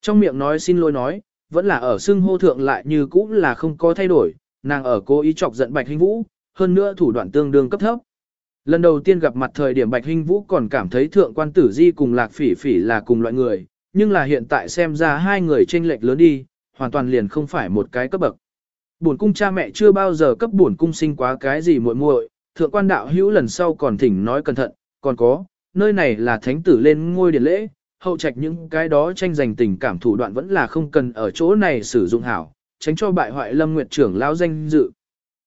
Trong miệng nói xin lỗi nói, vẫn là ở xưng hô thượng lại như cũ là không có thay đổi, nàng ở cố ý chọc giận Bạch hình Vũ, hơn nữa thủ đoạn tương đương cấp thấp. Lần đầu tiên gặp mặt thời điểm Bạch Hinh Vũ còn cảm thấy thượng quan tử di cùng lạc phỉ phỉ là cùng loại người, nhưng là hiện tại xem ra hai người chênh lệch lớn đi, hoàn toàn liền không phải một cái cấp bậc. Bổn cung cha mẹ chưa bao giờ cấp bổn cung sinh quá cái gì muội muội, thượng quan đạo hữu lần sau còn thỉnh nói cẩn thận, còn có, nơi này là thánh tử lên ngôi điện lễ, hậu trạch những cái đó tranh giành tình cảm thủ đoạn vẫn là không cần ở chỗ này sử dụng hảo, tránh cho bại hoại lâm nguyệt trưởng lão danh dự.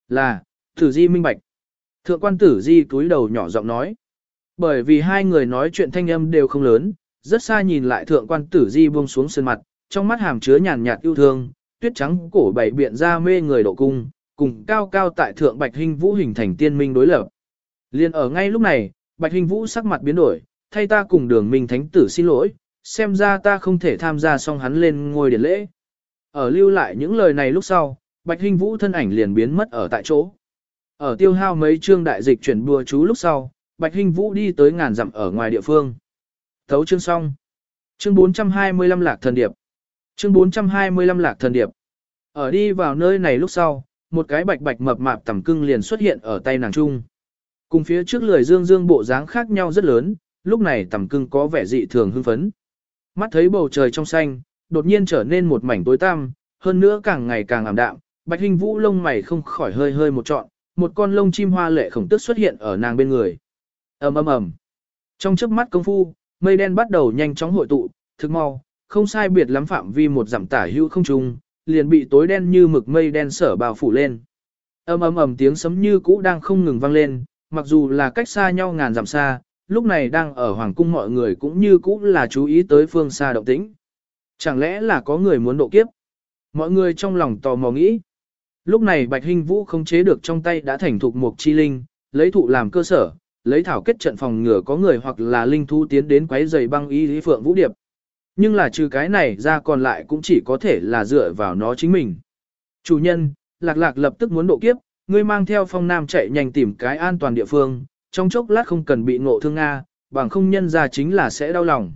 Là, tử di minh bạch. Thượng quan tử di túi đầu nhỏ giọng nói. Bởi vì hai người nói chuyện thanh âm đều không lớn, rất xa nhìn lại thượng quan tử di buông xuống sân mặt, trong mắt hàm chứa nhàn nhạt yêu thương, tuyết trắng cổ bảy biện ra mê người độ cung, cùng cao cao tại thượng Bạch Hình Vũ hình thành tiên minh đối lập. Liên ở ngay lúc này, Bạch Hình Vũ sắc mặt biến đổi, thay ta cùng đường minh thánh tử xin lỗi, xem ra ta không thể tham gia xong hắn lên ngôi điển lễ. Ở lưu lại những lời này lúc sau, Bạch Hình Vũ thân ảnh liền biến mất ở tại chỗ. Ở tiêu hao mấy chương đại dịch chuyển bùa chú lúc sau, Bạch Hình Vũ đi tới ngàn dặm ở ngoài địa phương. Thấu chương xong. Chương 425 lạc thần điệp. Chương 425 lạc thần điệp. Ở đi vào nơi này lúc sau, một cái bạch bạch mập mạp tầm cưng liền xuất hiện ở tay nàng trung. Cùng phía trước lười dương dương bộ dáng khác nhau rất lớn, lúc này tầm cưng có vẻ dị thường hưng phấn. Mắt thấy bầu trời trong xanh, đột nhiên trở nên một mảnh tối tăm, hơn nữa càng ngày càng ảm đạm, bạch hình vũ lông mày không khỏi hơi hơi một trọn, một con lông chim hoa lệ khổng tức xuất hiện ở nàng bên người. ầm ầm ầm. Trong chớp mắt công phu, mây đen bắt đầu nhanh chóng hội tụ, thực mau, không sai biệt lắm phạm vi một giảm tả hữu không trung, liền bị tối đen như mực mây đen sở bao phủ lên. Ầm ầm ầm tiếng sấm như cũ đang không ngừng vang lên, mặc dù là cách xa nhau ngàn dặm xa, lúc này đang ở hoàng cung mọi người cũng như cũ là chú ý tới phương xa động tĩnh. Chẳng lẽ là có người muốn độ kiếp? Mọi người trong lòng tò mò nghĩ. Lúc này Bạch Hinh Vũ không chế được trong tay đã thành thục một chi linh, lấy thụ làm cơ sở, lấy thảo kết trận phòng ngừa có người hoặc là linh thu tiến đến quấy giày băng y lý phượng vũ điệp. Nhưng là trừ cái này ra còn lại cũng chỉ có thể là dựa vào nó chính mình. Chủ nhân, lạc lạc lập tức muốn độ kiếp, ngươi mang theo phong nam chạy nhanh tìm cái an toàn địa phương, trong chốc lát không cần bị ngộ thương Nga, bằng không nhân ra chính là sẽ đau lòng.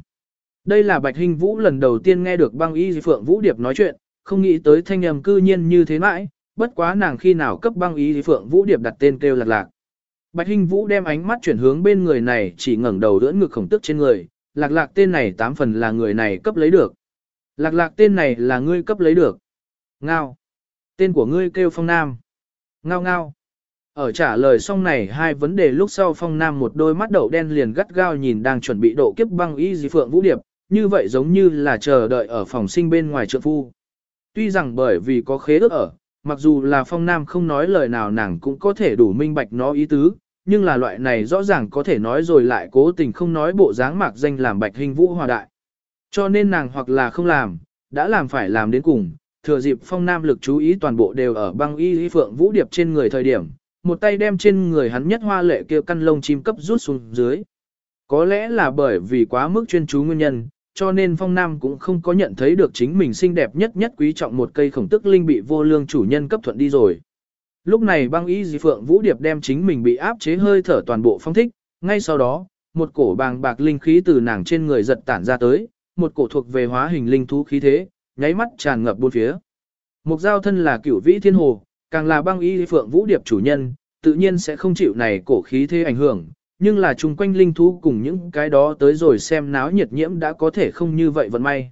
Đây là Bạch Hình Vũ lần đầu tiên nghe được băng y phượng Vũ Điệp nói chuyện, không nghĩ tới thanh âm cư nhiên như thế mãi, bất quá nàng khi nào cấp băng ý thì phượng Vũ Điệp đặt tên kêu lạc lạc. Bạch Hinh Vũ đem ánh mắt chuyển hướng bên người này chỉ ngẩng đầu đỡ ngực khổng tức trên người, lạc lạc tên này tám phần là người này cấp lấy được. Lạc lạc tên này là ngươi cấp lấy được. Ngao. Tên của ngươi kêu Phong Nam. Ngao ngao. Ở trả lời xong này hai vấn đề lúc sau Phong Nam một đôi mắt đậu đen liền gắt gao nhìn đang chuẩn bị độ kiếp băng y dì phượng vũ điệp, như vậy giống như là chờ đợi ở phòng sinh bên ngoài trượng phu. Tuy rằng bởi vì có khế ước ở, mặc dù là Phong Nam không nói lời nào nàng cũng có thể đủ minh bạch nó ý tứ, nhưng là loại này rõ ràng có thể nói rồi lại cố tình không nói bộ dáng mạc danh làm bạch hình vũ hòa đại. Cho nên nàng hoặc là không làm, đã làm phải làm đến cùng, thừa dịp phong nam lực chú ý toàn bộ đều ở băng y y phượng vũ điệp trên người thời điểm, một tay đem trên người hắn nhất hoa lệ kia căn lông chim cấp rút xuống dưới. Có lẽ là bởi vì quá mức chuyên chú nguyên nhân, cho nên phong nam cũng không có nhận thấy được chính mình xinh đẹp nhất nhất quý trọng một cây khổng tức linh bị vô lương chủ nhân cấp thuận đi rồi. Lúc này băng ý dì phượng vũ điệp đem chính mình bị áp chế hơi thở toàn bộ phong thích, ngay sau đó, một cổ bàng bạc linh khí từ nàng trên người giật tản ra tới, một cổ thuộc về hóa hình linh thú khí thế, nháy mắt tràn ngập bốn phía. Mục giao thân là cửu vĩ thiên hồ, càng là băng y phượng vũ điệp chủ nhân, tự nhiên sẽ không chịu này cổ khí thế ảnh hưởng, nhưng là chung quanh linh thú cùng những cái đó tới rồi xem náo nhiệt nhiễm đã có thể không như vậy vận may.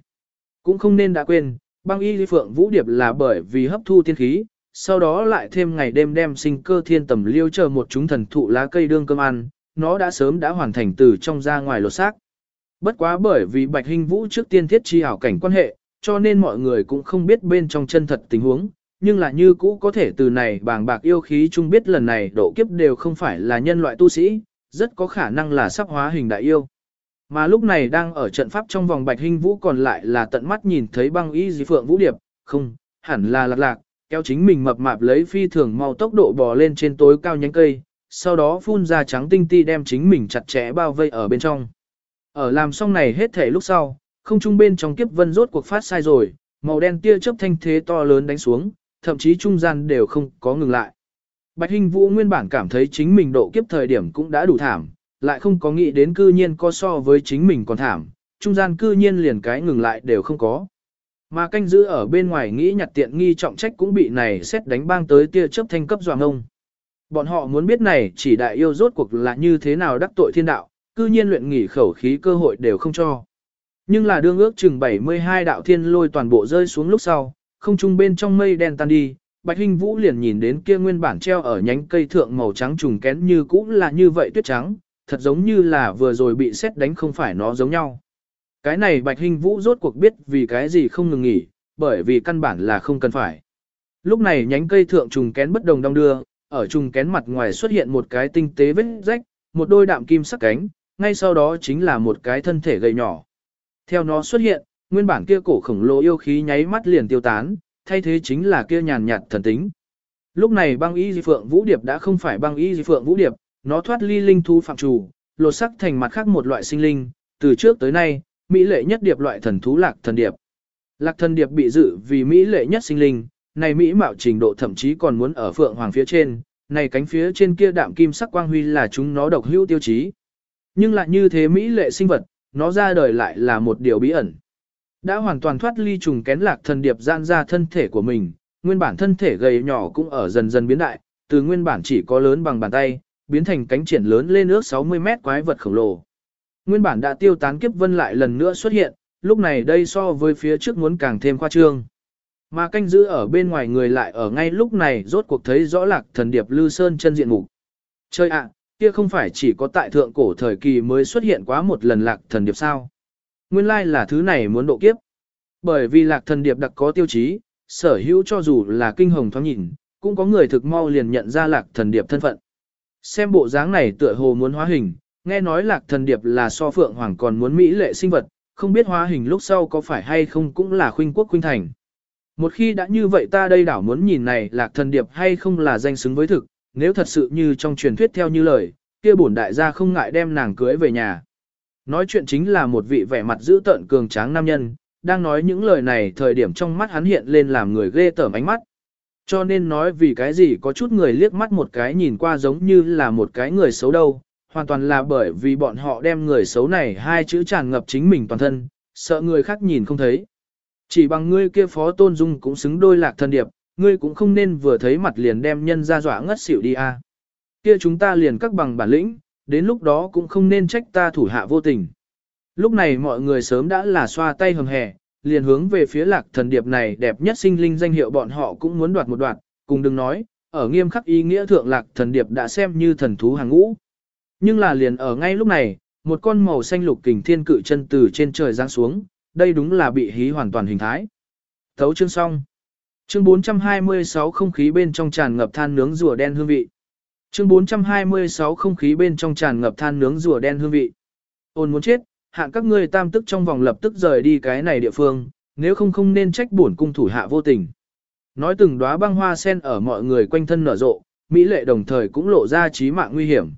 Cũng không nên đã quên, băng y phượng vũ điệp là bởi vì hấp thu tiên khí, sau đó lại thêm ngày đêm đem sinh cơ thiên tầm liêu chờ một chúng thần thụ lá cây đương cơm ăn, nó đã sớm đã hoàn thành từ trong ra ngoài lột xác. Bất quá bởi vì Bạch Hình Vũ trước tiên thiết chi hảo cảnh quan hệ, cho nên mọi người cũng không biết bên trong chân thật tình huống, nhưng là như cũ có thể từ này bàng bạc yêu khí chung biết lần này độ kiếp đều không phải là nhân loại tu sĩ, rất có khả năng là sắp hóa hình đại yêu. Mà lúc này đang ở trận pháp trong vòng Bạch Hình Vũ còn lại là tận mắt nhìn thấy băng y dì phượng vũ điệp, không, hẳn là lạc lạc, kéo chính mình mập mạp lấy phi thường mau tốc độ bò lên trên tối cao nhánh cây, sau đó phun ra trắng tinh ti đem chính mình chặt chẽ bao vây ở bên trong. Ở làm xong này hết thể lúc sau, không trung bên trong kiếp vân rốt cuộc phát sai rồi, màu đen tia chớp thanh thế to lớn đánh xuống, thậm chí trung gian đều không có ngừng lại. Bạch Hinh Vũ nguyên bản cảm thấy chính mình độ kiếp thời điểm cũng đã đủ thảm, lại không có nghĩ đến cư nhiên có so với chính mình còn thảm, trung gian cư nhiên liền cái ngừng lại đều không có. Mà canh giữ ở bên ngoài nghĩ nhặt tiện nghi trọng trách cũng bị này xét đánh bang tới tia chớp thanh cấp doàng ông. Bọn họ muốn biết này chỉ đại yêu rốt cuộc là như thế nào đắc tội thiên đạo, cư nhiên luyện nghỉ khẩu khí cơ hội đều không cho. Nhưng là đương ước chừng 72 đạo thiên lôi toàn bộ rơi xuống lúc sau, không trung bên trong mây đen tan đi, Bạch Hinh Vũ liền nhìn đến kia nguyên bản treo ở nhánh cây thượng màu trắng trùng kén như cũng là như vậy tuyết trắng, thật giống như là vừa rồi bị xét đánh không phải nó giống nhau. Cái này Bạch Hinh Vũ rốt cuộc biết vì cái gì không ngừng nghỉ, bởi vì căn bản là không cần phải. Lúc này nhánh cây thượng trùng kén bất đồng đong đưa, ở trùng kén mặt ngoài xuất hiện một cái tinh tế vết rách, một đôi đạm kim sắc cánh, ngay sau đó chính là một cái thân thể gầy nhỏ. Theo nó xuất hiện, nguyên bản kia cổ khổng lồ yêu khí nháy mắt liền tiêu tán, thay thế chính là kia nhàn nhạt thần tính. Lúc này băng y di phượng vũ điệp đã không phải băng y di phượng vũ điệp, nó thoát ly linh thú phạm chủ, lột sắc thành mặt khác một loại sinh linh, từ trước tới nay, mỹ lệ nhất điệp loại thần thú lạc thần điệp. Lạc thần điệp bị dự vì mỹ lệ nhất sinh linh, này mỹ mạo trình độ thậm chí còn muốn ở phượng hoàng phía trên, này cánh phía trên kia đạm kim sắc quang huy là chúng nó độc hữu tiêu chí. Nhưng lại như thế mỹ lệ sinh vật, nó ra đời lại là một điều bí ẩn. Đã hoàn toàn thoát ly trùng kén lạc thần điệp gian ra thân thể của mình, nguyên bản thân thể gầy nhỏ cũng ở dần dần biến đại, từ nguyên bản chỉ có lớn bằng bàn tay, biến thành cánh triển lớn lên ước 60 mét quái vật khổng lồ. Nguyên bản đã tiêu tán kiếp vân lại lần nữa xuất hiện, lúc này đây so với phía trước muốn càng thêm khoa trương. Mà canh giữ ở bên ngoài người lại ở ngay lúc này rốt cuộc thấy rõ lạc thần điệp Lư Sơn chân diện mục. Chơi ạ, kia không phải chỉ có tại thượng cổ thời kỳ mới xuất hiện quá một lần lạc thần điệp sao. Nguyên lai là thứ này muốn độ kiếp. Bởi vì lạc thần điệp đặc có tiêu chí, sở hữu cho dù là kinh hồng thoáng nhìn, cũng có người thực mau liền nhận ra lạc thần điệp thân phận. Xem bộ dáng này tựa hồ muốn hóa hình, nghe nói lạc thần điệp là so phượng hoàng còn muốn mỹ lệ sinh vật, không biết hóa hình lúc sau có phải hay không cũng là khuynh quốc khuynh thành. Một khi đã như vậy ta đây đảo muốn nhìn này lạc thần điệp hay không là danh xứng với thực, nếu thật sự như trong truyền thuyết theo như lời, kia bổn đại gia không ngại đem nàng cưới về nhà. Nói chuyện chính là một vị vẻ mặt dữ tợn cường tráng nam nhân, đang nói những lời này thời điểm trong mắt hắn hiện lên làm người ghê tởm ánh mắt. Cho nên nói vì cái gì có chút người liếc mắt một cái nhìn qua giống như là một cái người xấu đâu, hoàn toàn là bởi vì bọn họ đem người xấu này hai chữ tràn ngập chính mình toàn thân, sợ người khác nhìn không thấy. Chỉ bằng ngươi kia phó tôn dung cũng xứng đôi lạc thần điệp, ngươi cũng không nên vừa thấy mặt liền đem nhân ra dọa ngất xỉu đi a. Kia chúng ta liền các bằng bản lĩnh, đến lúc đó cũng không nên trách ta thủ hạ vô tình. Lúc này mọi người sớm đã là xoa tay hầm hè, liền hướng về phía lạc thần điệp này đẹp nhất sinh linh danh hiệu bọn họ cũng muốn đoạt một đoạt, cùng đừng nói, ở nghiêm khắc ý nghĩa thượng lạc thần điệp đã xem như thần thú hàng ngũ. Nhưng là liền ở ngay lúc này, một con màu xanh lục kình thiên cự chân từ trên trời giáng xuống, đây đúng là bị hí hoàn toàn hình thái. Thấu chương xong. Chương 426 không khí bên trong tràn ngập than nướng rùa đen hương vị. Chương 426 không khí bên trong tràn ngập than nướng rùa đen hương vị. Ôn muốn chết, hạn các ngươi tam tức trong vòng lập tức rời đi cái này địa phương, nếu không không nên trách bổn cung thủ hạ vô tình. Nói từng đóa băng hoa sen ở mọi người quanh thân nở rộ, mỹ lệ đồng thời cũng lộ ra trí mạng nguy hiểm.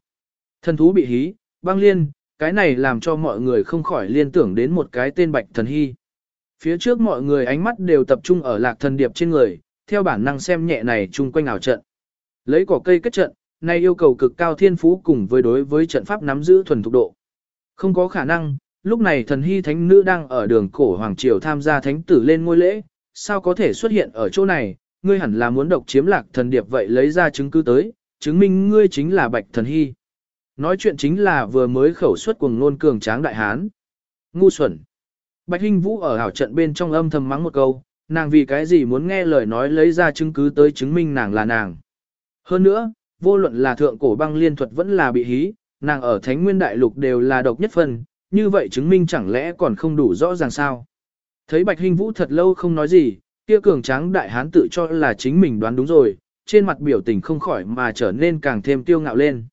Thần thú bị hí, băng liên, cái này làm cho mọi người không khỏi liên tưởng đến một cái tên bạch thần hy. Phía trước mọi người ánh mắt đều tập trung ở lạc thần điệp trên người, theo bản năng xem nhẹ này chung quanh ảo trận. Lấy cỏ cây kết trận, nay yêu cầu cực cao thiên phú cùng với đối với trận pháp nắm giữ thuần thục độ. Không có khả năng, lúc này thần hy thánh nữ đang ở đường cổ Hoàng Triều tham gia thánh tử lên ngôi lễ, sao có thể xuất hiện ở chỗ này, ngươi hẳn là muốn độc chiếm lạc thần điệp vậy lấy ra chứng cứ tới, chứng minh ngươi chính là bạch thần hy. Nói chuyện chính là vừa mới khẩu xuất cuồng ngôn cường tráng đại hán. Ngu xuẩn. Bạch Hinh Vũ ở hảo trận bên trong âm thầm mắng một câu, nàng vì cái gì muốn nghe lời nói lấy ra chứng cứ tới chứng minh nàng là nàng. Hơn nữa, vô luận là thượng cổ băng liên thuật vẫn là bị hí, nàng ở Thánh Nguyên Đại Lục đều là độc nhất phần, như vậy chứng minh chẳng lẽ còn không đủ rõ ràng sao. Thấy Bạch Hinh Vũ thật lâu không nói gì, kia cường tráng đại hán tự cho là chính mình đoán đúng rồi, trên mặt biểu tình không khỏi mà trở nên càng thêm tiêu ngạo lên.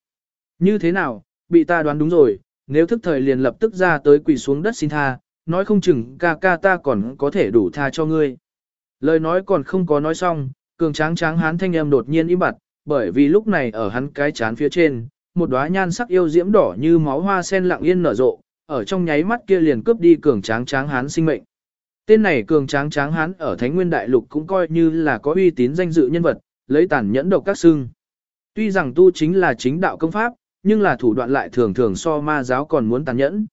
Như thế nào, bị ta đoán đúng rồi, nếu thức thời liền lập tức ra tới quỳ xuống đất xin tha, nói không chừng ca ca ta còn có thể đủ tha cho ngươi. Lời nói còn không có nói xong, cường tráng tráng hán thanh em đột nhiên im bặt, bởi vì lúc này ở hắn cái chán phía trên, một đóa nhan sắc yêu diễm đỏ như máu hoa sen lặng yên nở rộ, ở trong nháy mắt kia liền cướp đi cường tráng tráng hán sinh mệnh. Tên này cường tráng tráng hán ở Thánh Nguyên Đại Lục cũng coi như là có uy tín danh dự nhân vật, lấy tàn nhẫn độc các xương Tuy rằng tu chính là chính đạo công pháp, nhưng là thủ đoạn lại thường thường so ma giáo còn muốn tàn nhẫn.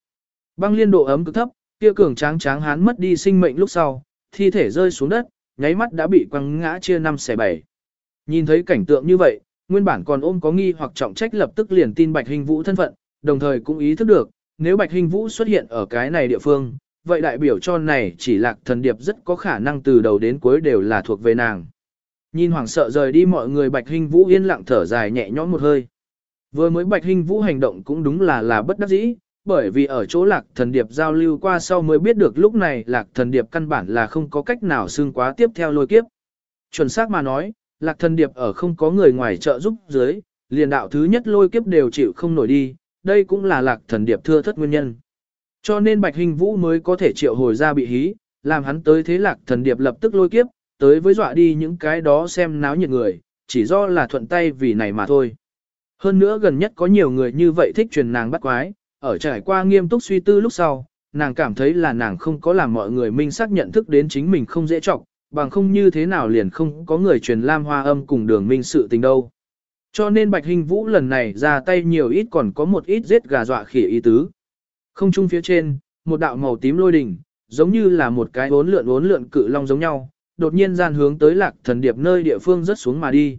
Băng liên độ ấm cực thấp, kia cường tráng tráng hán mất đi sinh mệnh lúc sau, thi thể rơi xuống đất, nháy mắt đã bị quăng ngã chia năm xẻ bảy. Nhìn thấy cảnh tượng như vậy, nguyên bản còn ôm có nghi hoặc trọng trách lập tức liền tin Bạch Hình Vũ thân phận, đồng thời cũng ý thức được, nếu Bạch Hình Vũ xuất hiện ở cái này địa phương, vậy đại biểu cho này chỉ lạc thần điệp rất có khả năng từ đầu đến cuối đều là thuộc về nàng. Nhìn hoảng sợ rời đi mọi người Bạch Hình Vũ yên lặng thở dài nhẹ nhõm một hơi. Vừa mới Bạch Hình Vũ hành động cũng đúng là là bất đắc dĩ, bởi vì ở chỗ lạc thần điệp giao lưu qua sau mới biết được lúc này lạc thần điệp căn bản là không có cách nào xương quá tiếp theo lôi kiếp. Chuẩn xác mà nói, lạc thần điệp ở không có người ngoài trợ giúp dưới, liền đạo thứ nhất lôi kiếp đều chịu không nổi đi, đây cũng là lạc thần điệp thưa thất nguyên nhân. Cho nên Bạch Hình Vũ mới có thể triệu hồi ra bị hí, làm hắn tới thế lạc thần điệp lập tức lôi kiếp, tới với dọa đi những cái đó xem náo nhiệt người, chỉ do là thuận tay vì này mà thôi. Hơn nữa gần nhất có nhiều người như vậy thích truyền nàng bắt quái, ở trải qua nghiêm túc suy tư lúc sau, nàng cảm thấy là nàng không có làm mọi người minh xác nhận thức đến chính mình không dễ trọng, bằng không như thế nào liền không có người truyền lam hoa âm cùng đường minh sự tình đâu. Cho nên Bạch Hình Vũ lần này ra tay nhiều ít còn có một ít giết gà dọa khỉ ý tứ. Không trung phía trên, một đạo màu tím lôi đỉnh, giống như là một cái bốn lượn bốn lượn cự long giống nhau, đột nhiên gian hướng tới lạc thần điệp nơi địa phương rất xuống mà đi.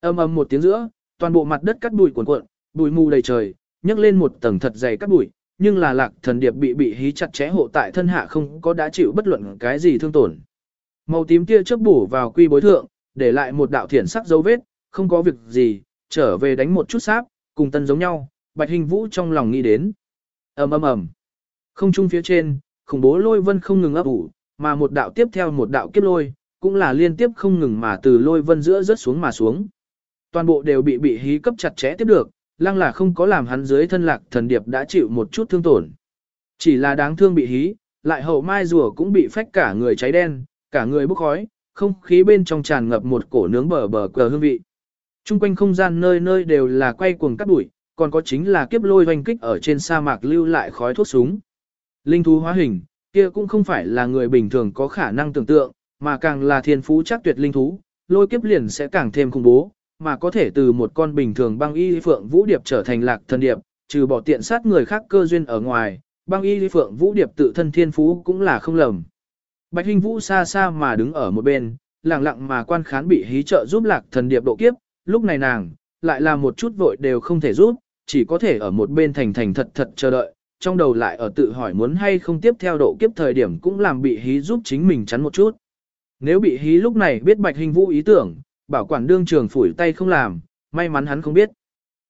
Âm âm một tiếng giữa, toàn bộ mặt đất cắt bụi cuộn cuộn, bụi mù đầy trời, nhấc lên một tầng thật dày cắt bụi, nhưng là lạc thần điệp bị bị hí chặt chẽ hộ tại thân hạ không có đã chịu bất luận cái gì thương tổn. Màu tím tia chớp bổ vào quy bối thượng, để lại một đạo thiển sắc dấu vết, không có việc gì, trở về đánh một chút sáp, cùng tân giống nhau, Bạch Hình Vũ trong lòng nghĩ đến. ầm ầm ầm, không trung phía trên, khủng bố lôi vân không ngừng ấp ủ, mà một đạo tiếp theo một đạo kiếp lôi, cũng là liên tiếp không ngừng mà từ lôi vân giữa rớt xuống mà xuống. Toàn bộ đều bị bị hí cấp chặt chẽ tiếp được, lăng là không có làm hắn dưới thân lạc thần điệp đã chịu một chút thương tổn. Chỉ là đáng thương bị hí, lại hậu mai rùa cũng bị phách cả người cháy đen, cả người bốc khói, không khí bên trong tràn ngập một cổ nướng bờ bờ cờ hương vị. Trung quanh không gian nơi nơi đều là quay cuồng cắt bụi, còn có chính là kiếp lôi hoành kích ở trên sa mạc lưu lại khói thuốc súng. Linh thú hóa hình, kia cũng không phải là người bình thường có khả năng tưởng tượng, mà càng là thiên phú chắc tuyệt linh thú, lôi kiếp liền sẽ càng thêm khủng bố, mà có thể từ một con bình thường băng y phượng vũ điệp trở thành lạc thần điệp, trừ bỏ tiện sát người khác cơ duyên ở ngoài, băng y phượng vũ điệp tự thân thiên phú cũng là không lầm. Bạch Hinh Vũ xa xa mà đứng ở một bên, lặng lặng mà quan khán bị hí trợ giúp lạc thần điệp độ kiếp, lúc này nàng, lại là một chút vội đều không thể giúp, chỉ có thể ở một bên thành thành thật thật chờ đợi, trong đầu lại ở tự hỏi muốn hay không tiếp theo độ kiếp thời điểm cũng làm bị hí giúp chính mình chắn một chút. Nếu bị hí lúc này biết Bạch Hình Vũ ý tưởng, bảo quản đương trường phủi tay không làm, may mắn hắn không biết.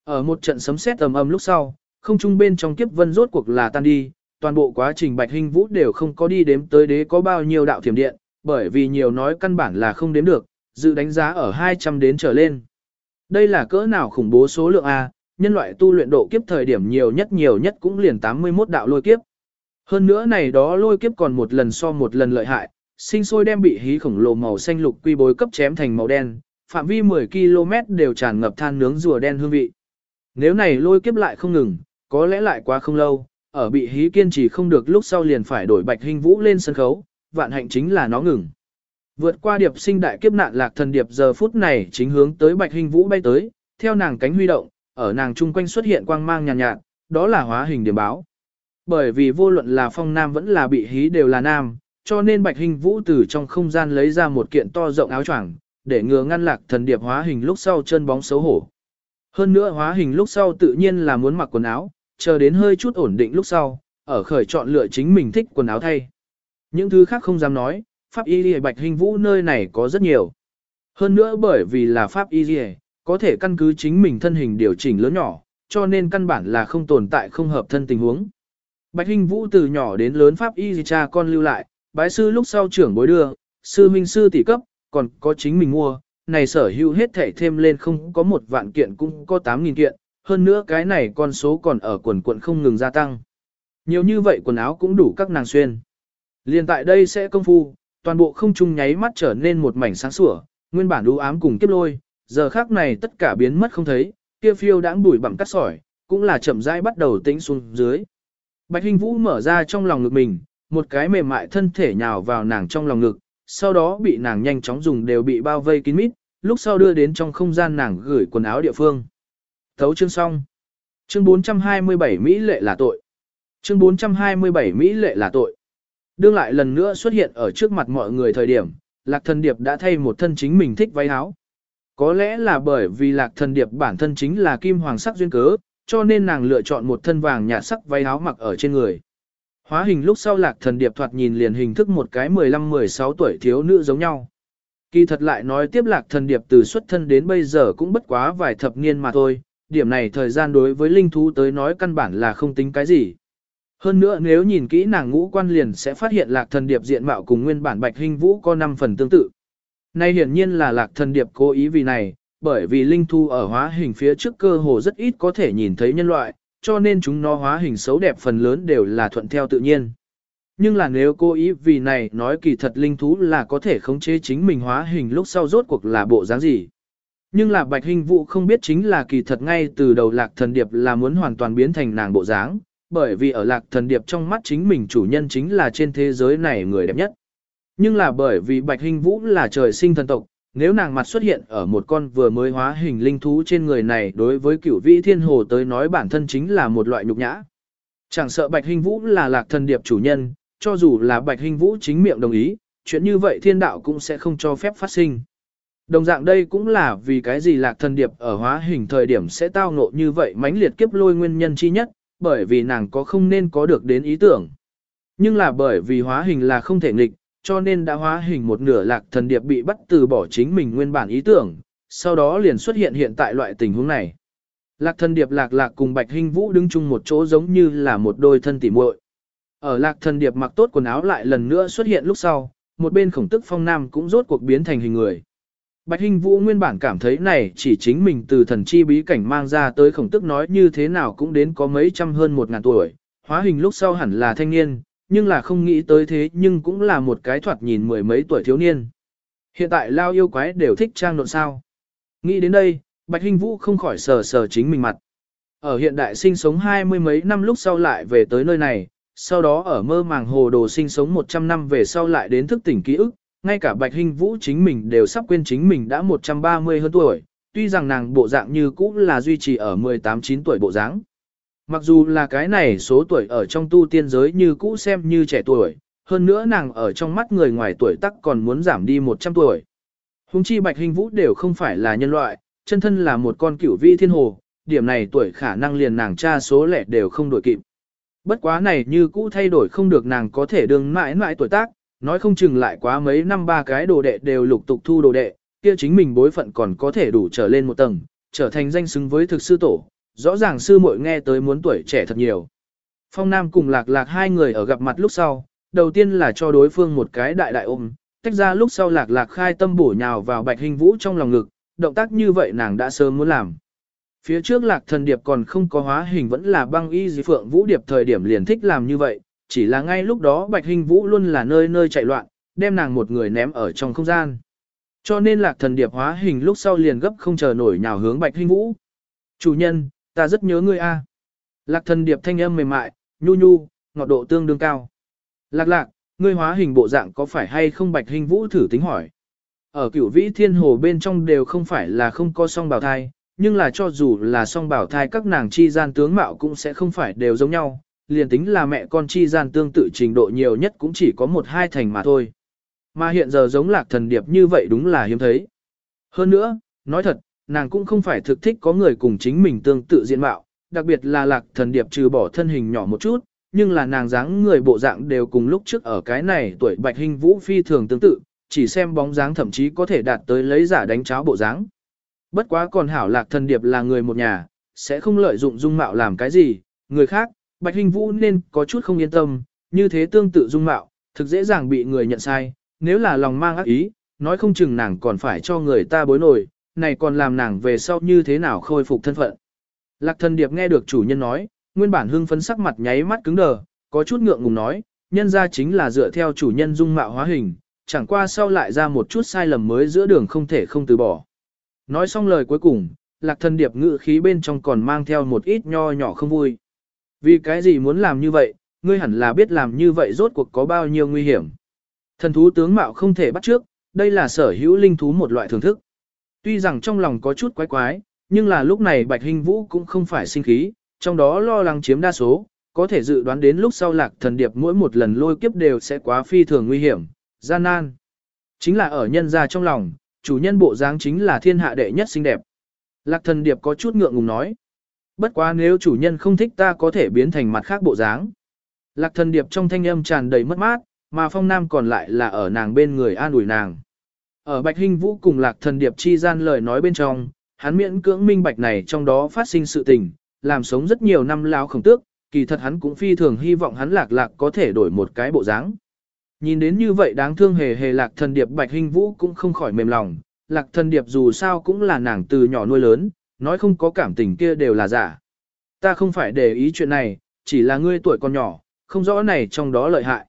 Ở một trận sấm sét ầm ầm lúc sau, không trung bên trong kiếp vân rốt cuộc là tan đi, toàn bộ quá trình Bạch Hình Vũ đều không có đi đếm tới đế có bao nhiêu đạo thiểm điện, bởi vì nhiều nói căn bản là không đếm được, dự đánh giá ở 200 đến trở lên. Đây là cỡ nào khủng bố số lượng A, nhân loại tu luyện độ kiếp thời điểm nhiều nhất nhiều nhất cũng liền 81 đạo lôi kiếp. Hơn nữa này đó lôi kiếp còn một lần so một lần lợi hại, sinh sôi đem bị hí khổng lồ màu xanh lục quy bối cấp chém thành màu đen, phạm vi 10 km đều tràn ngập than nướng rùa đen hương vị. Nếu này lôi kiếp lại không ngừng, có lẽ lại quá không lâu, ở bị hí kiên trì không được lúc sau liền phải đổi bạch hình vũ lên sân khấu, vạn hạnh chính là nó ngừng. Vượt qua điệp sinh đại kiếp nạn lạc thần điệp giờ phút này chính hướng tới bạch hình vũ bay tới, theo nàng cánh huy động, ở nàng chung quanh xuất hiện quang mang nhàn nhạt, nhạt, đó là hóa hình điểm báo. Bởi vì vô luận là phong nam vẫn là bị hí đều là nam, cho nên bạch hình vũ từ trong không gian lấy ra một kiện to rộng áo choàng để ngừa ngăn lạc thần điệp hóa hình lúc sau chân bóng xấu hổ. Hơn nữa hóa hình lúc sau tự nhiên là muốn mặc quần áo, chờ đến hơi chút ổn định lúc sau, ở khởi chọn lựa chính mình thích quần áo thay. Những thứ khác không dám nói, pháp y lìa bạch hình vũ nơi này có rất nhiều. Hơn nữa bởi vì là pháp y lìa, có thể căn cứ chính mình thân hình điều chỉnh lớn nhỏ, cho nên căn bản là không tồn tại không hợp thân tình huống. Bạch hình Vũ từ nhỏ đến lớn pháp y cha con lưu lại, bái sư lúc sau trưởng bối đưa, sư minh sư tỷ cấp, còn có chính mình mua, này sở hữu hết thảy thêm lên không có một vạn kiện cũng có 8.000 kiện, hơn nữa cái này con số còn ở quần quận không ngừng gia tăng. Nhiều như vậy quần áo cũng đủ các nàng xuyên. Liên tại đây sẽ công phu, toàn bộ không trung nháy mắt trở nên một mảnh sáng sủa, nguyên bản đu ám cùng kiếp lôi, giờ khác này tất cả biến mất không thấy, kia phiêu đãng bùi bằng cắt sỏi, cũng là chậm rãi bắt đầu tĩnh xuống dưới. Bạch Hình Vũ mở ra trong lòng ngực mình, một cái mềm mại thân thể nhào vào nàng trong lòng ngực, sau đó bị nàng nhanh chóng dùng đều bị bao vây kín mít, lúc sau đưa đến trong không gian nàng gửi quần áo địa phương. Thấu chương xong. Chương 427 Mỹ lệ là tội. Chương 427 Mỹ lệ là tội. Đương lại lần nữa xuất hiện ở trước mặt mọi người thời điểm, Lạc Thần Điệp đã thay một thân chính mình thích váy áo. Có lẽ là bởi vì Lạc Thần Điệp bản thân chính là kim hoàng sắc duyên cớ, cho nên nàng lựa chọn một thân vàng nhạt sắc váy áo mặc ở trên người. Hóa hình lúc sau Lạc Thần Điệp thoạt nhìn liền hình thức một cái 15-16 tuổi thiếu nữ giống nhau. Kỳ thật lại nói tiếp Lạc Thần Điệp từ xuất thân đến bây giờ cũng bất quá vài thập niên mà thôi, điểm này thời gian đối với linh thú tới nói căn bản là không tính cái gì. Hơn nữa nếu nhìn kỹ nàng ngũ quan liền sẽ phát hiện lạc thần điệp diện mạo cùng nguyên bản bạch hình vũ có 5 phần tương tự. Nay hiển nhiên là lạc thần điệp cố ý vì này, bởi vì linh thu ở hóa hình phía trước cơ hồ rất ít có thể nhìn thấy nhân loại, cho nên chúng nó hóa hình xấu đẹp phần lớn đều là thuận theo tự nhiên. Nhưng là nếu cố ý vì này nói kỳ thật linh thú là có thể khống chế chính mình hóa hình lúc sau rốt cuộc là bộ dáng gì. Nhưng là bạch hình vũ không biết chính là kỳ thật ngay từ đầu lạc thần điệp là muốn hoàn toàn biến thành nàng bộ dáng, bởi vì ở lạc thần điệp trong mắt chính mình chủ nhân chính là trên thế giới này người đẹp nhất. Nhưng là bởi vì bạch hình vũ là trời sinh thần tộc, nếu nàng mặt xuất hiện ở một con vừa mới hóa hình linh thú trên người này đối với cửu vĩ thiên hồ tới nói bản thân chính là một loại nhục nhã. Chẳng sợ bạch hình vũ là lạc thần điệp chủ nhân, cho dù là bạch hình vũ chính miệng đồng ý, chuyện như vậy thiên đạo cũng sẽ không cho phép phát sinh. Đồng dạng đây cũng là vì cái gì lạc thần điệp ở hóa hình thời điểm sẽ tao ngộ như vậy mãnh liệt kiếp lôi nguyên nhân chi nhất, bởi vì nàng có không nên có được đến ý tưởng. Nhưng là bởi vì hóa hình là không thể nghịch, cho nên đã hóa hình một nửa lạc thần điệp bị bắt từ bỏ chính mình nguyên bản ý tưởng, sau đó liền xuất hiện hiện tại loại tình huống này. Lạc thần điệp lạc lạc cùng bạch hình vũ đứng chung một chỗ giống như là một đôi thân tỉ muội. Ở lạc thần điệp mặc tốt quần áo lại lần nữa xuất hiện lúc sau, một bên khổng tức phong nam cũng rốt cuộc biến thành hình người. Bạch Hinh Vũ nguyên bản cảm thấy này chỉ chính mình từ thần chi bí cảnh mang ra tới khổng tức nói như thế nào cũng đến có mấy trăm hơn một ngàn tuổi, hóa hình lúc sau hẳn là thanh niên, nhưng là không nghĩ tới thế nhưng cũng là một cái thoạt nhìn mười mấy tuổi thiếu niên. Hiện tại lao yêu quái đều thích trang nộn sao. Nghĩ đến đây, Bạch Hinh Vũ không khỏi sờ sờ chính mình mặt. Ở hiện đại sinh sống hai mươi mấy năm lúc sau lại về tới nơi này, sau đó ở mơ màng hồ đồ sinh sống 100 năm về sau lại đến thức tỉnh ký ức, ngay cả Bạch Hinh Vũ chính mình đều sắp quên chính mình đã 130 hơn tuổi, tuy rằng nàng bộ dạng như cũ là duy trì ở 18-9 tuổi bộ dáng. Mặc dù là cái này số tuổi ở trong tu tiên giới như cũ xem như trẻ tuổi, hơn nữa nàng ở trong mắt người ngoài tuổi tắc còn muốn giảm đi 100 tuổi. Hùng chi bạch hình vũ đều không phải là nhân loại, chân thân là một con cửu vi thiên hồ, điểm này tuổi khả năng liền nàng cha số lẻ đều không đổi kịp. Bất quá này như cũ thay đổi không được nàng có thể đương mãi mãi tuổi tác, nói không chừng lại quá mấy năm ba cái đồ đệ đều lục tục thu đồ đệ, kia chính mình bối phận còn có thể đủ trở lên một tầng, trở thành danh xứng với thực sư tổ, rõ ràng sư muội nghe tới muốn tuổi trẻ thật nhiều. Phong Nam cùng lạc lạc hai người ở gặp mặt lúc sau, đầu tiên là cho đối phương một cái đại đại ôm, tách ra lúc sau lạc lạc khai tâm bổ nhào vào bạch hình vũ trong lòng ngực, động tác như vậy nàng đã sớm muốn làm. Phía trước lạc thần điệp còn không có hóa hình vẫn là băng y dì phượng vũ điệp thời điểm liền thích làm như vậy, chỉ là ngay lúc đó bạch hình vũ luôn là nơi nơi chạy loạn, đem nàng một người ném ở trong không gian. Cho nên lạc thần điệp hóa hình lúc sau liền gấp không chờ nổi nhào hướng bạch hình vũ. Chủ nhân, ta rất nhớ ngươi a. Lạc thần điệp thanh âm mềm mại, nhu nhu, ngọt độ tương đương cao. Lạc lạc, ngươi hóa hình bộ dạng có phải hay không bạch hình vũ thử tính hỏi. Ở cửu vĩ thiên hồ bên trong đều không phải là không có song bào thai, nhưng là cho dù là song bào thai các nàng chi gian tướng mạo cũng sẽ không phải đều giống nhau, liền tính là mẹ con chi gian tương tự trình độ nhiều nhất cũng chỉ có một hai thành mà thôi. Mà hiện giờ giống lạc thần điệp như vậy đúng là hiếm thấy. Hơn nữa, nói thật, nàng cũng không phải thực thích có người cùng chính mình tương tự diện mạo, đặc biệt là lạc thần điệp trừ bỏ thân hình nhỏ một chút, nhưng là nàng dáng người bộ dạng đều cùng lúc trước ở cái này tuổi bạch hình vũ phi thường tương tự, chỉ xem bóng dáng thậm chí có thể đạt tới lấy giả đánh cháo bộ dáng. Bất quá còn hảo lạc thần điệp là người một nhà, sẽ không lợi dụng dung mạo làm cái gì, người khác, bạch hình vũ nên có chút không yên tâm, như thế tương tự dung mạo, thực dễ dàng bị người nhận sai, nếu là lòng mang ác ý, nói không chừng nàng còn phải cho người ta bối nổi, này còn làm nàng về sau như thế nào khôi phục thân phận. Lạc thần điệp nghe được chủ nhân nói, nguyên bản hưng phấn sắc mặt nháy mắt cứng đờ, có chút ngượng ngùng nói, nhân ra chính là dựa theo chủ nhân dung mạo hóa hình, chẳng qua sau lại ra một chút sai lầm mới giữa đường không thể không từ bỏ. Nói xong lời cuối cùng, lạc thần điệp ngự khí bên trong còn mang theo một ít nho nhỏ không vui. Vì cái gì muốn làm như vậy, ngươi hẳn là biết làm như vậy rốt cuộc có bao nhiêu nguy hiểm. Thần thú tướng mạo không thể bắt trước, đây là sở hữu linh thú một loại thưởng thức. Tuy rằng trong lòng có chút quái quái, nhưng là lúc này Bạch Hình Vũ cũng không phải sinh khí, trong đó lo lắng chiếm đa số, có thể dự đoán đến lúc sau lạc thần điệp mỗi một lần lôi kiếp đều sẽ quá phi thường nguy hiểm, gian nan. Chính là ở nhân gia trong lòng, chủ nhân bộ dáng chính là thiên hạ đệ nhất xinh đẹp. Lạc thần điệp có chút ngượng ngùng nói. Bất quá nếu chủ nhân không thích ta có thể biến thành mặt khác bộ dáng. Lạc thần điệp trong thanh âm tràn đầy mất mát, mà phong nam còn lại là ở nàng bên người an ủi nàng. Ở Bạch hình Vũ cùng Lạc Thần Điệp chi gian lời nói bên trong, hắn miễn cưỡng minh bạch này trong đó phát sinh sự tình, làm sống rất nhiều năm lao khổng tước, kỳ thật hắn cũng phi thường hy vọng hắn Lạc Lạc có thể đổi một cái bộ dáng. Nhìn đến như vậy đáng thương hề hề Lạc Thần Điệp Bạch hình Vũ cũng không khỏi mềm lòng, Lạc Thần Điệp dù sao cũng là nàng từ nhỏ nuôi lớn, nói không có cảm tình kia đều là giả. Ta không phải để ý chuyện này, chỉ là ngươi tuổi còn nhỏ, không rõ này trong đó lợi hại.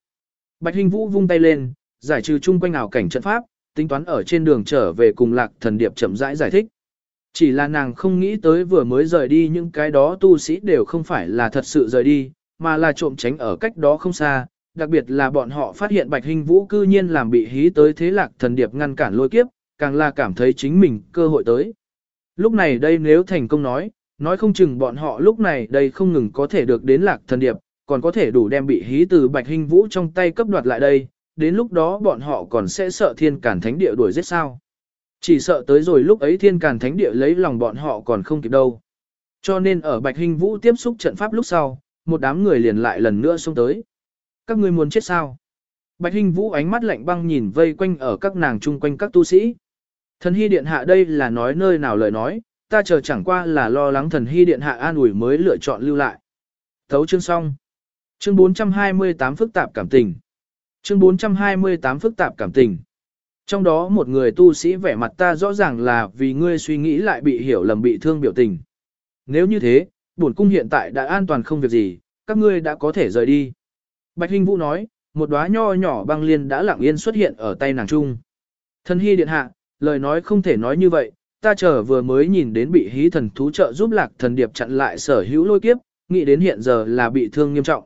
Bạch Hinh Vũ vung tay lên, giải trừ chung quanh ảo cảnh trận pháp, tính toán ở trên đường trở về cùng lạc thần điệp chậm rãi giải, giải thích. Chỉ là nàng không nghĩ tới vừa mới rời đi những cái đó tu sĩ đều không phải là thật sự rời đi, mà là trộm tránh ở cách đó không xa, đặc biệt là bọn họ phát hiện bạch hình vũ cư nhiên làm bị hí tới thế lạc thần điệp ngăn cản lôi kiếp, càng là cảm thấy chính mình cơ hội tới. Lúc này đây nếu thành công nói, nói không chừng bọn họ lúc này đây không ngừng có thể được đến lạc thần điệp, còn có thể đủ đem bị hí từ bạch hình vũ trong tay cấp đoạt lại đây, đến lúc đó bọn họ còn sẽ sợ thiên cản thánh địa đuổi giết sao. Chỉ sợ tới rồi lúc ấy thiên cản thánh địa lấy lòng bọn họ còn không kịp đâu. Cho nên ở Bạch Hình Vũ tiếp xúc trận pháp lúc sau, một đám người liền lại lần nữa xông tới. Các ngươi muốn chết sao? Bạch Hình Vũ ánh mắt lạnh băng nhìn vây quanh ở các nàng chung quanh các tu sĩ. Thần Hy Điện Hạ đây là nói nơi nào lời nói, ta chờ chẳng qua là lo lắng thần Hy Điện Hạ an ủi mới lựa chọn lưu lại. Thấu chương xong. Chương 428 phức tạp cảm tình. Chương 428 phức tạp cảm tình. Trong đó một người tu sĩ vẻ mặt ta rõ ràng là vì ngươi suy nghĩ lại bị hiểu lầm bị thương biểu tình. Nếu như thế, bổn cung hiện tại đã an toàn không việc gì, các ngươi đã có thể rời đi. Bạch Hinh Vũ nói, một đóa nho nhỏ băng liên đã lặng yên xuất hiện ở tay nàng trung. Thần hy điện hạ, lời nói không thể nói như vậy, ta chờ vừa mới nhìn đến bị hí thần thú trợ giúp lạc thần điệp chặn lại sở hữu lôi kiếp, nghĩ đến hiện giờ là bị thương nghiêm trọng.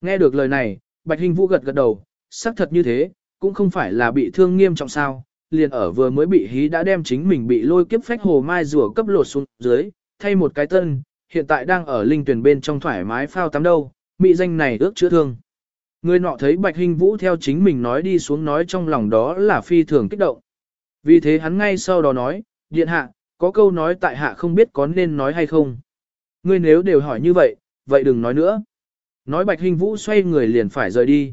Nghe được lời này, Bạch Hinh Vũ gật gật đầu, xác thật như thế, cũng không phải là bị thương nghiêm trọng sao, liền ở vừa mới bị hí đã đem chính mình bị lôi kiếp phách hồ mai rùa cấp lột xuống dưới, thay một cái tân, hiện tại đang ở linh tuyển bên trong thoải mái phao tắm đâu, mị danh này ước chữa thương. Người nọ thấy Bạch Hinh Vũ theo chính mình nói đi xuống nói trong lòng đó là phi thường kích động. Vì thế hắn ngay sau đó nói, điện hạ, có câu nói tại hạ không biết có nên nói hay không. Ngươi nếu đều hỏi như vậy, vậy đừng nói nữa. Nói Bạch Hinh Vũ xoay người liền phải rời đi.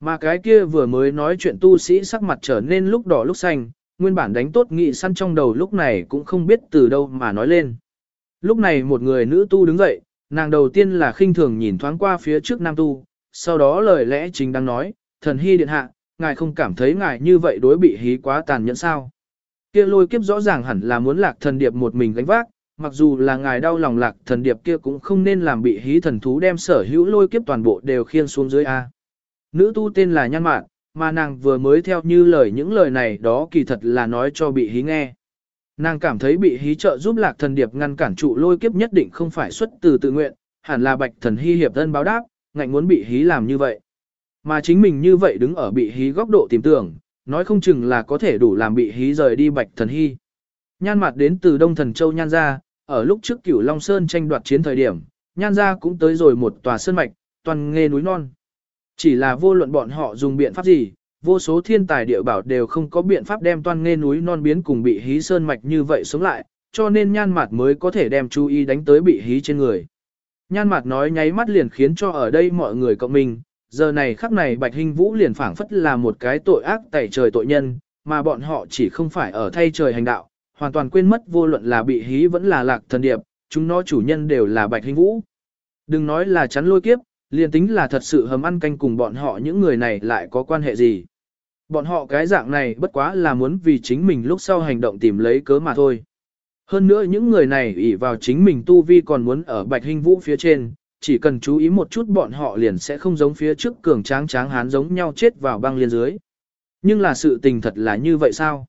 Mà cái kia vừa mới nói chuyện tu sĩ sắc mặt trở nên lúc đỏ lúc xanh, nguyên bản đánh tốt nghị săn trong đầu lúc này cũng không biết từ đâu mà nói lên. Lúc này một người nữ tu đứng dậy, nàng đầu tiên là khinh thường nhìn thoáng qua phía trước nam tu, sau đó lời lẽ chính đang nói, thần hy điện hạ, ngài không cảm thấy ngài như vậy đối bị hí quá tàn nhẫn sao. Kia lôi kiếp rõ ràng hẳn là muốn lạc thần điệp một mình gánh vác, mặc dù là ngài đau lòng lạc thần điệp kia cũng không nên làm bị hí thần thú đem sở hữu lôi kiếp toàn bộ đều khiên xuống dưới A. Nữ tu tên là Nhan Mạn, mà nàng vừa mới theo như lời những lời này đó kỳ thật là nói cho bị hí nghe. Nàng cảm thấy bị hí trợ giúp lạc thần điệp ngăn cản trụ lôi kiếp nhất định không phải xuất từ tự nguyện, hẳn là bạch thần hy hiệp thân báo đáp, ngạnh muốn bị hí làm như vậy. Mà chính mình như vậy đứng ở bị hí góc độ tìm tưởng, nói không chừng là có thể đủ làm bị hí rời đi bạch thần hy. Nhan mặt đến từ Đông Thần Châu Nhan gia, ở lúc trước cửu Long Sơn tranh đoạt chiến thời điểm, Nhan gia cũng tới rồi một tòa sơn mạch, toàn nghe núi non. Chỉ là vô luận bọn họ dùng biện pháp gì, vô số thiên tài địa bảo đều không có biện pháp đem toàn nghe núi non biến cùng bị hí sơn mạch như vậy sống lại, cho nên nhan mặt mới có thể đem chú ý đánh tới bị hí trên người. Nhan mặt nói nháy mắt liền khiến cho ở đây mọi người cộng mình, giờ này khắc này Bạch Hình Vũ liền phảng phất là một cái tội ác tẩy trời tội nhân, mà bọn họ chỉ không phải ở thay trời hành đạo, hoàn toàn quên mất vô luận là bị hí vẫn là lạc thần điệp, chúng nó chủ nhân đều là Bạch Hình Vũ. Đừng nói là chắn lôi kiếp, liền tính là thật sự hầm ăn canh cùng bọn họ những người này lại có quan hệ gì. Bọn họ cái dạng này bất quá là muốn vì chính mình lúc sau hành động tìm lấy cớ mà thôi. Hơn nữa những người này ỷ vào chính mình tu vi còn muốn ở bạch hình vũ phía trên, chỉ cần chú ý một chút bọn họ liền sẽ không giống phía trước cường tráng tráng hán giống nhau chết vào băng liên dưới. Nhưng là sự tình thật là như vậy sao?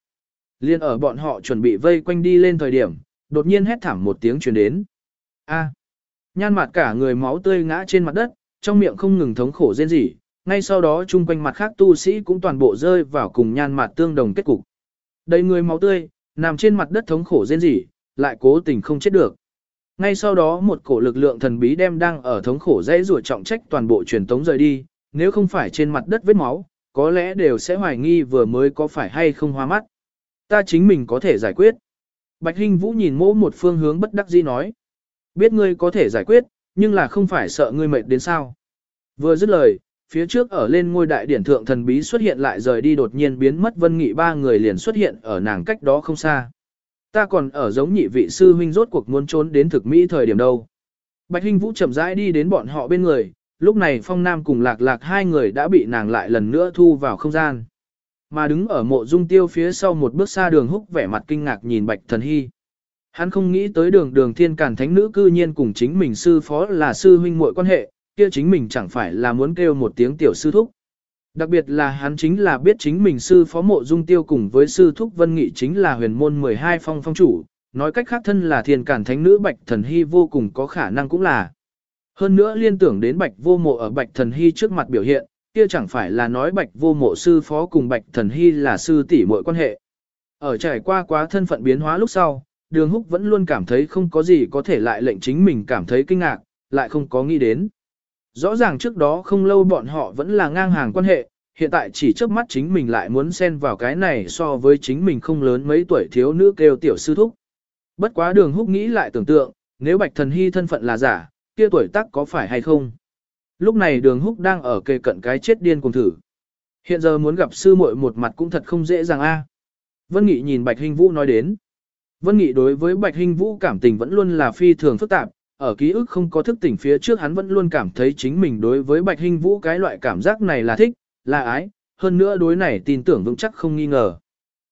Liên ở bọn họ chuẩn bị vây quanh đi lên thời điểm, đột nhiên hét thảm một tiếng truyền đến. A. Nhan mặt cả người máu tươi ngã trên mặt đất, trong miệng không ngừng thống khổ rên rỉ, ngay sau đó chung quanh mặt khác tu sĩ cũng toàn bộ rơi vào cùng nhan mặt tương đồng kết cục. Đầy người máu tươi, nằm trên mặt đất thống khổ rên rỉ, lại cố tình không chết được. Ngay sau đó một cổ lực lượng thần bí đem đang ở thống khổ dãy rủa trọng trách toàn bộ truyền tống rời đi, nếu không phải trên mặt đất vết máu, có lẽ đều sẽ hoài nghi vừa mới có phải hay không hoa mắt. Ta chính mình có thể giải quyết. Bạch Hinh Vũ nhìn mỗ một phương hướng bất đắc dĩ nói. Biết ngươi có thể giải quyết, nhưng là không phải sợ ngươi mệt đến sao. Vừa dứt lời, phía trước ở lên ngôi đại điển thượng thần bí xuất hiện lại rời đi đột nhiên biến mất vân nghị ba người liền xuất hiện ở nàng cách đó không xa. Ta còn ở giống nhị vị sư huynh rốt cuộc muốn trốn đến thực mỹ thời điểm đâu. Bạch Hinh Vũ chậm rãi đi đến bọn họ bên người, lúc này Phong Nam cùng Lạc Lạc hai người đã bị nàng lại lần nữa thu vào không gian. Mà đứng ở mộ dung tiêu phía sau một bước xa đường húc vẻ mặt kinh ngạc nhìn Bạch Thần Hy. Hắn không nghĩ tới đường đường thiên cản thánh nữ cư nhiên cùng chính mình sư phó là sư huynh muội quan hệ, kia chính mình chẳng phải là muốn kêu một tiếng tiểu sư thúc. Đặc biệt là hắn chính là biết chính mình sư phó mộ dung tiêu cùng với sư thúc vân nghị chính là huyền môn 12 phong phong chủ, nói cách khác thân là thiền cản thánh nữ bạch thần hy vô cùng có khả năng cũng là. Hơn nữa liên tưởng đến bạch vô mộ ở bạch thần hy trước mặt biểu hiện, kia chẳng phải là nói bạch vô mộ sư phó cùng bạch thần hy là sư tỷ muội quan hệ. Ở trải qua quá thân phận biến hóa lúc sau, đường húc vẫn luôn cảm thấy không có gì có thể lại lệnh chính mình cảm thấy kinh ngạc, lại không có nghĩ đến. Rõ ràng trước đó không lâu bọn họ vẫn là ngang hàng quan hệ, hiện tại chỉ trước mắt chính mình lại muốn xen vào cái này so với chính mình không lớn mấy tuổi thiếu nữ kêu tiểu sư thúc. Bất quá đường húc nghĩ lại tưởng tượng, nếu bạch thần hy thân phận là giả, kia tuổi tác có phải hay không? Lúc này đường húc đang ở kề cận cái chết điên cùng thử. Hiện giờ muốn gặp sư muội một mặt cũng thật không dễ dàng a. Vân Nghị nhìn Bạch Hinh Vũ nói đến. Vân Nghị đối với Bạch Hinh Vũ cảm tình vẫn luôn là phi thường phức tạp, ở ký ức không có thức tỉnh phía trước hắn vẫn luôn cảm thấy chính mình đối với Bạch Hinh Vũ cái loại cảm giác này là thích, là ái, hơn nữa đối này tin tưởng vững chắc không nghi ngờ.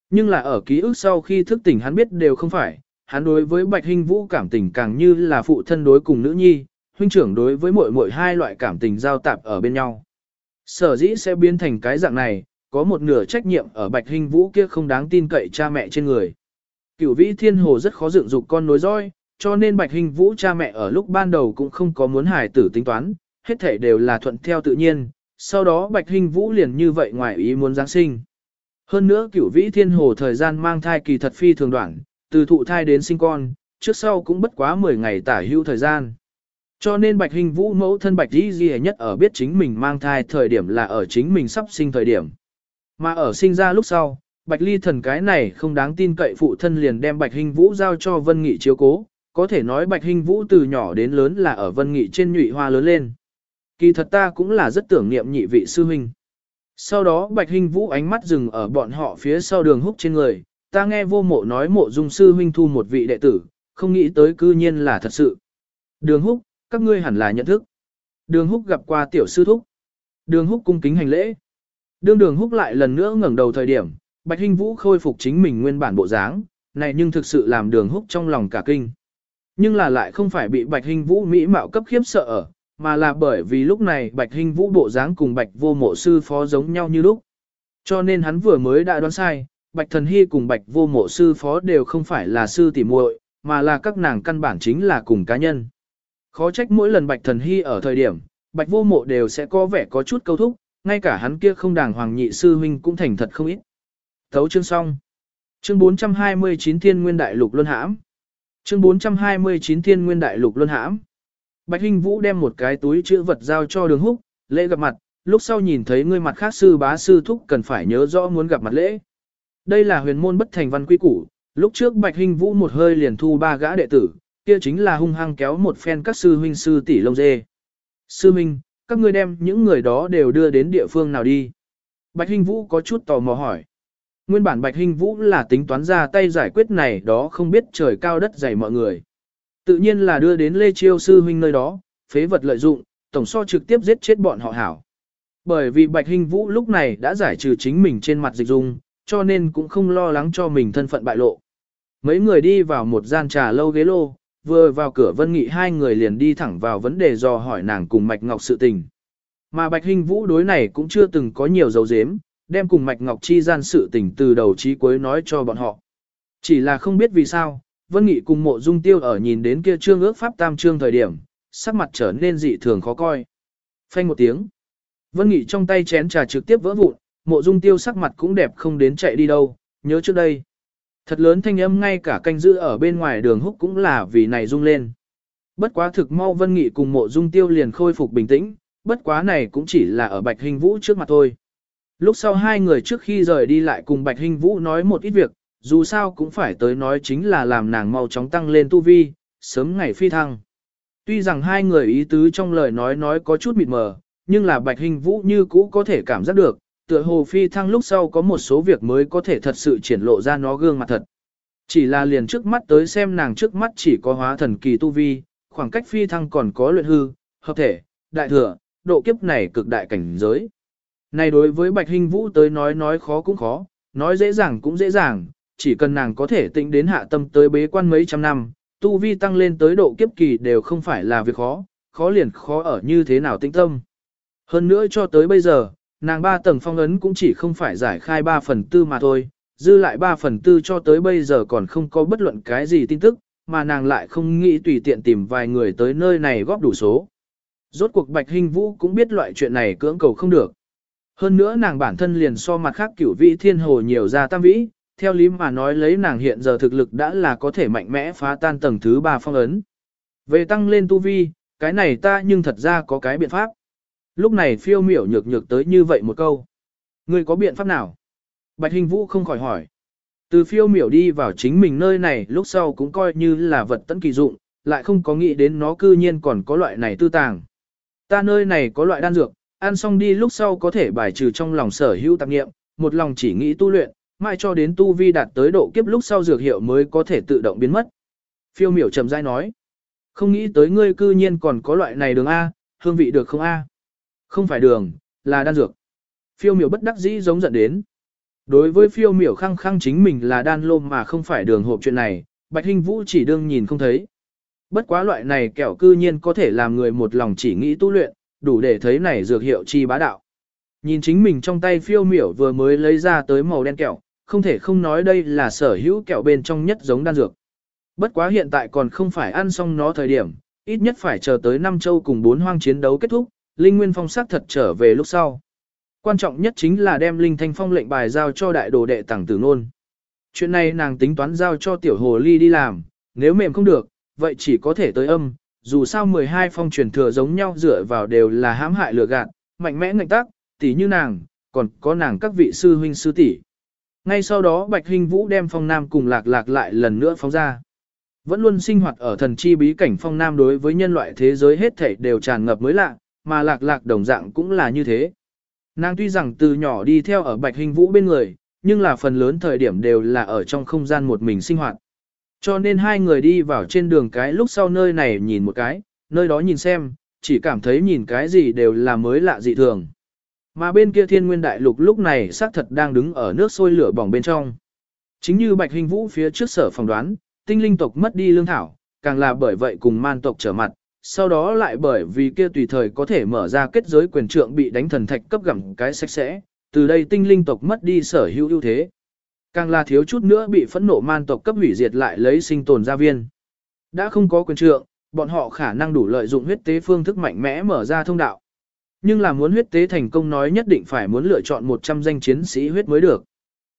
Nhưng là ở ký ức sau khi thức tỉnh hắn biết đều không phải, hắn đối với Bạch Hinh Vũ cảm tình càng như là phụ thân đối cùng nữ nhi, huynh trưởng đối với mỗi mỗi hai loại cảm tình giao tạp ở bên nhau. Sở dĩ sẽ biến thành cái dạng này, có một nửa trách nhiệm ở Bạch Hinh Vũ kia không đáng tin cậy cha mẹ trên người. Cửu vĩ thiên hồ rất khó dựng dục con nối dõi cho nên Bạch Hình Vũ cha mẹ ở lúc ban đầu cũng không có muốn hài tử tính toán, hết thể đều là thuận theo tự nhiên, sau đó Bạch Hình Vũ liền như vậy ngoài ý muốn Giáng sinh. Hơn nữa cửu vĩ thiên hồ thời gian mang thai kỳ thật phi thường đoạn, từ thụ thai đến sinh con, trước sau cũng bất quá 10 ngày tả hữu thời gian. Cho nên Bạch Hình Vũ mẫu thân Bạch Di Di nhất ở biết chính mình mang thai thời điểm là ở chính mình sắp sinh thời điểm. Mà ở sinh ra lúc sau, Bạch Ly thần cái này không đáng tin cậy phụ thân liền đem Bạch Hình Vũ giao cho Vân Nghị chiếu cố, có thể nói Bạch Hình Vũ từ nhỏ đến lớn là ở Vân Nghị trên nhụy hoa lớn lên. Kỳ thật ta cũng là rất tưởng niệm nhị vị sư huynh. Sau đó Bạch Hình Vũ ánh mắt dừng ở bọn họ phía sau đường húc trên người, ta nghe vô mộ nói mộ dung sư huynh thu một vị đệ tử, không nghĩ tới cư nhiên là thật sự. Đường húc, các ngươi hẳn là nhận thức. Đường húc gặp qua tiểu sư thúc. Đường húc cung kính hành lễ. Đường đường húc lại lần nữa ngẩng đầu thời điểm, Bạch Hinh Vũ khôi phục chính mình nguyên bản bộ dáng, này nhưng thực sự làm đường húc trong lòng cả kinh. Nhưng là lại không phải bị Bạch hình Vũ mỹ mạo cấp khiếp sợ ở, mà là bởi vì lúc này Bạch hình Vũ bộ dáng cùng Bạch vô mộ sư phó giống nhau như lúc. Cho nên hắn vừa mới đã đoán sai, Bạch Thần Hy cùng Bạch vô mộ sư phó đều không phải là sư tỷ muội, mà là các nàng căn bản chính là cùng cá nhân. Khó trách mỗi lần Bạch Thần Hy ở thời điểm, Bạch vô mộ đều sẽ có vẻ có chút câu thúc, ngay cả hắn kia không đàng hoàng nhị sư huynh cũng thành thật không ít. Thấu chương xong. Chương 429 Thiên Nguyên Đại Lục Luân Hãm. Chương 429 Thiên Nguyên Đại Lục Luân Hãm. Bạch Hinh Vũ đem một cái túi chữ vật giao cho Đường Húc, lễ gặp mặt, lúc sau nhìn thấy người mặt khác sư bá sư thúc cần phải nhớ rõ muốn gặp mặt lễ. Đây là huyền môn bất thành văn quy củ, lúc trước Bạch Hinh Vũ một hơi liền thu ba gã đệ tử, kia chính là hung hăng kéo một phen các sư huynh sư tỷ lông dê. Sư huynh, các ngươi đem những người đó đều đưa đến địa phương nào đi? Bạch Hinh Vũ có chút tò mò hỏi. Nguyên bản Bạch Hinh Vũ là tính toán ra tay giải quyết này đó không biết trời cao đất dày mọi người. Tự nhiên là đưa đến Lê Chiêu sư huynh nơi đó, phế vật lợi dụng, tổng so trực tiếp giết chết bọn họ hảo. Bởi vì Bạch Hinh Vũ lúc này đã giải trừ chính mình trên mặt dịch dung, cho nên cũng không lo lắng cho mình thân phận bại lộ. Mấy người đi vào một gian trà lâu ghế lô, vừa vào cửa Vân Nghị hai người liền đi thẳng vào vấn đề dò hỏi nàng cùng Mạch Ngọc sự tình. Mà Bạch Hinh Vũ đối này cũng chưa từng có nhiều dấu dếm, đem cùng Mạch Ngọc chi gian sự tình từ đầu chí cuối nói cho bọn họ. Chỉ là không biết vì sao, Vân Nghị cùng mộ dung tiêu ở nhìn đến kia trương ước pháp tam trương thời điểm, sắc mặt trở nên dị thường khó coi. Phanh một tiếng. Vân Nghị trong tay chén trà trực tiếp vỡ vụn, mộ dung tiêu sắc mặt cũng đẹp không đến chạy đi đâu, nhớ trước đây. Thật lớn thanh âm ngay cả canh giữ ở bên ngoài đường húc cũng là vì này rung lên. Bất quá thực mau Vân Nghị cùng mộ dung tiêu liền khôi phục bình tĩnh, bất quá này cũng chỉ là ở Bạch Hình Vũ trước mặt thôi. Lúc sau hai người trước khi rời đi lại cùng Bạch Hình Vũ nói một ít việc, dù sao cũng phải tới nói chính là làm nàng mau chóng tăng lên tu vi, sớm ngày phi thăng. Tuy rằng hai người ý tứ trong lời nói nói có chút mịt mờ, nhưng là Bạch Hình Vũ như cũ có thể cảm giác được, tựa hồ phi thăng lúc sau có một số việc mới có thể thật sự triển lộ ra nó gương mặt thật. Chỉ là liền trước mắt tới xem nàng trước mắt chỉ có hóa thần kỳ tu vi, khoảng cách phi thăng còn có luyện hư, hợp thể, đại thừa, độ kiếp này cực đại cảnh giới. Này đối với Bạch Hinh Vũ tới nói nói khó cũng khó, nói dễ dàng cũng dễ dàng, chỉ cần nàng có thể tĩnh đến hạ tâm tới bế quan mấy trăm năm, tu vi tăng lên tới độ kiếp kỳ đều không phải là việc khó, khó liền khó ở như thế nào tĩnh tâm. Hơn nữa cho tới bây giờ, nàng ba tầng phong ấn cũng chỉ không phải giải khai 3 phần tư mà thôi, dư lại 3 phần tư cho tới bây giờ còn không có bất luận cái gì tin tức, mà nàng lại không nghĩ tùy tiện tìm vài người tới nơi này góp đủ số. Rốt cuộc Bạch Hình Vũ cũng biết loại chuyện này cưỡng cầu không được. Hơn nữa nàng bản thân liền so mặt khác cửu vị thiên hồ nhiều ra tam vĩ, theo lý mà nói lấy nàng hiện giờ thực lực đã là có thể mạnh mẽ phá tan tầng thứ ba phong ấn. Về tăng lên tu vi, cái này ta nhưng thật ra có cái biện pháp. Lúc này phiêu miểu nhược nhược tới như vậy một câu. Ngươi có biện pháp nào? Bạch Hình Vũ không khỏi hỏi. Từ phiêu miểu đi vào chính mình nơi này lúc sau cũng coi như là vật tấn kỳ dụng, lại không có nghĩ đến nó cư nhiên còn có loại này tư tàng. Ta nơi này có loại đan dược, ăn xong đi lúc sau có thể bài trừ trong lòng sở hữu tạp nghiệm, một lòng chỉ nghĩ tu luyện, mãi cho đến tu vi đạt tới độ kiếp lúc sau dược hiệu mới có thể tự động biến mất. Phiêu miểu trầm dai nói, không nghĩ tới ngươi cư nhiên còn có loại này đường A, hương vị được không A? Không phải đường, là đan dược. Phiêu miểu bất đắc dĩ giống giận đến. Đối với phiêu miểu khăng khăng chính mình là đan lôm mà không phải đường hộp chuyện này, Bạch Hinh Vũ chỉ đương nhìn không thấy. Bất quá loại này kẹo cư nhiên có thể làm người một lòng chỉ nghĩ tu luyện, đủ để thấy này dược hiệu chi bá đạo. Nhìn chính mình trong tay phiêu miểu vừa mới lấy ra tới màu đen kẹo, không thể không nói đây là sở hữu kẹo bên trong nhất giống đan dược. Bất quá hiện tại còn không phải ăn xong nó thời điểm, ít nhất phải chờ tới năm châu cùng bốn hoang chiến đấu kết thúc, Linh Nguyên Phong sắc thật trở về lúc sau. Quan trọng nhất chính là đem Linh Thanh Phong lệnh bài giao cho đại đồ đệ tàng tử nôn. Chuyện này nàng tính toán giao cho tiểu hồ ly đi làm, nếu mềm không được, vậy chỉ có thể tới âm, dù sao 12 phong truyền thừa giống nhau dựa vào đều là hãm hại lừa gạt, mạnh mẽ ngạnh tác, tỷ như nàng, còn có nàng các vị sư huynh sư tỷ. Ngay sau đó Bạch Hinh Vũ đem phong nam cùng lạc lạc lại lần nữa phóng ra. Vẫn luôn sinh hoạt ở thần chi bí cảnh phong nam đối với nhân loại thế giới hết thảy đều tràn ngập mới lạ, mà lạc lạc đồng dạng cũng là như thế. Nàng tuy rằng từ nhỏ đi theo ở Bạch Hình Vũ bên người, nhưng là phần lớn thời điểm đều là ở trong không gian một mình sinh hoạt. Cho nên hai người đi vào trên đường cái lúc sau nơi này nhìn một cái, nơi đó nhìn xem, chỉ cảm thấy nhìn cái gì đều là mới lạ dị thường. Mà bên kia thiên nguyên đại lục lúc này xác thật đang đứng ở nước sôi lửa bỏng bên trong. Chính như Bạch Hình Vũ phía trước sở phỏng đoán, tinh linh tộc mất đi lương thảo, càng là bởi vậy cùng man tộc trở mặt, sau đó lại bởi vì kia tùy thời có thể mở ra kết giới quyền trượng bị đánh thần thạch cấp gặm cái sạch sẽ, từ đây tinh linh tộc mất đi sở hữu ưu thế. Càng là thiếu chút nữa bị phẫn nộ man tộc cấp hủy diệt lại lấy sinh tồn gia viên. Đã không có quyền trượng, bọn họ khả năng đủ lợi dụng huyết tế phương thức mạnh mẽ mở ra thông đạo. Nhưng là muốn huyết tế thành công nói nhất định phải muốn lựa chọn 100 danh chiến sĩ huyết mới được.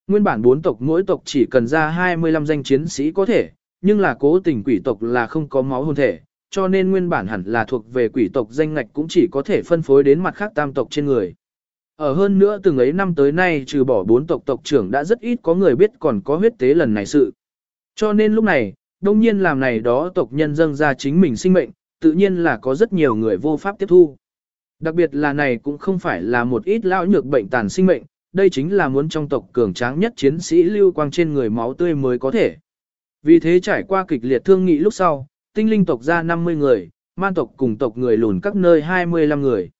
Nguyên bản bốn tộc mỗi tộc chỉ cần ra 25 danh chiến sĩ có thể, nhưng là cố tình quỷ tộc là không có máu hồn thể, cho nên nguyên bản hẳn là thuộc về quỷ tộc danh ngạch cũng chỉ có thể phân phối đến mặt khác tam tộc trên người. Ở hơn nữa từng ấy năm tới nay trừ bỏ bốn tộc tộc trưởng đã rất ít có người biết còn có huyết tế lần này sự. Cho nên lúc này, đông nhiên làm này đó tộc nhân dâng ra chính mình sinh mệnh, tự nhiên là có rất nhiều người vô pháp tiếp thu. Đặc biệt là này cũng không phải là một ít lão nhược bệnh tàn sinh mệnh, đây chính là muốn trong tộc cường tráng nhất chiến sĩ lưu quang trên người máu tươi mới có thể. Vì thế trải qua kịch liệt thương nghị lúc sau, tinh linh tộc ra 50 người, man tộc cùng tộc người lùn các nơi 25 người.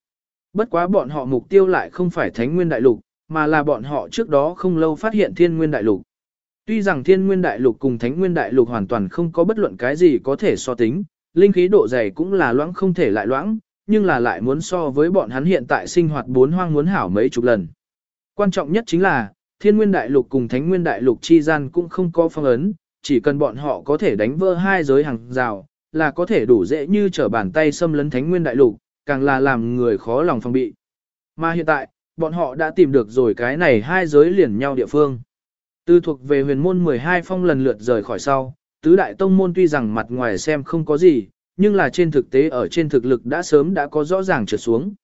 Bất quá bọn họ mục tiêu lại không phải Thánh Nguyên Đại Lục, mà là bọn họ trước đó không lâu phát hiện Thiên Nguyên Đại Lục. Tuy rằng Thiên Nguyên Đại Lục cùng Thánh Nguyên Đại Lục hoàn toàn không có bất luận cái gì có thể so tính, linh khí độ dày cũng là loãng không thể lại loãng, nhưng là lại muốn so với bọn hắn hiện tại sinh hoạt bốn hoang muốn hảo mấy chục lần. Quan trọng nhất chính là, Thiên Nguyên Đại Lục cùng Thánh Nguyên Đại Lục chi gian cũng không có phong ấn, chỉ cần bọn họ có thể đánh vỡ hai giới hàng rào, là có thể đủ dễ như trở bàn tay xâm lấn thánh nguyên đại lục, càng là làm người khó lòng phòng bị. Mà hiện tại, bọn họ đã tìm được rồi cái này hai giới liền nhau địa phương. Tư thuộc về huyền môn 12 phong lần lượt rời khỏi sau, tứ đại tông môn tuy rằng mặt ngoài xem không có gì, nhưng là trên thực tế ở trên thực lực đã sớm đã có rõ ràng trượt xuống.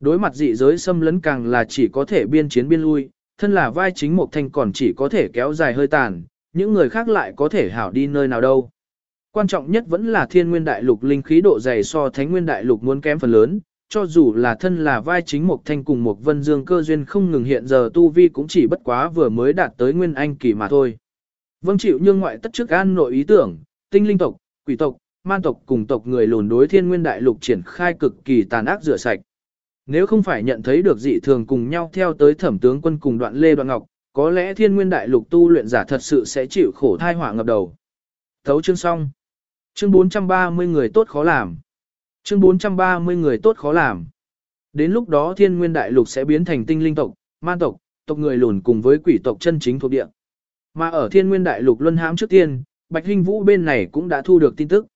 Đối mặt dị giới xâm lấn càng là chỉ có thể biên chiến biên lui, thân là vai chính một thanh còn chỉ có thể kéo dài hơi tàn, những người khác lại có thể hảo đi nơi nào đâu. Quan trọng nhất vẫn là thiên nguyên đại lục linh khí độ dày so thánh nguyên đại lục muốn kém phần lớn, cho dù là thân là vai chính Mộc thanh cùng Mộc vân dương cơ duyên không ngừng hiện giờ tu vi cũng chỉ bất quá vừa mới đạt tới nguyên anh kỳ mà thôi. Vâng chịu nhưng ngoại tất trước an nội ý tưởng, tinh linh tộc, quỷ tộc, man tộc cùng tộc người lùn đối thiên nguyên đại lục triển khai cực kỳ tàn ác rửa sạch. Nếu không phải nhận thấy được dị thường cùng nhau theo tới thẩm tướng quân cùng đoạn lê đoạn ngọc, có lẽ thiên nguyên đại lục tu luyện giả thật sự sẽ chịu khổ thai họa ngập đầu. Thấu chương xong. Chương 430 người tốt khó làm. Chương 430 người tốt khó làm. Đến lúc đó thiên nguyên đại lục sẽ biến thành tinh linh tộc, man tộc, tộc người lùn cùng với quỷ tộc chân chính thuộc địa. Mà ở thiên nguyên đại lục luân hãm trước tiên, Bạch Hinh Vũ bên này cũng đã thu được tin tức.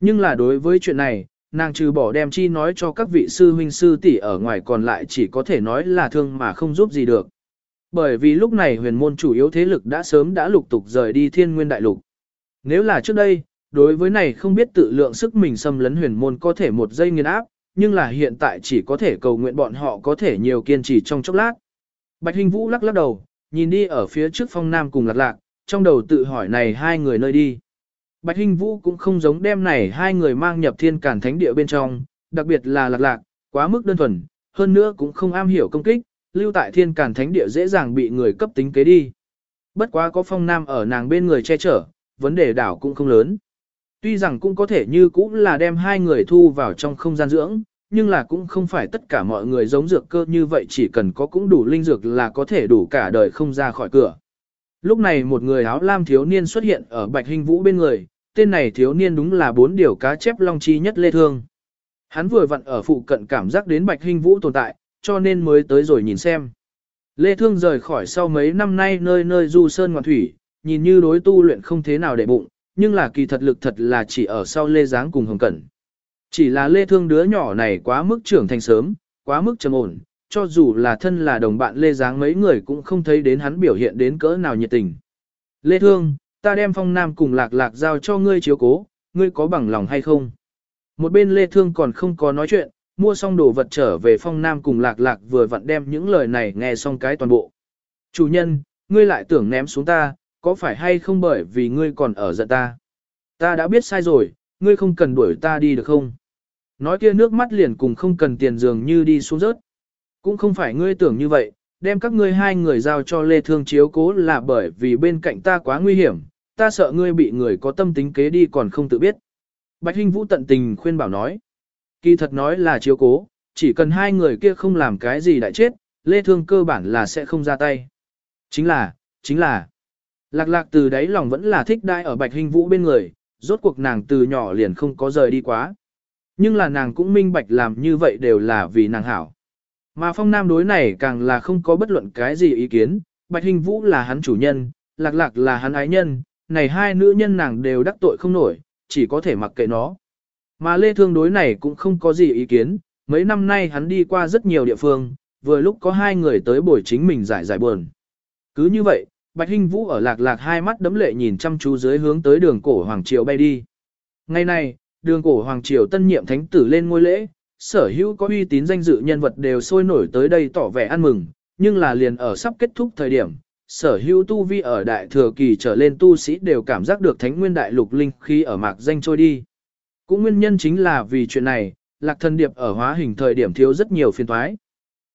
Nhưng là đối với chuyện này, nàng trừ bỏ đem chi nói cho các vị sư huynh sư tỷ ở ngoài còn lại chỉ có thể nói là thương mà không giúp gì được. Bởi vì lúc này huyền môn chủ yếu thế lực đã sớm đã lục tục rời đi thiên nguyên đại lục. Nếu là trước đây, đối với này không biết tự lượng sức mình xâm lấn huyền môn có thể một giây nghiền áp, nhưng là hiện tại chỉ có thể cầu nguyện bọn họ có thể nhiều kiên trì trong chốc lát. Bạch Hình Vũ lắc lắc đầu, nhìn đi ở phía trước phong nam cùng lạc lạc, trong đầu tự hỏi này hai người nơi đi. Bạch Hình Vũ cũng không giống đem này hai người mang nhập thiên cản thánh địa bên trong, đặc biệt là lạc lạc, quá mức đơn thuần, hơn nữa cũng không am hiểu công kích, lưu tại thiên cản thánh địa dễ dàng bị người cấp tính kế đi. Bất quá có phong nam ở nàng bên người che chở, vấn đề đảo cũng không lớn. Tuy rằng cũng có thể như cũng là đem hai người thu vào trong không gian dưỡng, nhưng là cũng không phải tất cả mọi người giống dược cơ như vậy chỉ cần có cũng đủ linh dược là có thể đủ cả đời không ra khỏi cửa. Lúc này một người áo lam thiếu niên xuất hiện ở Bạch Hình Vũ bên người, tên này thiếu niên đúng là bốn điều cá chép long chi nhất Lê Thương. Hắn vừa vặn ở phụ cận cảm giác đến Bạch Hình Vũ tồn tại, cho nên mới tới rồi nhìn xem. Lê Thương rời khỏi sau mấy năm nay nơi nơi du sơn ngoạn thủy, nhìn như đối tu luyện không thế nào để bụng, nhưng là kỳ thật lực thật là chỉ ở sau Lê Giáng cùng Hồng Cẩn. Chỉ là Lê Thương đứa nhỏ này quá mức trưởng thành sớm, quá mức trầm ổn, cho dù là thân là đồng bạn Lê Giáng mấy người cũng không thấy đến hắn biểu hiện đến cỡ nào nhiệt tình. Lê Thương, ta đem phong nam cùng lạc lạc giao cho ngươi chiếu cố, ngươi có bằng lòng hay không? Một bên lê thương còn không có nói chuyện, mua xong đồ vật trở về phong nam cùng lạc lạc vừa vặn đem những lời này nghe xong cái toàn bộ. Chủ nhân, ngươi lại tưởng ném xuống ta, có phải hay không bởi vì ngươi còn ở giận ta? Ta đã biết sai rồi, ngươi không cần đuổi ta đi được không? Nói kia nước mắt liền cùng không cần tiền dường như đi xuống rớt. Cũng không phải ngươi tưởng như vậy, đem các ngươi hai người giao cho Lê Thương chiếu cố là bởi vì bên cạnh ta quá nguy hiểm, ta sợ ngươi bị người có tâm tính kế đi còn không tự biết. Bạch Hinh Vũ tận tình khuyên bảo nói. Kỳ thật nói là chiếu cố, chỉ cần hai người kia không làm cái gì đại chết, Lê Thương cơ bản là sẽ không ra tay. Chính là, chính là, lạc lạc từ đấy lòng vẫn là thích đai ở Bạch hình Vũ bên người, rốt cuộc nàng từ nhỏ liền không có rời đi quá. Nhưng là nàng cũng minh bạch làm như vậy đều là vì nàng hảo. Mà phong nam đối này càng là không có bất luận cái gì ý kiến, Bạch Hình Vũ là hắn chủ nhân, lạc lạc là hắn ái nhân, này hai nữ nhân nàng đều đắc tội không nổi, chỉ có thể mặc kệ nó. Mà Lê Thương đối này cũng không có gì ý kiến, mấy năm nay hắn đi qua rất nhiều địa phương, vừa lúc có hai người tới buổi chính mình giải giải buồn. Cứ như vậy, Bạch Hinh Vũ ở lạc lạc hai mắt đấm lệ nhìn chăm chú dưới hướng tới đường cổ Hoàng Triều bay đi. Ngày này, đường cổ Hoàng Triều tân nhiệm thánh tử lên ngôi lễ, sở hữu có uy tín danh dự nhân vật đều sôi nổi tới đây tỏ vẻ ăn mừng, nhưng là liền ở sắp kết thúc thời điểm, sở hữu tu vi ở đại thừa kỳ trở lên tu sĩ đều cảm giác được thánh nguyên đại lục linh khi ở mạc danh trôi đi. Cũng nguyên nhân chính là vì chuyện này, lạc thần điệp ở hóa hình thời điểm thiếu rất nhiều phiên thoái.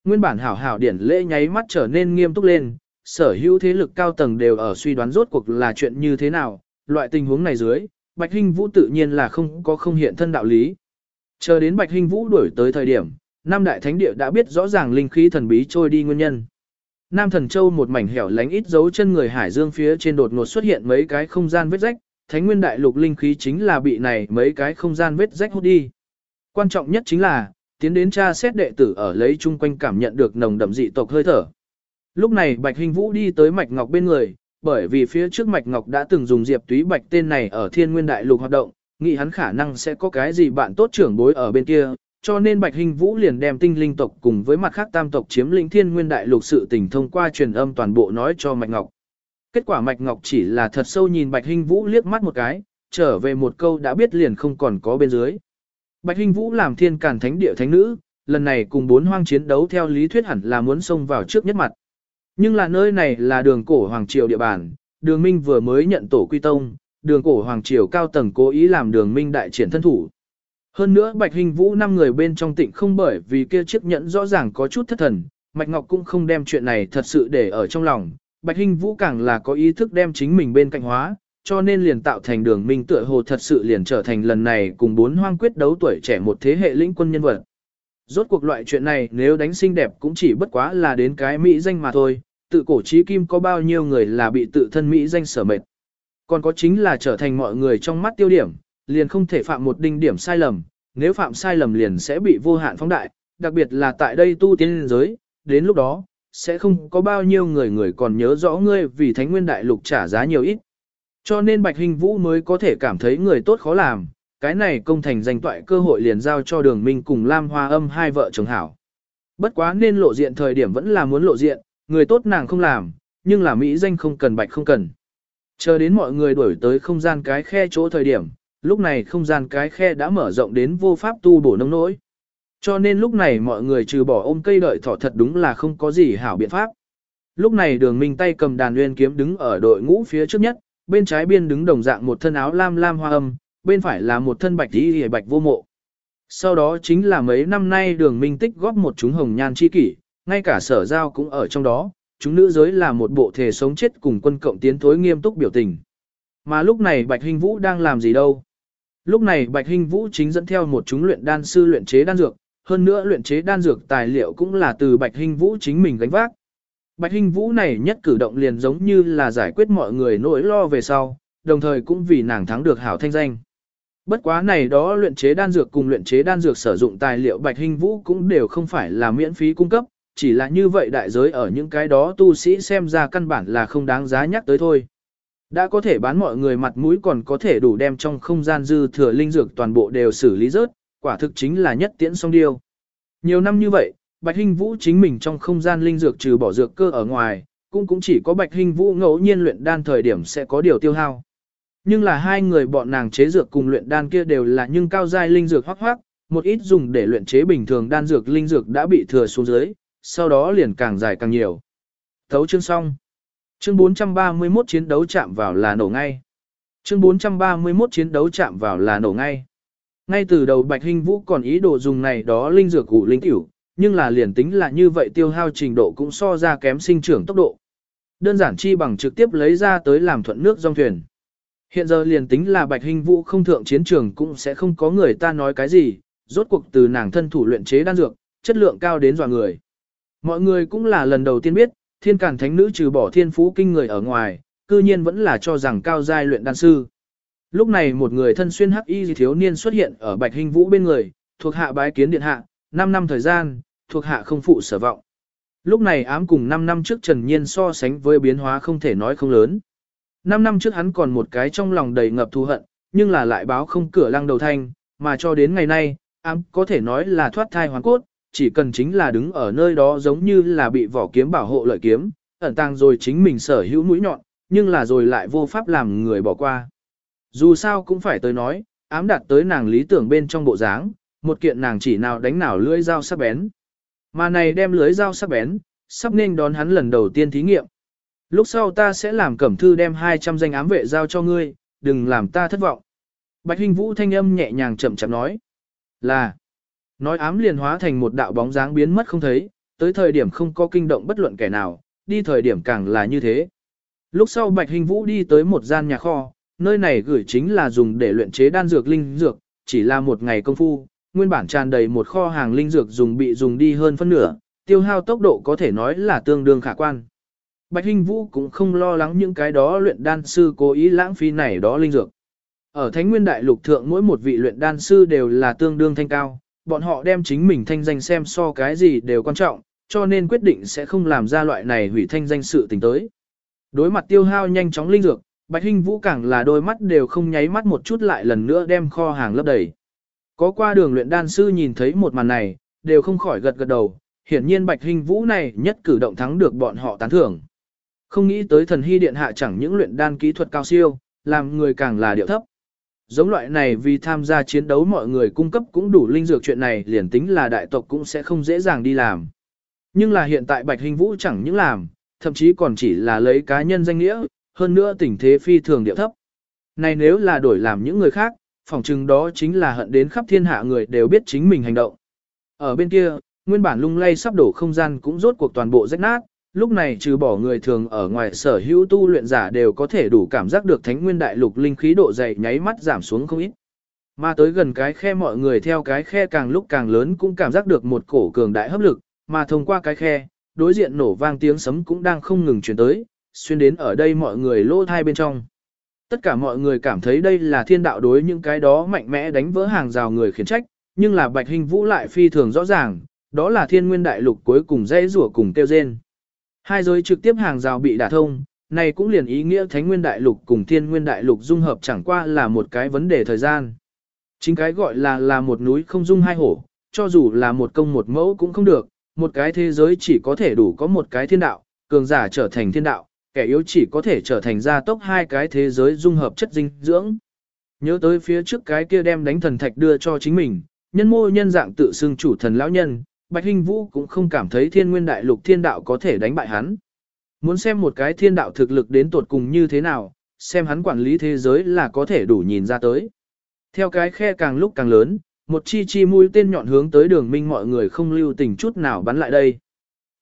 Nguyên bản hảo hảo điển lễ nháy mắt trở nên nghiêm túc lên, sở hữu thế lực cao tầng đều ở suy đoán rốt cuộc là chuyện như thế nào, loại tình huống này dưới, Bạch Hinh Vũ tự nhiên là không có không hiện thân đạo lý. Chờ đến Bạch Hinh Vũ đuổi tới thời điểm, Nam Đại Thánh Địa đã biết rõ ràng linh khí thần bí trôi đi nguyên nhân. Nam Thần Châu một mảnh hẻo lánh ít dấu chân người Hải Dương phía trên đột ngột xuất hiện mấy cái không gian vết rách, Thánh Nguyên Đại Lục linh khí chính là bị này mấy cái không gian vết rách hút đi. Quan trọng nhất chính là, tiến đến tra xét đệ tử ở lấy chung quanh cảm nhận được nồng đậm dị tộc hơi thở. Lúc này Bạch Hình Vũ đi tới Mạch Ngọc bên người, bởi vì phía trước Mạch Ngọc đã từng dùng Diệp Túy Bạch tên này ở Thiên Nguyên Đại Lục hoạt động, nghĩ hắn khả năng sẽ có cái gì bạn tốt trưởng bối ở bên kia, cho nên Bạch Hình Vũ liền đem tinh linh tộc cùng với mặt khác tam tộc chiếm lĩnh Thiên Nguyên Đại Lục sự tình thông qua truyền âm toàn bộ nói cho Mạch Ngọc. Kết quả Mạch Ngọc chỉ là thật sâu nhìn Bạch Hình Vũ liếc mắt một cái, trở về một câu đã biết liền không còn có bên dưới. Bạch Hình Vũ làm thiên càn thánh địa thánh nữ, lần này cùng bốn hoang chiến đấu theo lý thuyết hẳn là muốn xông vào trước nhất mặt. Nhưng là nơi này là đường cổ Hoàng Triều địa bàn, đường Minh vừa mới nhận tổ quy tông, đường cổ Hoàng Triều cao tầng cố ý làm đường Minh đại triển thân thủ. Hơn nữa Bạch Hình Vũ năm người bên trong tịnh không bởi vì kia chiếc nhẫn rõ ràng có chút thất thần, Mạch Ngọc cũng không đem chuyện này thật sự để ở trong lòng, Bạch Hình Vũ càng là có ý thức đem chính mình bên cạnh hóa, cho nên liền tạo thành đường Minh tựa hồ thật sự liền trở thành lần này cùng bốn hoang quyết đấu tuổi trẻ một thế hệ lĩnh quân nhân vật. Rốt cuộc loại chuyện này nếu đánh xinh đẹp cũng chỉ bất quá là đến cái Mỹ danh mà thôi, tự cổ trí kim có bao nhiêu người là bị tự thân Mỹ danh sở mệt. Còn có chính là trở thành mọi người trong mắt tiêu điểm, liền không thể phạm một đinh điểm sai lầm, nếu phạm sai lầm liền sẽ bị vô hạn phóng đại, đặc biệt là tại đây tu tiên giới, đến lúc đó, sẽ không có bao nhiêu người người còn nhớ rõ ngươi vì Thánh Nguyên Đại Lục trả giá nhiều ít. Cho nên Bạch Hình Vũ mới có thể cảm thấy người tốt khó làm, cái này công thành danh toại cơ hội liền giao cho đường minh cùng Lam Hoa âm hai vợ chồng hảo. Bất quá nên lộ diện thời điểm vẫn là muốn lộ diện, người tốt nàng không làm, nhưng là Mỹ danh không cần bạch không cần. Chờ đến mọi người đuổi tới không gian cái khe chỗ thời điểm, lúc này không gian cái khe đã mở rộng đến vô pháp tu bổ nông nỗi. Cho nên lúc này mọi người trừ bỏ ôm cây đợi thỏ thật đúng là không có gì hảo biện pháp. Lúc này đường minh tay cầm đàn nguyên kiếm đứng ở đội ngũ phía trước nhất, bên trái biên đứng đồng dạng một thân áo lam lam hoa âm, bên phải là một thân bạch tí hề bạch vô mộ. Sau đó chính là mấy năm nay đường minh tích góp một chúng hồng nhan chi kỷ, ngay cả sở giao cũng ở trong đó, chúng nữ giới là một bộ thể sống chết cùng quân cộng tiến thối nghiêm túc biểu tình. Mà lúc này Bạch Hinh Vũ đang làm gì đâu? Lúc này Bạch Hinh Vũ chính dẫn theo một chúng luyện đan sư luyện chế đan dược, hơn nữa luyện chế đan dược tài liệu cũng là từ Bạch Hinh Vũ chính mình gánh vác. Bạch Hinh Vũ này nhất cử động liền giống như là giải quyết mọi người nỗi lo về sau, đồng thời cũng vì nàng thắng được hảo thanh danh. Bất quá này đó luyện chế đan dược cùng luyện chế đan dược sử dụng tài liệu Bạch Hinh Vũ cũng đều không phải là miễn phí cung cấp, chỉ là như vậy đại giới ở những cái đó tu sĩ xem ra căn bản là không đáng giá nhắc tới thôi. Đã có thể bán mọi người mặt mũi còn có thể đủ đem trong không gian dư thừa linh dược toàn bộ đều xử lý rớt, quả thực chính là nhất tiễn song điêu. Nhiều năm như vậy, Bạch Hinh Vũ chính mình trong không gian linh dược trừ bỏ dược cơ ở ngoài, cũng cũng chỉ có Bạch hinh Vũ ngẫu nhiên luyện đan thời điểm sẽ có điều tiêu hao. Nhưng là hai người bọn nàng chế dược cùng luyện đan kia đều là nhưng cao giai linh dược hoắc hoắc một ít dùng để luyện chế bình thường đan dược linh dược đã bị thừa xuống dưới, sau đó liền càng dài càng nhiều. Thấu chương xong. Chương 431 chiến đấu chạm vào là nổ ngay. Chương 431 chiến đấu chạm vào là nổ ngay. Ngay từ đầu Bạch Hinh Vũ còn ý đồ dùng này đó linh dược củ linh tiểu, nhưng là liền tính là như vậy tiêu hao trình độ cũng so ra kém sinh trưởng tốc độ. Đơn giản chi bằng trực tiếp lấy ra tới làm thuận nước dòng thuyền. Hiện giờ liền tính là Bạch Hinh Vũ không thượng chiến trường cũng sẽ không có người ta nói cái gì, rốt cuộc từ nàng thân thủ luyện chế đan dược, chất lượng cao đến dọa người. Mọi người cũng là lần đầu tiên biết, thiên cản thánh nữ trừ bỏ thiên phú kinh người ở ngoài, cư nhiên vẫn là cho rằng cao giai luyện đan sư. Lúc này một người thân xuyên hắc y thiếu niên xuất hiện ở Bạch Hình Vũ bên người, thuộc hạ bái kiến điện hạ, 5 năm thời gian, thuộc hạ không phụ sở vọng. Lúc này ám cùng 5 năm trước Trần Nhiên so sánh với biến hóa không thể nói không lớn. 5 năm trước hắn còn một cái trong lòng đầy ngập thù hận, nhưng là lại báo không cửa lăng đầu thanh, mà cho đến ngày nay, ám có thể nói là thoát thai hoàn cốt, chỉ cần chính là đứng ở nơi đó giống như là bị vỏ kiếm bảo hộ lợi kiếm, ẩn tàng rồi chính mình sở hữu mũi nhọn, nhưng là rồi lại vô pháp làm người bỏ qua. Dù sao cũng phải tới nói, ám đạt tới nàng lý tưởng bên trong bộ dáng, một kiện nàng chỉ nào đánh nào lưỡi dao sắc bén. Mà này đem lưới dao sắc bén, sắp nên đón hắn lần đầu tiên thí nghiệm. Lúc sau ta sẽ làm cẩm thư đem 200 danh ám vệ giao cho ngươi, đừng làm ta thất vọng. Bạch Hình Vũ thanh âm nhẹ nhàng chậm chậm nói. Là. Nói ám liền hóa thành một đạo bóng dáng biến mất không thấy, tới thời điểm không có kinh động bất luận kẻ nào, đi thời điểm càng là như thế. Lúc sau Bạch Hình Vũ đi tới một gian nhà kho, nơi này gửi chính là dùng để luyện chế đan dược linh dược, chỉ là một ngày công phu, nguyên bản tràn đầy một kho hàng linh dược dùng bị dùng đi hơn phân nửa, tiêu hao tốc độ có thể nói là tương đương khả quan. Bạch hình Vũ cũng không lo lắng những cái đó luyện đan sư cố ý lãng phí này đó linh dược. Ở Thánh Nguyên Đại Lục thượng mỗi một vị luyện đan sư đều là tương đương thanh cao, bọn họ đem chính mình thanh danh xem so cái gì đều quan trọng, cho nên quyết định sẽ không làm ra loại này hủy thanh danh sự tình tới. Đối mặt tiêu hao nhanh chóng linh dược, Bạch Hinh Vũ càng là đôi mắt đều không nháy mắt một chút lại lần nữa đem kho hàng lấp đầy. Có qua đường luyện đan sư nhìn thấy một màn này, đều không khỏi gật gật đầu, hiển nhiên Bạch Hinh Vũ này nhất cử động thắng được bọn họ tán thưởng. Không nghĩ tới thần hy điện hạ chẳng những luyện đan kỹ thuật cao siêu, làm người càng là điệu thấp. Giống loại này vì tham gia chiến đấu mọi người cung cấp cũng đủ linh dược chuyện này liền tính là đại tộc cũng sẽ không dễ dàng đi làm. Nhưng là hiện tại Bạch Hình Vũ chẳng những làm, thậm chí còn chỉ là lấy cá nhân danh nghĩa, hơn nữa tình thế phi thường điệu thấp. Này nếu là đổi làm những người khác, phòng chừng đó chính là hận đến khắp thiên hạ người đều biết chính mình hành động. Ở bên kia, nguyên bản lung lay sắp đổ không gian cũng rốt cuộc toàn bộ rách nát, lúc này trừ bỏ người thường ở ngoài sở hữu tu luyện giả đều có thể đủ cảm giác được thánh nguyên đại lục linh khí độ dày nháy mắt giảm xuống không ít. Mà tới gần cái khe mọi người theo cái khe càng lúc càng lớn cũng cảm giác được một cổ cường đại hấp lực, mà thông qua cái khe, đối diện nổ vang tiếng sấm cũng đang không ngừng truyền tới, xuyên đến ở đây mọi người lỗ thai bên trong. Tất cả mọi người cảm thấy đây là thiên đạo đối những cái đó mạnh mẽ đánh vỡ hàng rào người khiển trách, nhưng là bạch hình vũ lại phi thường rõ ràng, đó là thiên nguyên đại lục cuối cùng dây rủa cùng tiêu rên. Hai giới trực tiếp hàng rào bị đả thông, này cũng liền ý nghĩa thánh nguyên đại lục cùng thiên nguyên đại lục dung hợp chẳng qua là một cái vấn đề thời gian. Chính cái gọi là là một núi không dung hai hổ, cho dù là một công một mẫu cũng không được, một cái thế giới chỉ có thể đủ có một cái thiên đạo, cường giả trở thành thiên đạo, kẻ yếu chỉ có thể trở thành gia tốc hai cái thế giới dung hợp chất dinh dưỡng. Nhớ tới phía trước cái kia đem đánh thần thạch đưa cho chính mình, nhân mô nhân dạng tự xưng chủ thần lão nhân, Bạch Hinh Vũ cũng không cảm thấy thiên nguyên đại lục thiên đạo có thể đánh bại hắn. Muốn xem một cái thiên đạo thực lực đến tột cùng như thế nào, xem hắn quản lý thế giới là có thể đủ nhìn ra tới. Theo cái khe càng lúc càng lớn, một chi chi mũi tên nhọn hướng tới đường minh mọi người không lưu tình chút nào bắn lại đây.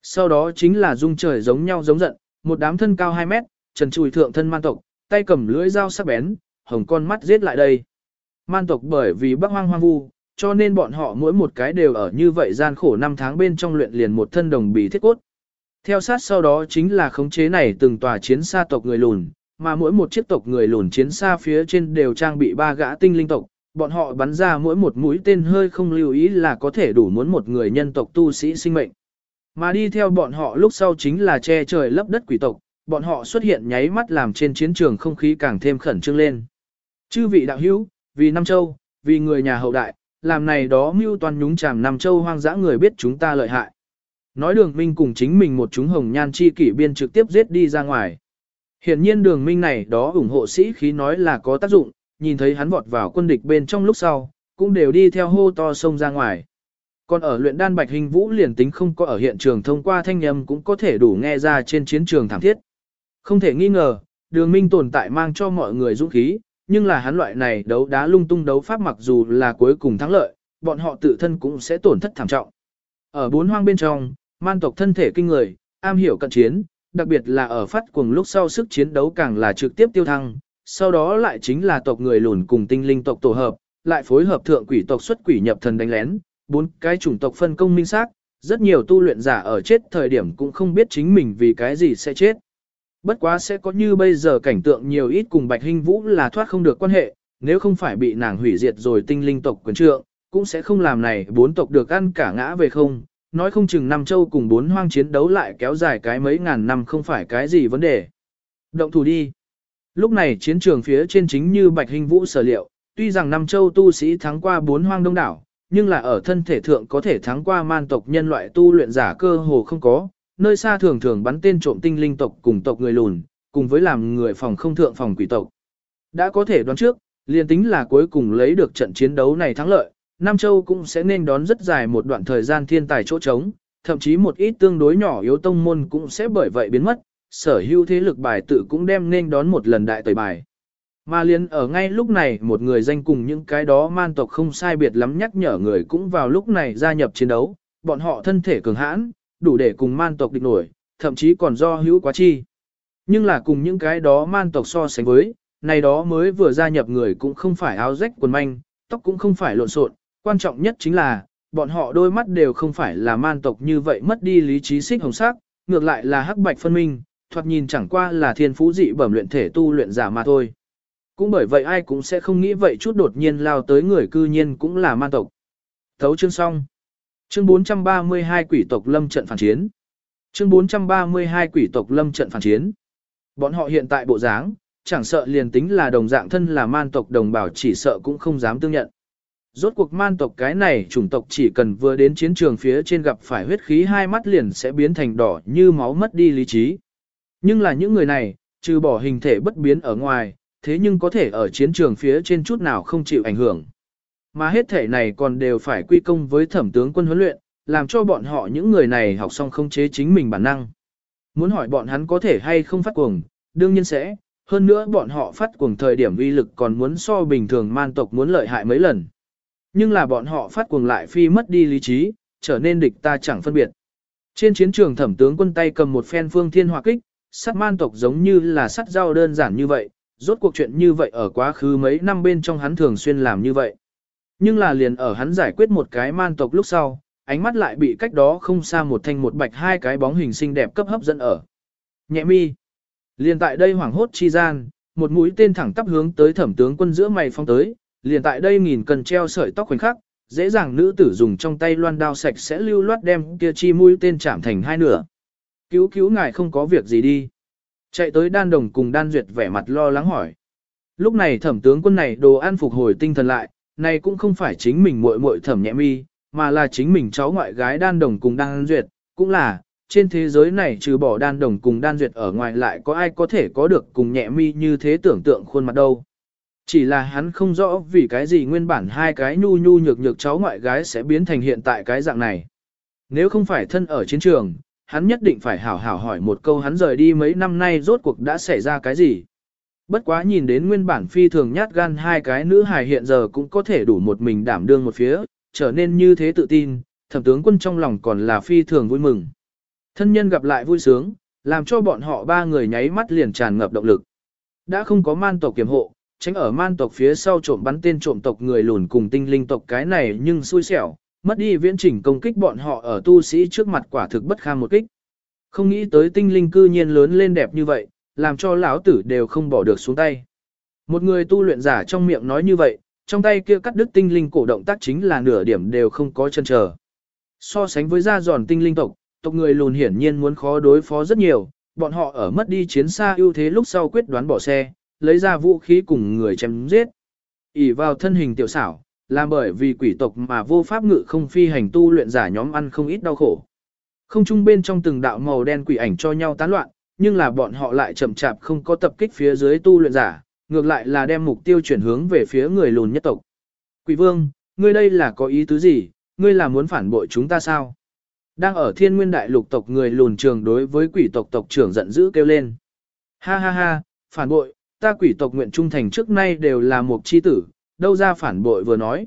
Sau đó chính là dung trời giống nhau giống giận, một đám thân cao 2 mét, trần trùi thượng thân man tộc, tay cầm lưỡi dao sắc bén, hồng con mắt giết lại đây. Man tộc bởi vì bắc hoang hoang vu, cho nên bọn họ mỗi một cái đều ở như vậy gian khổ năm tháng bên trong luyện liền một thân đồng bì thiết cốt. Theo sát sau đó chính là khống chế này từng tòa chiến xa tộc người lùn, mà mỗi một chiếc tộc người lùn chiến xa phía trên đều trang bị ba gã tinh linh tộc, bọn họ bắn ra mỗi một mũi tên hơi không lưu ý là có thể đủ muốn một người nhân tộc tu sĩ sinh mệnh. Mà đi theo bọn họ lúc sau chính là che trời lấp đất quỷ tộc, bọn họ xuất hiện nháy mắt làm trên chiến trường không khí càng thêm khẩn trương lên. Chư vị đạo hữu, vì Nam Châu, vì người nhà hậu đại, làm này đó mưu toàn nhúng chàm nằm Châu hoang dã người biết chúng ta lợi hại. Nói đường minh cùng chính mình một chúng hồng nhan chi kỷ biên trực tiếp giết đi ra ngoài. Hiển nhiên đường minh này đó ủng hộ sĩ khí nói là có tác dụng, nhìn thấy hắn vọt vào quân địch bên trong lúc sau, cũng đều đi theo hô to sông ra ngoài. Còn ở luyện đan bạch hình vũ liền tính không có ở hiện trường thông qua thanh âm cũng có thể đủ nghe ra trên chiến trường thảm thiết. Không thể nghi ngờ, đường minh tồn tại mang cho mọi người dũng khí, nhưng là hắn loại này đấu đá lung tung đấu pháp mặc dù là cuối cùng thắng lợi, bọn họ tự thân cũng sẽ tổn thất thảm trọng. Ở bốn hoang bên trong, man tộc thân thể kinh người, am hiểu cận chiến, đặc biệt là ở phát cuồng lúc sau sức chiến đấu càng là trực tiếp tiêu thăng, sau đó lại chính là tộc người lùn cùng tinh linh tộc tổ hợp, lại phối hợp thượng quỷ tộc xuất quỷ nhập thần đánh lén, bốn cái chủng tộc phân công minh xác, rất nhiều tu luyện giả ở chết thời điểm cũng không biết chính mình vì cái gì sẽ chết. Bất quá sẽ có như bây giờ cảnh tượng nhiều ít cùng Bạch Hinh Vũ là thoát không được quan hệ, nếu không phải bị nàng hủy diệt rồi tinh linh tộc quyền trượng, cũng sẽ không làm này bốn tộc được ăn cả ngã về không, nói không chừng năm châu cùng bốn hoang chiến đấu lại kéo dài cái mấy ngàn năm không phải cái gì vấn đề. Động thủ đi. Lúc này chiến trường phía trên chính như Bạch Hinh Vũ sở liệu, tuy rằng năm châu tu sĩ thắng qua bốn hoang đông đảo, nhưng là ở thân thể thượng có thể thắng qua man tộc nhân loại tu luyện giả cơ hồ không có, nơi xa thường thường bắn tên trộm tinh linh tộc cùng tộc người lùn, cùng với làm người phòng không thượng phòng quỷ tộc. Đã có thể đoán trước, liền tính là cuối cùng lấy được trận chiến đấu này thắng lợi, Nam Châu cũng sẽ nên đón rất dài một đoạn thời gian thiên tài chỗ trống, thậm chí một ít tương đối nhỏ yếu tông môn cũng sẽ bởi vậy biến mất, sở hữu thế lực bài tự cũng đem nên đón một lần đại tẩy bài. Mà liền ở ngay lúc này một người danh cùng những cái đó man tộc không sai biệt lắm nhắc nhở người cũng vào lúc này gia nhập chiến đấu, bọn họ thân thể cường hãn, đủ để cùng man tộc địch nổi, thậm chí còn do hữu quá chi. Nhưng là cùng những cái đó man tộc so sánh với, này đó mới vừa gia nhập người cũng không phải áo rách quần manh, tóc cũng không phải lộn xộn, quan trọng nhất chính là, bọn họ đôi mắt đều không phải là man tộc như vậy mất đi lý trí xích hồng sắc, ngược lại là hắc bạch phân minh, thoạt nhìn chẳng qua là thiên phú dị bẩm luyện thể tu luyện giả mà thôi. Cũng bởi vậy ai cũng sẽ không nghĩ vậy chút đột nhiên lao tới người cư nhiên cũng là man tộc. Thấu chương xong. Chương 432 quỷ tộc lâm trận phản chiến. Chương 432 quỷ tộc lâm trận phản chiến. Bọn họ hiện tại bộ dáng, chẳng sợ liền tính là đồng dạng thân là man tộc đồng bào chỉ sợ cũng không dám tương nhận. Rốt cuộc man tộc cái này chủng tộc chỉ cần vừa đến chiến trường phía trên gặp phải huyết khí hai mắt liền sẽ biến thành đỏ như máu mất đi lý trí. Nhưng là những người này, trừ bỏ hình thể bất biến ở ngoài, thế nhưng có thể ở chiến trường phía trên chút nào không chịu ảnh hưởng. Mà hết thể này còn đều phải quy công với thẩm tướng quân huấn luyện, làm cho bọn họ những người này học xong không chế chính mình bản năng. Muốn hỏi bọn hắn có thể hay không phát cuồng, đương nhiên sẽ, hơn nữa bọn họ phát cuồng thời điểm uy lực còn muốn so bình thường man tộc muốn lợi hại mấy lần. Nhưng là bọn họ phát cuồng lại phi mất đi lý trí, trở nên địch ta chẳng phân biệt. Trên chiến trường thẩm tướng quân tay cầm một phen phương thiên hỏa kích, sát man tộc giống như là sắt dao đơn giản như vậy, rốt cuộc chuyện như vậy ở quá khứ mấy năm bên trong hắn thường xuyên làm như vậy. Nhưng là liền ở hắn giải quyết một cái man tộc lúc sau, ánh mắt lại bị cách đó không xa một thanh một bạch hai cái bóng hình xinh đẹp cấp hấp dẫn ở. Nhẹ mi. Liền tại đây hoảng hốt chi gian, một mũi tên thẳng tắp hướng tới thẩm tướng quân giữa mày phong tới, liền tại đây nghìn cần treo sợi tóc khoảnh khắc, dễ dàng nữ tử dùng trong tay loan đao sạch sẽ lưu loát đem kia chi mũi tên chạm thành hai nửa. Cứu cứu ngài không có việc gì đi. Chạy tới đan đồng cùng đan duyệt vẻ mặt lo lắng hỏi. Lúc này thẩm tướng quân này đồ an phục hồi tinh thần lại, này cũng không phải chính mình muội muội thẩm nhẹ mi, mà là chính mình cháu ngoại gái đan đồng cùng đan duyệt, cũng là, trên thế giới này trừ bỏ đan đồng cùng đan duyệt ở ngoài lại có ai có thể có được cùng nhẹ mi như thế tưởng tượng khuôn mặt đâu. Chỉ là hắn không rõ vì cái gì nguyên bản hai cái nhu nhu nhược nhược cháu ngoại gái sẽ biến thành hiện tại cái dạng này. Nếu không phải thân ở chiến trường, hắn nhất định phải hảo hảo hỏi một câu hắn rời đi mấy năm nay rốt cuộc đã xảy ra cái gì. Bất quá nhìn đến nguyên bản phi thường nhát gan hai cái nữ hài hiện giờ cũng có thể đủ một mình đảm đương một phía, trở nên như thế tự tin, thẩm tướng quân trong lòng còn là phi thường vui mừng. Thân nhân gặp lại vui sướng, làm cho bọn họ ba người nháy mắt liền tràn ngập động lực. Đã không có man tộc kiểm hộ, tránh ở man tộc phía sau trộm bắn tên trộm tộc người lùn cùng tinh linh tộc cái này nhưng xui xẻo, mất đi viễn chỉnh công kích bọn họ ở tu sĩ trước mặt quả thực bất kham một kích. Không nghĩ tới tinh linh cư nhiên lớn lên đẹp như vậy, làm cho lão tử đều không bỏ được xuống tay. Một người tu luyện giả trong miệng nói như vậy, trong tay kia cắt đứt tinh linh cổ động tác chính là nửa điểm đều không có chân chờ. So sánh với da giòn tinh linh tộc, tộc người lùn hiển nhiên muốn khó đối phó rất nhiều, bọn họ ở mất đi chiến xa ưu thế lúc sau quyết đoán bỏ xe, lấy ra vũ khí cùng người chém giết. ỉ vào thân hình tiểu xảo, làm bởi vì quỷ tộc mà vô pháp ngự không phi hành tu luyện giả nhóm ăn không ít đau khổ. Không trung bên trong từng đạo màu đen quỷ ảnh cho nhau tán loạn, nhưng là bọn họ lại chậm chạp không có tập kích phía dưới tu luyện giả, ngược lại là đem mục tiêu chuyển hướng về phía người lùn nhất tộc. Quỷ vương, ngươi đây là có ý tứ gì, ngươi là muốn phản bội chúng ta sao? Đang ở thiên nguyên đại lục tộc người lùn trường đối với quỷ tộc tộc trưởng giận dữ kêu lên. Ha ha ha, phản bội, ta quỷ tộc nguyện trung thành trước nay đều là một chi tử, đâu ra phản bội vừa nói.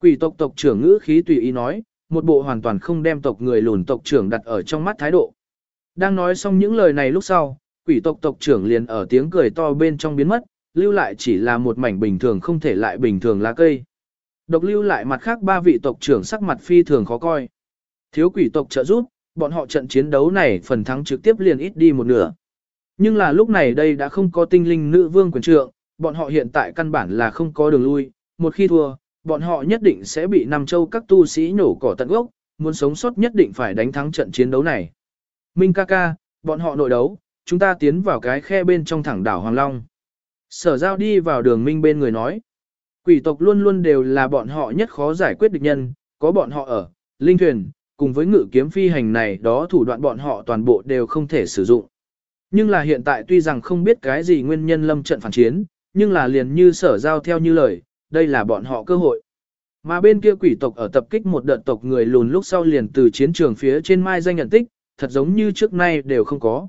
Quỷ tộc tộc trưởng ngữ khí tùy ý nói, một bộ hoàn toàn không đem tộc người lùn tộc trưởng đặt ở trong mắt thái độ. Đang nói xong những lời này lúc sau, quỷ tộc tộc trưởng liền ở tiếng cười to bên trong biến mất, lưu lại chỉ là một mảnh bình thường không thể lại bình thường lá cây. Độc lưu lại mặt khác ba vị tộc trưởng sắc mặt phi thường khó coi. Thiếu quỷ tộc trợ giúp, bọn họ trận chiến đấu này phần thắng trực tiếp liền ít đi một nửa. Nhưng là lúc này đây đã không có tinh linh nữ vương quyền trượng, bọn họ hiện tại căn bản là không có đường lui, một khi thua, bọn họ nhất định sẽ bị Nam Châu các tu sĩ nổ cỏ tận gốc, muốn sống sót nhất định phải đánh thắng trận chiến đấu này. Minh ca ca, bọn họ nội đấu, chúng ta tiến vào cái khe bên trong thẳng đảo Hoàng Long. Sở giao đi vào đường Minh bên người nói. Quỷ tộc luôn luôn đều là bọn họ nhất khó giải quyết địch nhân, có bọn họ ở, linh thuyền, cùng với ngự kiếm phi hành này đó thủ đoạn bọn họ toàn bộ đều không thể sử dụng. Nhưng là hiện tại tuy rằng không biết cái gì nguyên nhân lâm trận phản chiến, nhưng là liền như sở giao theo như lời, đây là bọn họ cơ hội. Mà bên kia quỷ tộc ở tập kích một đợt tộc người lùn lúc sau liền từ chiến trường phía trên mai danh nhận tích, thật giống như trước nay đều không có.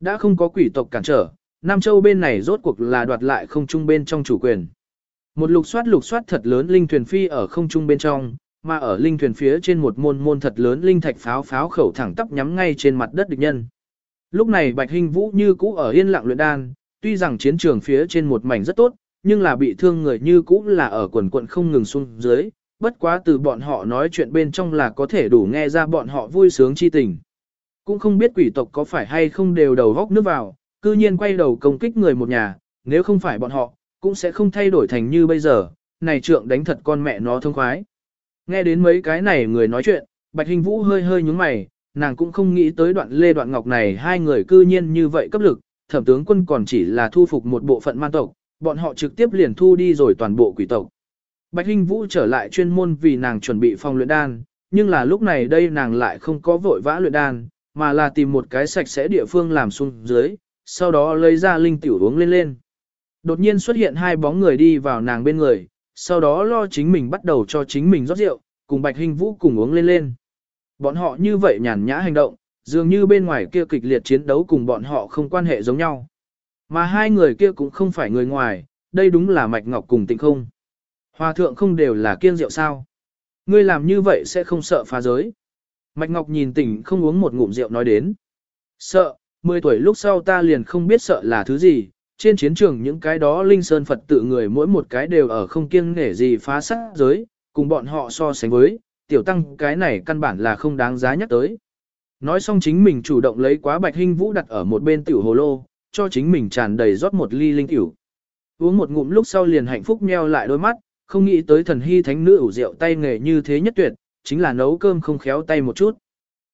Đã không có quỷ tộc cản trở, Nam Châu bên này rốt cuộc là đoạt lại không trung bên trong chủ quyền. Một lục soát lục soát thật lớn linh thuyền phi ở không trung bên trong, mà ở linh thuyền phía trên một môn môn thật lớn linh thạch pháo pháo khẩu thẳng tắp nhắm ngay trên mặt đất địch nhân. Lúc này Bạch Hinh Vũ như cũ ở yên lặng luyện đan, tuy rằng chiến trường phía trên một mảnh rất tốt, nhưng là bị thương người như cũ là ở quần quận không ngừng xuống dưới, bất quá từ bọn họ nói chuyện bên trong là có thể đủ nghe ra bọn họ vui sướng chi tình. Cũng không biết quỷ tộc có phải hay không đều đầu góc nước vào, cư nhiên quay đầu công kích người một nhà, nếu không phải bọn họ, cũng sẽ không thay đổi thành như bây giờ, này trượng đánh thật con mẹ nó thông khoái. Nghe đến mấy cái này người nói chuyện, Bạch Hình Vũ hơi hơi nhúng mày, nàng cũng không nghĩ tới đoạn Lê Đoạn Ngọc này hai người cư nhiên như vậy cấp lực, thẩm tướng quân còn chỉ là thu phục một bộ phận man tộc, bọn họ trực tiếp liền thu đi rồi toàn bộ quỷ tộc. Bạch Hinh Vũ trở lại chuyên môn vì nàng chuẩn bị phòng luyện đan, nhưng là lúc này đây nàng lại không có vội vã luyện đan, mà là tìm một cái sạch sẽ địa phương làm xuống dưới, sau đó lấy ra linh tiểu uống lên lên. Đột nhiên xuất hiện hai bóng người đi vào nàng bên người, sau đó lo chính mình bắt đầu cho chính mình rót rượu, cùng Bạch hình Vũ cùng uống lên lên. Bọn họ như vậy nhàn nhã hành động, dường như bên ngoài kia kịch liệt chiến đấu cùng bọn họ không quan hệ giống nhau. Mà hai người kia cũng không phải người ngoài, đây đúng là Mạch Ngọc cùng tịnh không. Hòa thượng không đều là kiêng rượu sao. Ngươi làm như vậy sẽ không sợ phá giới. Mạch Ngọc nhìn tỉnh không uống một ngụm rượu nói đến. Sợ, 10 tuổi lúc sau ta liền không biết sợ là thứ gì, trên chiến trường những cái đó linh sơn Phật tự người mỗi một cái đều ở không kiêng nể gì phá sát giới, cùng bọn họ so sánh với, tiểu tăng cái này căn bản là không đáng giá nhắc tới. Nói xong chính mình chủ động lấy quá bạch hình vũ đặt ở một bên tiểu hồ lô, cho chính mình tràn đầy rót một ly linh tiểu. Uống một ngụm lúc sau liền hạnh phúc nheo lại đôi mắt, không nghĩ tới thần hy thánh nữ ủ rượu tay nghề như thế nhất tuyệt, chính là nấu cơm không khéo tay một chút.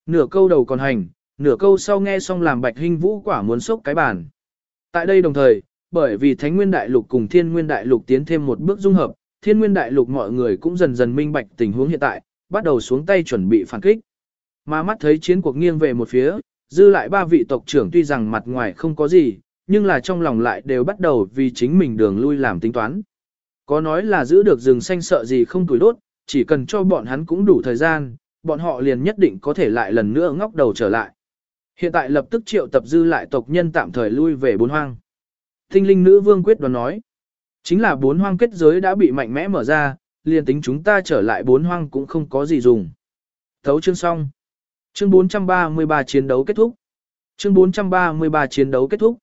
Nửa câu đầu còn hành, nửa câu sau nghe xong làm bạch hình vũ quả muốn sốc cái bàn. Tại đây đồng thời, bởi vì thánh nguyên đại lục cùng thiên nguyên đại lục tiến thêm một bước dung hợp, thiên nguyên đại lục mọi người cũng dần dần minh bạch tình huống hiện tại, bắt đầu xuống tay chuẩn bị phản kích. Mà mắt thấy chiến cuộc nghiêng về một phía, dư lại ba vị tộc trưởng tuy rằng mặt ngoài không có gì, nhưng là trong lòng lại đều bắt đầu vì chính mình đường lui làm tính toán. Có nói là giữ được rừng xanh sợ gì không tuổi đốt, chỉ cần cho bọn hắn cũng đủ thời gian, bọn họ liền nhất định có thể lại lần nữa ngóc đầu trở lại. Hiện tại lập tức triệu tập dư lại tộc nhân tạm thời lui về bốn hoang. Tinh linh nữ vương quyết đoán nói, chính là bốn hoang kết giới đã bị mạnh mẽ mở ra, liền tính chúng ta trở lại bốn hoang cũng không có gì dùng. Thấu chương xong. Chương 433 chiến đấu kết thúc. Chương 433 chiến đấu kết thúc.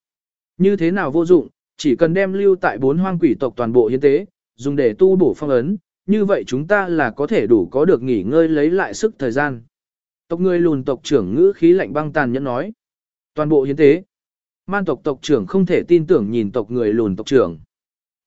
Như thế nào vô dụng, chỉ cần đem lưu tại bốn hoang quỷ tộc toàn bộ hiến tế, dùng để tu bổ phong ấn, như vậy chúng ta là có thể đủ có được nghỉ ngơi lấy lại sức thời gian. Tộc người lùn tộc trưởng ngữ khí lạnh băng tàn nhẫn nói. Toàn bộ hiến tế. Man tộc tộc trưởng không thể tin tưởng nhìn tộc người lùn tộc trưởng.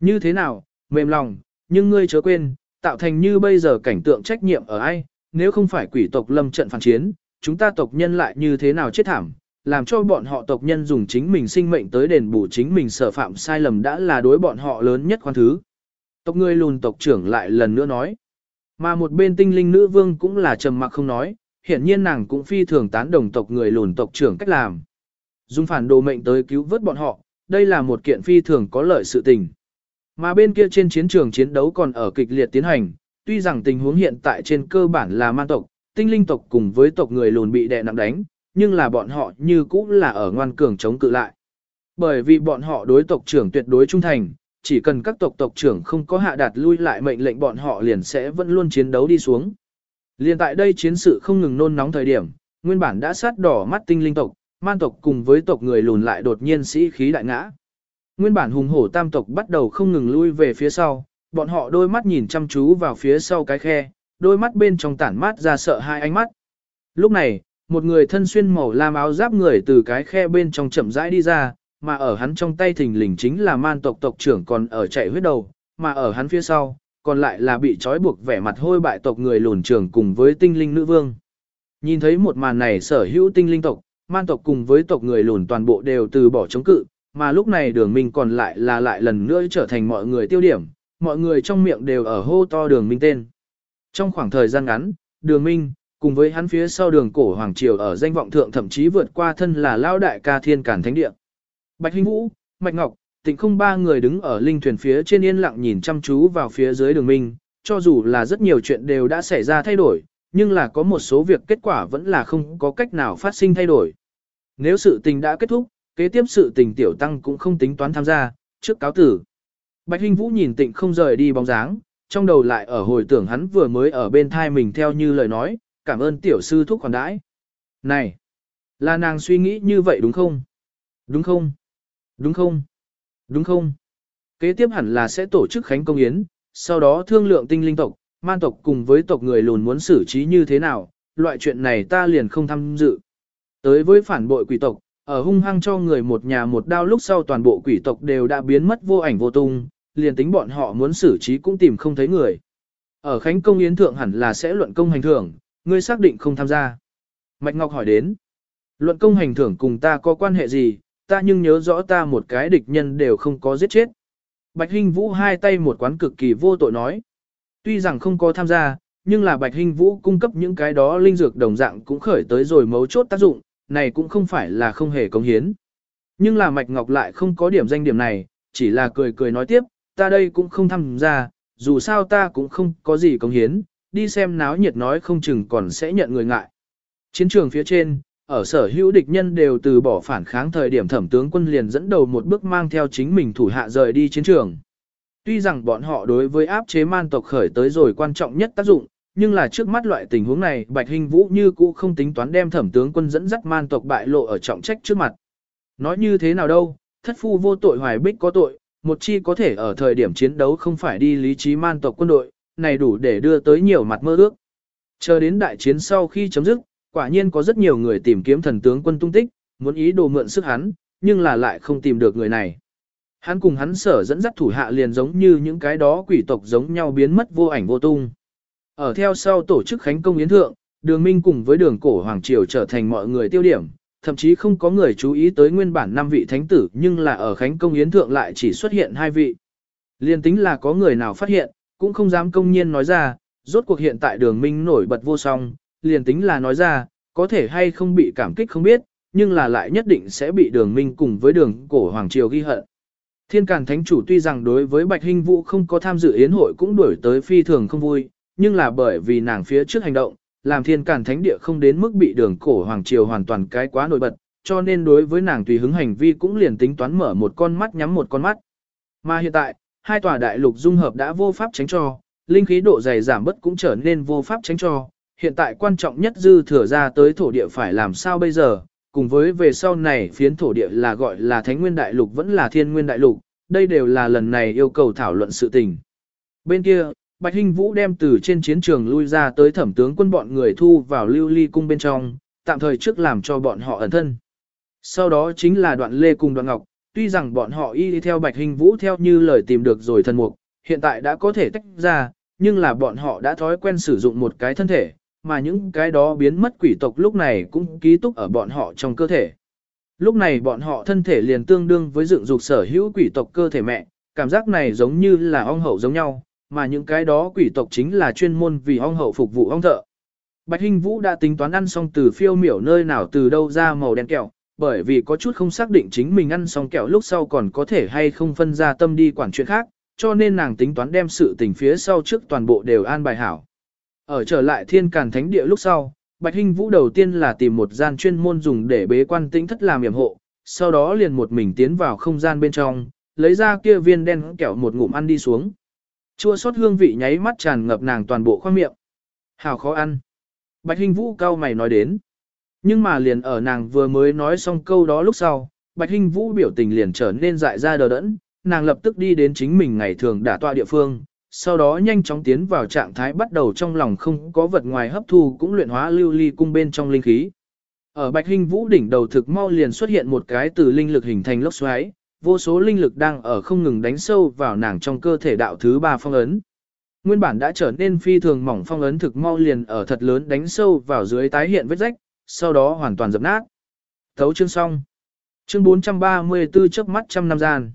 Như thế nào, mềm lòng, nhưng ngươi chớ quên, tạo thành như bây giờ cảnh tượng trách nhiệm ở ai, nếu không phải quỷ tộc lâm trận phản chiến, chúng ta tộc nhân lại như thế nào chết thảm, làm cho bọn họ tộc nhân dùng chính mình sinh mệnh tới đền bù chính mình sở phạm sai lầm đã là đối bọn họ lớn nhất khoan thứ. Tộc người lùn tộc trưởng lại lần nữa nói. Mà một bên tinh linh nữ vương cũng là trầm mặc không nói, hiển nhiên nàng cũng phi thường tán đồng tộc người lùn tộc trưởng cách làm. Dùng phản đồ mệnh tới cứu vớt bọn họ, đây là một kiện phi thường có lợi sự tình. Mà bên kia trên chiến trường chiến đấu còn ở kịch liệt tiến hành, tuy rằng tình huống hiện tại trên cơ bản là man tộc, tinh linh tộc cùng với tộc người lùn bị đè nặng đánh, nhưng là bọn họ như cũ là ở ngoan cường chống cự lại. Bởi vì bọn họ đối tộc trưởng tuyệt đối trung thành, chỉ cần các tộc tộc trưởng không có hạ đạt lui lại mệnh lệnh bọn họ liền sẽ vẫn luôn chiến đấu đi xuống. Liên tại đây chiến sự không ngừng nôn nóng thời điểm, nguyên bản đã sát đỏ mắt tinh linh tộc, man tộc cùng với tộc người lùn lại đột nhiên sĩ khí đại ngã. Nguyên bản hùng hổ tam tộc bắt đầu không ngừng lui về phía sau, bọn họ đôi mắt nhìn chăm chú vào phía sau cái khe, đôi mắt bên trong tản mát ra sợ hai ánh mắt. Lúc này, một người thân xuyên màu lam áo giáp người từ cái khe bên trong chậm rãi đi ra, mà ở hắn trong tay thình lình chính là man tộc tộc trưởng còn ở chạy huyết đầu, mà ở hắn phía sau, còn lại là bị trói buộc vẻ mặt hôi bại tộc người lùn trưởng cùng với tinh linh nữ vương. Nhìn thấy một màn này sở hữu tinh linh tộc, man tộc cùng với tộc người lùn toàn bộ đều từ bỏ chống cự, mà lúc này đường minh còn lại là lại lần nữa trở thành mọi người tiêu điểm, mọi người trong miệng đều ở hô to đường minh tên. Trong khoảng thời gian ngắn, đường minh, cùng với hắn phía sau đường cổ Hoàng Triều ở danh vọng thượng thậm chí vượt qua thân là lao đại ca thiên cản thánh địa. Bạch Hinh Vũ, Mạch Ngọc, Tịnh không ba người đứng ở linh thuyền phía trên yên lặng nhìn chăm chú vào phía dưới đường minh, cho dù là rất nhiều chuyện đều đã xảy ra thay đổi, nhưng là có một số việc kết quả vẫn là không có cách nào phát sinh thay đổi. Nếu sự tình đã kết thúc, kế tiếp sự tình tiểu tăng cũng không tính toán tham gia, trước cáo tử. Bạch Hinh Vũ nhìn tịnh không rời đi bóng dáng, trong đầu lại ở hồi tưởng hắn vừa mới ở bên thai mình theo như lời nói, cảm ơn tiểu sư thúc khoản đãi. Này, là nàng suy nghĩ như vậy đúng không? Đúng không? Đúng không? Đúng không? Kế tiếp hẳn là sẽ tổ chức khánh công yến, sau đó thương lượng tinh linh tộc, man tộc cùng với tộc người lùn muốn xử trí như thế nào, loại chuyện này ta liền không tham dự. Tới với phản bội quỷ tộc, ở hung hăng cho người một nhà một đao lúc sau toàn bộ quỷ tộc đều đã biến mất vô ảnh vô tung, liền tính bọn họ muốn xử trí cũng tìm không thấy người. Ở Khánh Công Yến Thượng hẳn là sẽ luận công hành thưởng, ngươi xác định không tham gia. Mạch Ngọc hỏi đến, luận công hành thưởng cùng ta có quan hệ gì, ta nhưng nhớ rõ ta một cái địch nhân đều không có giết chết. Bạch Hinh Vũ hai tay một quán cực kỳ vô tội nói. Tuy rằng không có tham gia, nhưng là Bạch Hinh Vũ cung cấp những cái đó linh dược đồng dạng cũng khởi tới rồi mấu chốt tác dụng, này cũng không phải là không hề công hiến. Nhưng là Mạch Ngọc lại không có điểm danh điểm này, chỉ là cười cười nói tiếp, ta đây cũng không tham gia, dù sao ta cũng không có gì công hiến, đi xem náo nhiệt nói không chừng còn sẽ nhận người ngại. Chiến trường phía trên, ở sở hữu địch nhân đều từ bỏ phản kháng thời điểm thẩm tướng quân liền dẫn đầu một bước mang theo chính mình thủ hạ rời đi chiến trường. Tuy rằng bọn họ đối với áp chế man tộc khởi tới rồi quan trọng nhất tác dụng, nhưng là trước mắt loại tình huống này Bạch Hình Vũ như cũ không tính toán đem thẩm tướng quân dẫn dắt man tộc bại lộ ở trọng trách trước mặt. Nói như thế nào đâu, thất phu vô tội hoài bích có tội, một chi có thể ở thời điểm chiến đấu không phải đi lý trí man tộc quân đội, này đủ để đưa tới nhiều mặt mơ ước. Chờ đến đại chiến sau khi chấm dứt, quả nhiên có rất nhiều người tìm kiếm thần tướng quân tung tích, muốn ý đồ mượn sức hắn, nhưng là lại không tìm được người này. Hắn cùng hắn sở dẫn dắt thủ hạ liền giống như những cái đó quỷ tộc giống nhau biến mất vô ảnh vô tung. Ở theo sau tổ chức khánh công yến thượng, đường minh cùng với đường cổ hoàng triều trở thành mọi người tiêu điểm, thậm chí không có người chú ý tới nguyên bản năm vị thánh tử nhưng là ở khánh công yến thượng lại chỉ xuất hiện hai vị. Liên tính là có người nào phát hiện, cũng không dám công nhiên nói ra, rốt cuộc hiện tại đường minh nổi bật vô song, liền tính là nói ra, có thể hay không bị cảm kích không biết, nhưng là lại nhất định sẽ bị đường minh cùng với đường cổ Hoàng Triều ghi hận. Thiên Càn Thánh Chủ tuy rằng đối với Bạch Hinh Vũ không có tham dự yến hội cũng đuổi tới phi thường không vui, nhưng là bởi vì nàng phía trước hành động, làm Thiên Càn Thánh Địa không đến mức bị đường cổ Hoàng Triều hoàn toàn cái quá nổi bật, cho nên đối với nàng tùy hứng hành vi cũng liền tính toán mở một con mắt nhắm một con mắt. Mà hiện tại, hai tòa đại lục dung hợp đã vô pháp tránh cho, linh khí độ dày giảm bất cũng trở nên vô pháp tránh cho, hiện tại quan trọng nhất dư thừa ra tới thổ địa phải làm sao bây giờ, cùng với về sau này phiến thổ địa là gọi là Thánh Nguyên Đại Lục vẫn là Thiên Nguyên Đại Lục, đây đều là lần này yêu cầu thảo luận sự tình. Bên kia, Bạch Hinh Vũ đem từ trên chiến trường lui ra tới thẩm tướng quân bọn người thu vào lưu ly cung bên trong, tạm thời trước làm cho bọn họ ẩn thân. Sau đó chính là đoạn lê cùng đoạn ngọc, tuy rằng bọn họ y đi theo Bạch Hinh Vũ theo như lời tìm được rồi thân mục, hiện tại đã có thể tách ra, nhưng là bọn họ đã thói quen sử dụng một cái thân thể, mà những cái đó biến mất quỷ tộc lúc này cũng ký túc ở bọn họ trong cơ thể. Lúc này bọn họ thân thể liền tương đương với dựng dục sở hữu quỷ tộc cơ thể mẹ, cảm giác này giống như là ong hậu giống nhau, mà những cái đó quỷ tộc chính là chuyên môn vì ong hậu phục vụ ong thợ. Bạch Hinh Vũ đã tính toán ăn xong từ phiêu miểu nơi nào từ đâu ra màu đen kẹo, bởi vì có chút không xác định chính mình ăn xong kẹo lúc sau còn có thể hay không phân ra tâm đi quản chuyện khác, cho nên nàng tính toán đem sự tình phía sau trước toàn bộ đều an bài hảo. Ở trở lại thiên càn thánh địa lúc sau, Bạch Hinh Vũ đầu tiên là tìm một gian chuyên môn dùng để bế quan tĩnh thất làm yểm hộ, sau đó liền một mình tiến vào không gian bên trong, lấy ra kia viên đen kẹo một ngụm ăn đi xuống. Chua sót hương vị nháy mắt tràn ngập nàng toàn bộ khoang miệng. Hào khó ăn. Bạch Hinh Vũ cao mày nói đến. Nhưng mà liền ở nàng vừa mới nói xong câu đó lúc sau, Bạch Hinh Vũ biểu tình liền trở nên dại ra đờ đẫn, nàng lập tức đi đến chính mình ngày thường đả tọa địa phương, sau đó nhanh chóng tiến vào trạng thái bắt đầu trong lòng không có vật ngoài hấp thu cũng luyện hóa lưu ly cung bên trong linh khí. Ở Bạch hình Vũ đỉnh đầu thực mau liền xuất hiện một cái từ linh lực hình thành lốc xoáy, vô số linh lực đang ở không ngừng đánh sâu vào nàng trong cơ thể đạo thứ ba phong ấn. Nguyên bản đã trở nên phi thường mỏng phong ấn thực mau liền ở thật lớn đánh sâu vào dưới tái hiện vết rách, sau đó hoàn toàn dập nát. Thấu chương xong. Chương 434 chớp mắt trăm năm gian.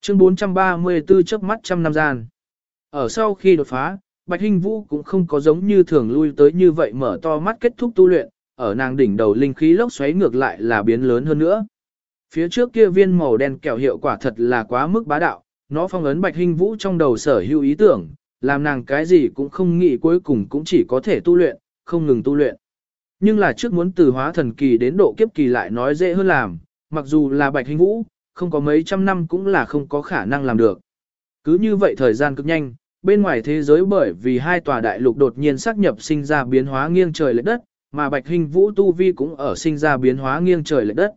Chương 434 chớp mắt trăm năm gian. Ở sau khi đột phá, Bạch Hinh Vũ cũng không có giống như thường lui tới như vậy mở to mắt kết thúc tu luyện, ở nàng đỉnh đầu linh khí lốc xoáy ngược lại là biến lớn hơn nữa. Phía trước kia viên màu đen kẹo hiệu quả thật là quá mức bá đạo, nó phong ấn Bạch Hinh Vũ trong đầu sở hữu ý tưởng, làm nàng cái gì cũng không nghĩ cuối cùng cũng chỉ có thể tu luyện, không ngừng tu luyện. Nhưng là trước muốn từ hóa thần kỳ đến độ kiếp kỳ lại nói dễ hơn làm, mặc dù là Bạch Hinh Vũ, không có mấy trăm năm cũng là không có khả năng làm được. Cứ như vậy thời gian cực nhanh, bên ngoài thế giới bởi vì hai tòa đại lục đột nhiên xác nhập sinh ra biến hóa nghiêng trời lệch đất, mà Bạch Hình Vũ tu vi cũng ở sinh ra biến hóa nghiêng trời lệch đất.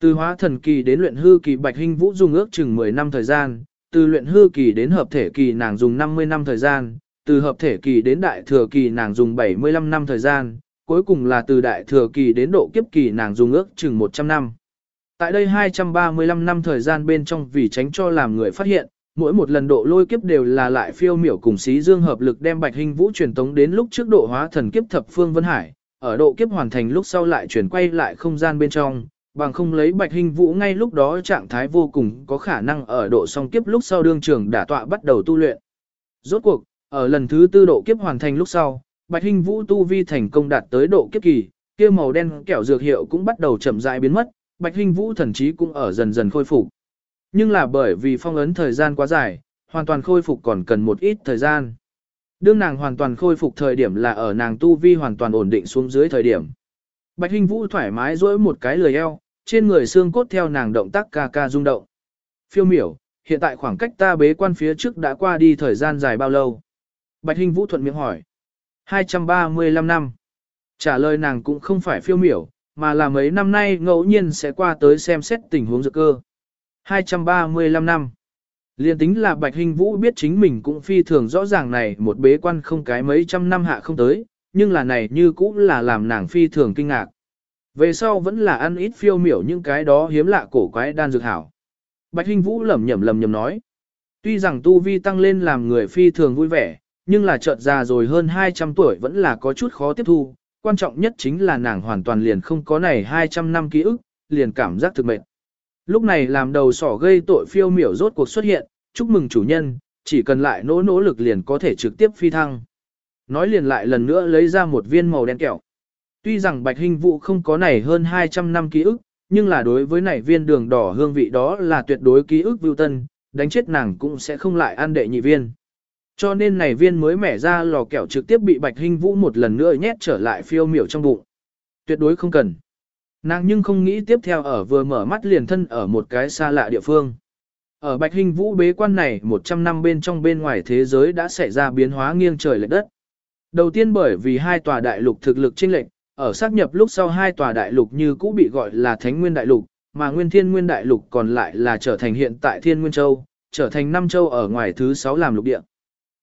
Từ hóa thần kỳ đến luyện hư kỳ Bạch Hình Vũ dùng ước chừng 10 năm thời gian, từ luyện hư kỳ đến hợp thể kỳ nàng dùng 50 năm thời gian, từ hợp thể kỳ đến đại thừa kỳ nàng dùng 75 năm thời gian, cuối cùng là từ đại thừa kỳ đến độ kiếp kỳ nàng dùng ước chừng 100 năm. Tại đây 235 năm thời gian bên trong vì tránh cho làm người phát hiện, mỗi một lần độ lôi kiếp đều là lại phiêu miểu cùng xí dương hợp lực đem bạch hình vũ truyền tống đến lúc trước độ hóa thần kiếp thập phương vân hải, ở độ kiếp hoàn thành lúc sau lại chuyển quay lại không gian bên trong, bằng không lấy bạch hình vũ ngay lúc đó trạng thái vô cùng có khả năng ở độ song kiếp lúc sau đương trường đả tọa bắt đầu tu luyện. Rốt cuộc, ở lần thứ tư độ kiếp hoàn thành lúc sau, bạch hình vũ tu vi thành công đạt tới độ kiếp kỳ, kia màu đen kẹo dược hiệu cũng bắt đầu chậm rãi biến mất, bạch hình vũ thần trí cũng ở dần dần khôi phục. Nhưng là bởi vì phong ấn thời gian quá dài, hoàn toàn khôi phục còn cần một ít thời gian. Đương nàng hoàn toàn khôi phục thời điểm là ở nàng tu vi hoàn toàn ổn định xuống dưới thời điểm. Bạch Hinh Vũ thoải mái duỗi một cái lười eo, trên người xương cốt theo nàng động tác ca ca rung động. Phiêu miểu, hiện tại khoảng cách ta bế quan phía trước đã qua đi thời gian dài bao lâu? Bạch Hinh Vũ thuận miệng hỏi. 235 năm. Trả lời nàng cũng không phải phiêu miểu, mà là mấy năm nay ngẫu nhiên sẽ qua tới xem xét tình huống dược cơ. 235 năm. Liên tính là Bạch Hình Vũ biết chính mình cũng phi thường rõ ràng này một bế quan không cái mấy trăm năm hạ không tới, nhưng là này như cũng là làm nàng phi thường kinh ngạc. Về sau vẫn là ăn ít phiêu miểu những cái đó hiếm lạ cổ quái đan dược hảo. Bạch Hình Vũ lẩm nhẩm lẩm nhẩm nói. Tuy rằng tu vi tăng lên làm người phi thường vui vẻ, nhưng là chợt già rồi hơn 200 tuổi vẫn là có chút khó tiếp thu. Quan trọng nhất chính là nàng hoàn toàn liền không có này 200 năm ký ức, liền cảm giác thực mệnh. Lúc này làm đầu sỏ gây tội phiêu miểu rốt cuộc xuất hiện, chúc mừng chủ nhân, chỉ cần lại nỗ nỗ lực liền có thể trực tiếp phi thăng. Nói liền lại lần nữa lấy ra một viên màu đen kẹo. Tuy rằng bạch hình vụ không có này hơn 200 năm ký ức, nhưng là đối với này viên đường đỏ hương vị đó là tuyệt đối ký ức vưu tân, đánh chết nàng cũng sẽ không lại ăn đệ nhị viên. Cho nên này viên mới mẻ ra lò kẹo trực tiếp bị bạch hình vũ một lần nữa nhét trở lại phiêu miểu trong bụng. Tuyệt đối không cần. Nàng nhưng không nghĩ tiếp theo ở vừa mở mắt liền thân ở một cái xa lạ địa phương. Ở Bạch Hình Vũ bế quan này 100 năm bên trong bên ngoài thế giới đã xảy ra biến hóa nghiêng trời lệch đất. Đầu tiên bởi vì hai tòa đại lục thực lực chênh lệch, ở xác nhập lúc sau hai tòa đại lục như cũ bị gọi là Thánh Nguyên Đại Lục, mà Nguyên Thiên Nguyên Đại Lục còn lại là trở thành hiện tại Thiên Nguyên Châu, trở thành năm châu ở ngoài thứ 6 làm lục địa.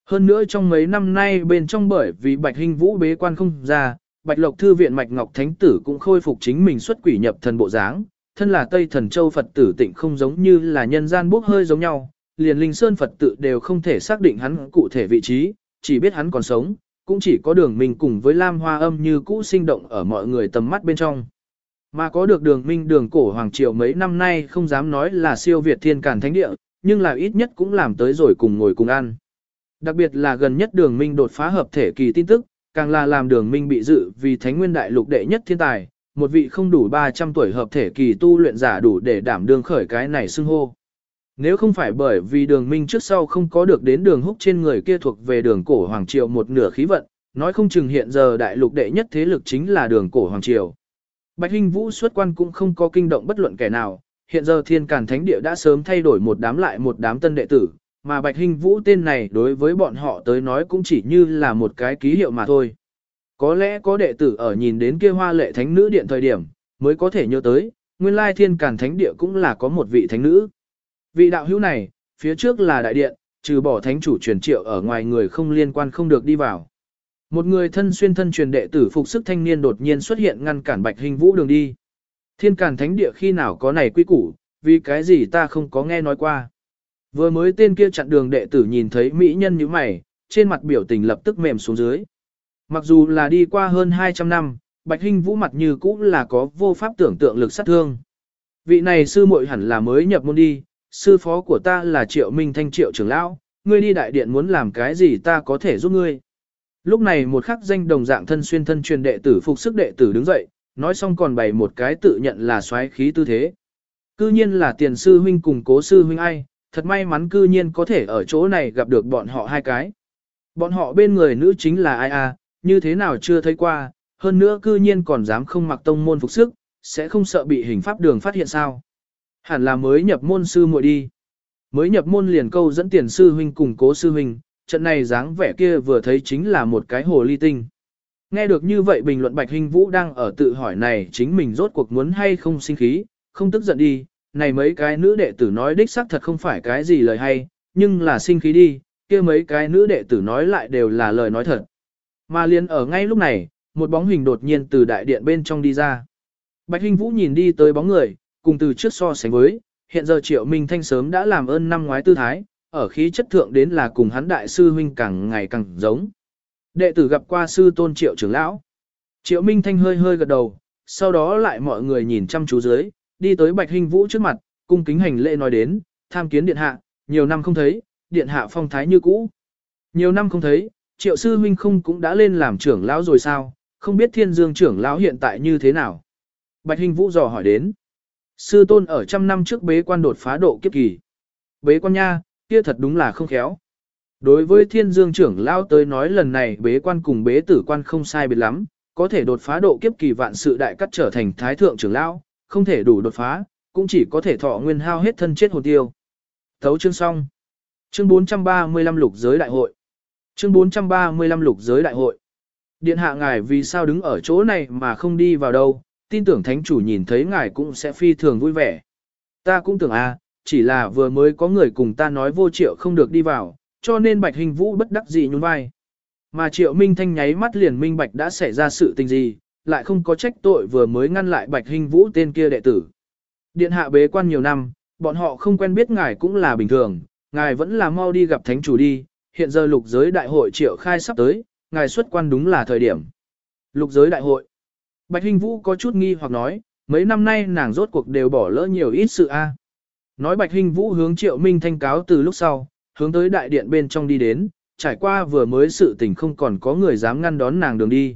Hơn nữa trong mấy năm nay bên trong bởi vì Bạch Hình Vũ bế quan không ra, Bạch Lộc Thư viện Mạch Ngọc Thánh Tử cũng khôi phục chính mình xuất quỷ nhập thần bộ dáng, thân là Tây Thần Châu Phật tử tịnh không giống như là nhân gian bốc hơi giống nhau, liền Linh Sơn Phật tự đều không thể xác định hắn cụ thể vị trí, chỉ biết hắn còn sống, cũng chỉ có đường minh cùng với Lam Hoa Âm như cũ sinh động ở mọi người tầm mắt bên trong. Mà có được đường minh đường cổ Hoàng Triều mấy năm nay không dám nói là siêu Việt thiên cản thánh địa, nhưng là ít nhất cũng làm tới rồi cùng ngồi cùng ăn. Đặc biệt là gần nhất đường minh đột phá hợp thể kỳ tin tức, càng là làm đường minh bị dự vì thánh nguyên đại lục đệ nhất thiên tài, một vị không đủ 300 tuổi hợp thể kỳ tu luyện giả đủ để đảm đương khởi cái này xưng hô. Nếu không phải bởi vì đường minh trước sau không có được đến đường húc trên người kia thuộc về đường cổ Hoàng Triều một nửa khí vận, nói không chừng hiện giờ đại lục đệ nhất thế lực chính là đường cổ Hoàng Triều. Bạch Hinh Vũ xuất quan cũng không có kinh động bất luận kẻ nào, hiện giờ thiên càn thánh địa đã sớm thay đổi một đám lại một đám tân đệ tử, mà Bạch Hinh Vũ tên này đối với bọn họ tới nói cũng chỉ như là một cái ký hiệu mà thôi. Có lẽ có đệ tử ở nhìn đến kia hoa lệ thánh nữ điện thời điểm, mới có thể nhớ tới, nguyên lai thiên càn thánh địa cũng là có một vị thánh nữ. Vị đạo hữu này, phía trước là đại điện, trừ bỏ thánh chủ truyền triệu ở ngoài người không liên quan không được đi vào. Một người thân xuyên thân truyền đệ tử phục sức thanh niên đột nhiên xuất hiện ngăn cản Bạch Hình Vũ đường đi. Thiên Càn Thánh Địa khi nào có này quy củ, vì cái gì ta không có nghe nói qua. Vừa mới tên kia chặn đường đệ tử nhìn thấy mỹ nhân như mày, trên mặt biểu tình lập tức mềm xuống dưới. Mặc dù là đi qua hơn 200 năm, Bạch Hinh Vũ mặt như cũ là có vô pháp tưởng tượng lực sát thương. Vị này sư muội hẳn là mới nhập môn đi, sư phó của ta là Triệu Minh Thanh Triệu trưởng lão, ngươi đi đại điện muốn làm cái gì ta có thể giúp ngươi. Lúc này một khắc danh đồng dạng thân xuyên thân truyền đệ tử phục sức đệ tử đứng dậy, nói xong còn bày một cái tự nhận là xoáy khí tư thế. Cư nhiên là tiền sư huynh cùng cố sư huynh ai, thật may mắn cư nhiên có thể ở chỗ này gặp được bọn họ hai cái. Bọn họ bên người nữ chính là ai à, như thế nào chưa thấy qua, hơn nữa cư nhiên còn dám không mặc tông môn phục sức, sẽ không sợ bị hình pháp đường phát hiện sao. Hẳn là mới nhập môn sư muội đi. Mới nhập môn liền câu dẫn tiền sư huynh cùng cố sư huynh, trận này dáng vẻ kia vừa thấy chính là một cái hồ ly tinh. Nghe được như vậy bình luận Bạch Hình Vũ đang ở tự hỏi này chính mình rốt cuộc muốn hay không sinh khí, không tức giận đi, này mấy cái nữ đệ tử nói đích xác thật không phải cái gì lời hay, nhưng là sinh khí đi, kia mấy cái nữ đệ tử nói lại đều là lời nói thật. Mà liền ở ngay lúc này, một bóng hình đột nhiên từ đại điện bên trong đi ra. Bạch Hinh Vũ nhìn đi tới bóng người, cùng từ trước so sánh với, hiện giờ Triệu Minh Thanh sớm đã làm ơn năm ngoái tư thái, ở khí chất thượng đến là cùng hắn đại sư huynh càng ngày càng giống. Đệ tử gặp qua sư tôn Triệu trưởng lão. Triệu Minh Thanh hơi hơi gật đầu, sau đó lại mọi người nhìn chăm chú dưới, đi tới Bạch Hình Vũ trước mặt, cung kính hành lễ nói đến, tham kiến điện hạ, nhiều năm không thấy, điện hạ phong thái như cũ. Nhiều năm không thấy, triệu sư huynh không cũng đã lên làm trưởng lão rồi sao, không biết thiên dương trưởng lão hiện tại như thế nào. Bạch Hình Vũ dò hỏi đến. Sư tôn ở trăm năm trước bế quan đột phá độ kiếp kỳ. Bế quan nha, kia thật đúng là không khéo. Đối với thiên dương trưởng lão tới nói lần này bế quan cùng bế tử quan không sai biệt lắm, có thể đột phá độ kiếp kỳ vạn sự đại cắt trở thành thái thượng trưởng lão, không thể đủ đột phá, cũng chỉ có thể thọ nguyên hao hết thân chết hồn tiêu. Thấu chương xong. Chương 435 lục giới đại hội. Chương 435 lục giới đại hội. Điện hạ ngài vì sao đứng ở chỗ này mà không đi vào đâu, tin tưởng thánh chủ nhìn thấy ngài cũng sẽ phi thường vui vẻ. Ta cũng tưởng a, à, chỉ là vừa mới có người cùng ta nói vô triệu không được đi vào, cho nên bạch hình vũ bất đắc dĩ nhún vai. Mà triệu minh thanh nháy mắt liền minh bạch đã xảy ra sự tình gì, lại không có trách tội vừa mới ngăn lại bạch hình vũ tên kia đệ tử. Điện hạ bế quan nhiều năm, bọn họ không quen biết ngài cũng là bình thường, ngài vẫn là mau đi gặp thánh chủ đi, hiện giờ lục giới đại hội triệu khai sắp tới, ngài xuất quan đúng là thời điểm. Lục giới đại hội. Bạch Hình Vũ có chút nghi hoặc nói, mấy năm nay nàng rốt cuộc đều bỏ lỡ nhiều ít sự a. À. Nói Bạch Hình Vũ hướng Triệu Minh thanh cáo từ lúc sau, hướng tới đại điện bên trong đi đến, trải qua vừa mới sự tình không còn có người dám ngăn đón nàng đường đi.